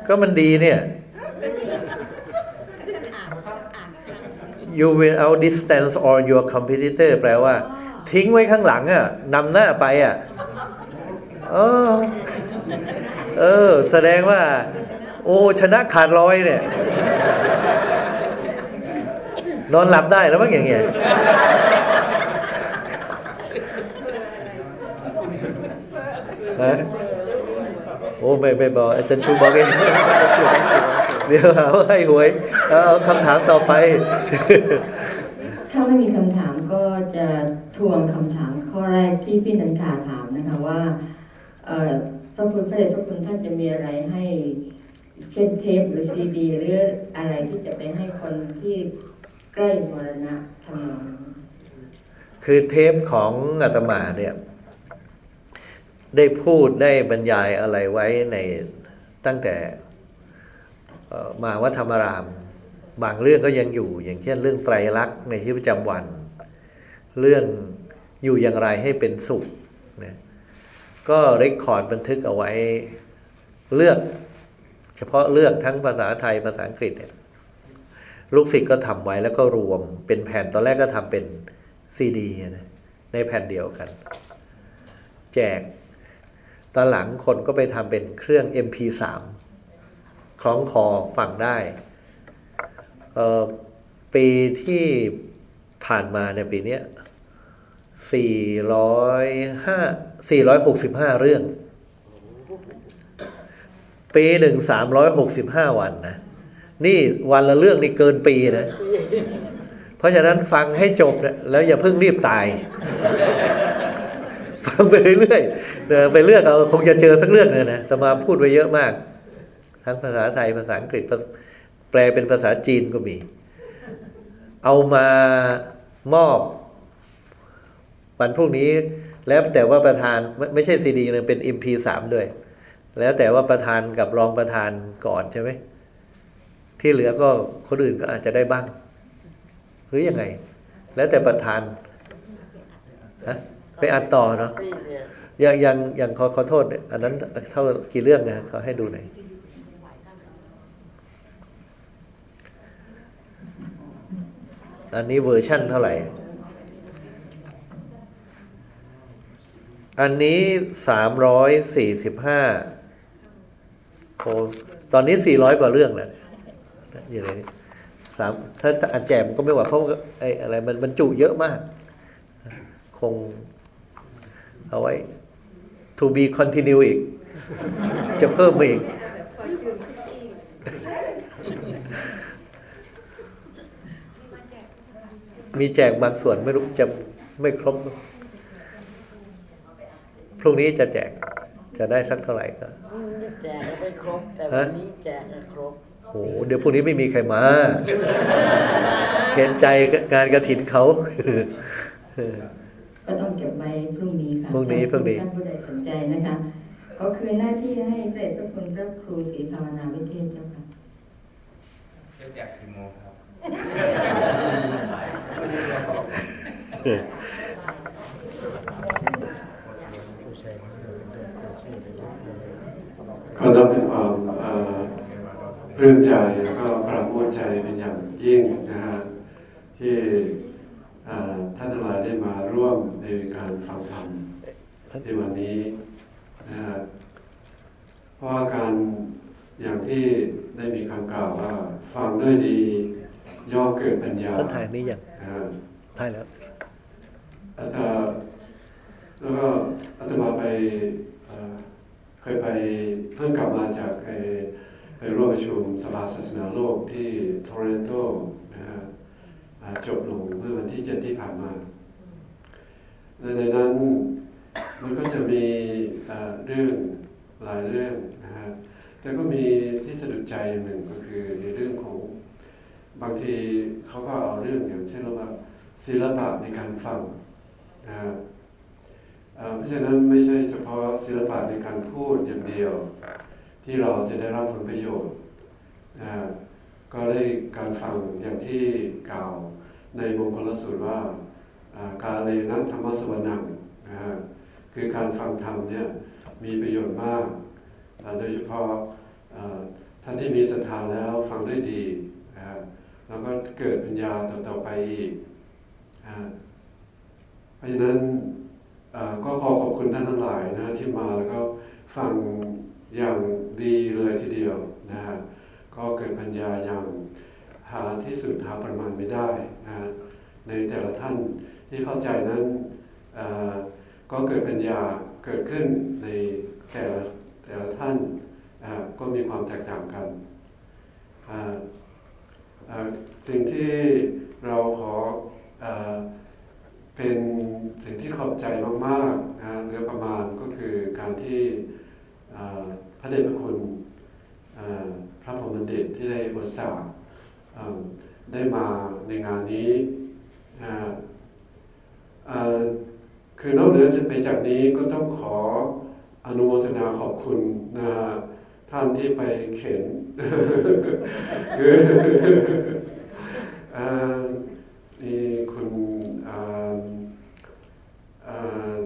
ก็มันดีเนี่ย you will out distance all your competitor แปลว่า ทิ้งไว้ข้างหลังอะนำหน้าไปอะเออเออ แสดงว่า โอ้ชนะขาดร้อยเนี่ย นอนหลับได้แล้วมั้งอย่างเงี้ยฮะ อ้ไม่ไม่บอกอาจารย์ชูบอกเองเดี๋ยวหาว่าให้หวยเอาเอาคำถามต่อไป ถ้าไม่มีคำถามก็จะทวงคำถามข้อแรกที่พี่นันทาถามนะคะว่าเอ่อพระคุณพระเดชพระคุณท่านจะมีอะไรให้เช่นเทปหรือซีดีหรืออะไรที่จะไปให้คนที่ใกล้มรณะทำนองนั้นคือเทปของอาตมาเนี่ย ได้พูดได้บรรยายอะไรไว้ในตั้งแต่มาวัดธรรมาราม บางเรื่องก็ยังอยู่ อย่างเช่นเรื่องไตรลักษณ์ในชีวิตประจำวัน เรื่องอยู่อย่างไรให้เป็นสุขนะก็เรคคอร์ดบันทึกเอาไว้เลือก เฉพาะเลือกทั้งภาษาไทยภาษาอังกฤษเนี่ยลูกศิษย์ก็ทำไว้แล้วก็รวมเป็นแผ่นตอนแรกก็ทำเป็นซีดีนะในแผ่นเดียวกัน แจก ตอนหลังคนก็ไปทำเป็นเครื่อง MP3 คล้องคอฟังได้ปีที่ผ่านมาในปีนี้405 465 เรื่อง ปีหนึ่ง365 วันนะ นี่วันละเรื่องนี่เกินปีนะ เพราะฉะนั้นฟังให้จบนะแล้วอย่าเพิ่งรีบตาย ไปเรื่อยๆเดินไปเลือกเอาคงจะเจอสักเรื่องเลยนะสมาพูดไว้เยอะมาก ทั้งภาษาไทยภาษาอังกฤษแปลเป็นภาษาจีนก็มี เอามามอบวันพรุ่งนี้แล้วแต่ว่าประธานไม่ใช่ซีดีเลยเป็น MP3 ด้วย แล้วแต่ว่าประธานกับรองประธานก่อนใช่ไหมที่เหลือก็คนอื่นก็อาจจะได้บ้าง หรือยังไง แล้วแต่ประธานฮะ ไปอัดต่อเนาะอย่างอย่างอย่างขอขอโทษเนี่ยอันนั้นเท่ากี่เรื่องนะขอให้ดูหน่อยอันนี้เวอร์ชั่นเท่าไหร่ อันนี้สามร้อยสี่สิบห้าโอตอนนี้สี่ร้อยกว่าเรื่องแล้วเนี่ยอยู่ในนี้สามถ้าอันแจมก็ไม่ไหวเพราะไอ้อะไรมันมันจุเยอะมาก คง เอาไว้ to be continue อีก จะเพิ่มมาอีกเนี่ยเอาแบบฟอร์จูนคุกกี้มาแจกมีแจกบางส่วนไม่รู้จะไม่ครบ พรุ่งนี้จะแจก จะได้สักเท่าไหร่ก็แจกไม่ครบ แต่วันนี้แจกครบโอ้โหเดี๋ยวพรุ่งนี้ไม่มีใครมา เห็นใจงานกระถินเขา ก็ต้องเก็บไว้พรุ่งนี้ค่ะพรุ่งนี้พรุ่งนี้ท่านผู้ใดสนใจนะคะ ก็คือหน้าที่ให้พระเดชพระคุณพระครูศรีภาวนาวิเทศเจ้าค่ะจะแจกกี่โมงครับขอรับด้วยความเอ่อปลื้มใจแล้วก็ปราบโมทใจเป็นอย่างยิ่งนะฮะที่เอ่อ ท่านทั้งหลายได้มาร่วมในการฟังธรรมในวันนี้นะฮะเพราะว่าการอย่างที่ได้มีคำกล่าวว่า ฟังด้วยดี ย่อมเกิดปัญญาท่านถ่ายนี่ยังนะฮะถ่ายแล้วอาตมาแล้วก็อาตมาไปเอ่อเคยไปเพิ่งกลับมาจากไอ้ไปร่วมประชุมสภาศาสนาโลกที่ทอร์เรนโตนะฮะอ่า จบลงเมื่อวันที่เจ็ดที่ผ่านมาในนั้นมันก็จะมีเรื่องหลายเรื่องนะฮะแต่ก็มีที่สะดุดใจหนึ่งก็คือในเรื่องของบางทีเขาก็เอาเรื่องอย่างเช่นว่าศิลปะในการฟังนะเอ่อเพราะฉะนั้นไม่ใช่เฉพาะศิลปะในการพูดอย่างเดียว ที่เราจะได้รับผลประโยชน์นะก็ได้การฟังอย่างที่กล่าว ในมงคลสูตรว่าอ่าการเลนั้นธรรมสวนังนะฮะคือการฟังธรรมเนี่ยมีประโยชน์มาก โดยเฉพาะท่านที่มีศรัทธาแล้วฟังได้ดีนะฮะแล้วก็เกิดปัญญาต่อๆไปอีกนะฮะเพราะฉะนั้นก็ขอขอบคุณท่านทั้งหลายนะฮะที่มาแล้วก็ฟังอย่างดีเลยทีเดียวนะฮะก็เกิดปัญญาอย่างาที่สุดหาประมาณไม่ได้นะฮะในแต่ละท่านที่เข้าใจนั้นก็เกิดปัญญาเกิดขึ้นในแต่ละแต่ละท่านก็มีความแตกต่างกันสิ่งที่เราขอเอ่อเป็นสิ่งที่ขอบใจมากๆนะเรือประมาณก็คือการที่พระเดชพระคุณพระพรหมบัณฑิตที่ได้อุตส่าห์อ่า ได้มาในงานนี้คือนอกเหนือจะไปจากนี้ก็ต้องขออนุโมทนาขอบคุณนะท่านที่ไปเข็นคืออ่คุณอ่าอ่า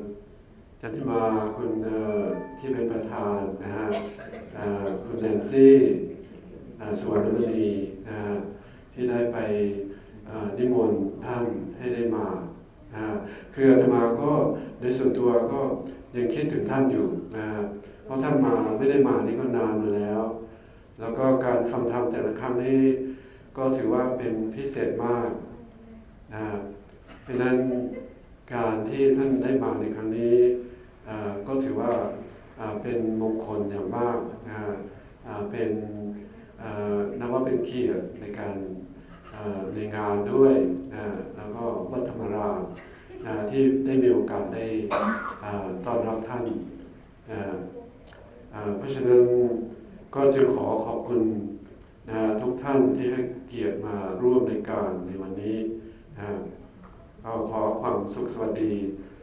จันทิมาคุณที่เป็นประธานนะฮะคุณแนนซี่อ่าสวรรณมณีนะฮะ ที่ได้ไปนิมนต์ท่านให้ได้มาคืออาตมาก็ในส่วนตัวก็ยังคิดถึงท่านอยู่นะเพราะท่านมาไม่ได้มานี่ก็นานมาแล้ว แล้วก็การฟังธรรมแต่ละครั้งนี้ก็ถือว่าเป็นพิเศษมากนะเพราะฉะนั้นการที่ท่านได้มาในครั้งนี้ก็ถือว่าเป็นมงคลอย่างมากนะเป็นนับว่าเป็นเกียรติในการ ในงานด้วยนะแล้วก็วัดธรรมรามนะที่ได้มีโอกาสได้ต้อนรับท่านนะเพราะฉะนั้นก็จึงขอขอบคุณนะทุกท่านที่ให้เกียรติมาร่วมในการในวันนี้นะฮะก็ขอความสุขสวัสดี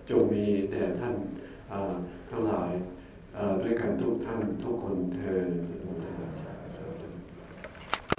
จงมีแด่ท่านทั้งหลายด้วยกันทุกท่านทุกคน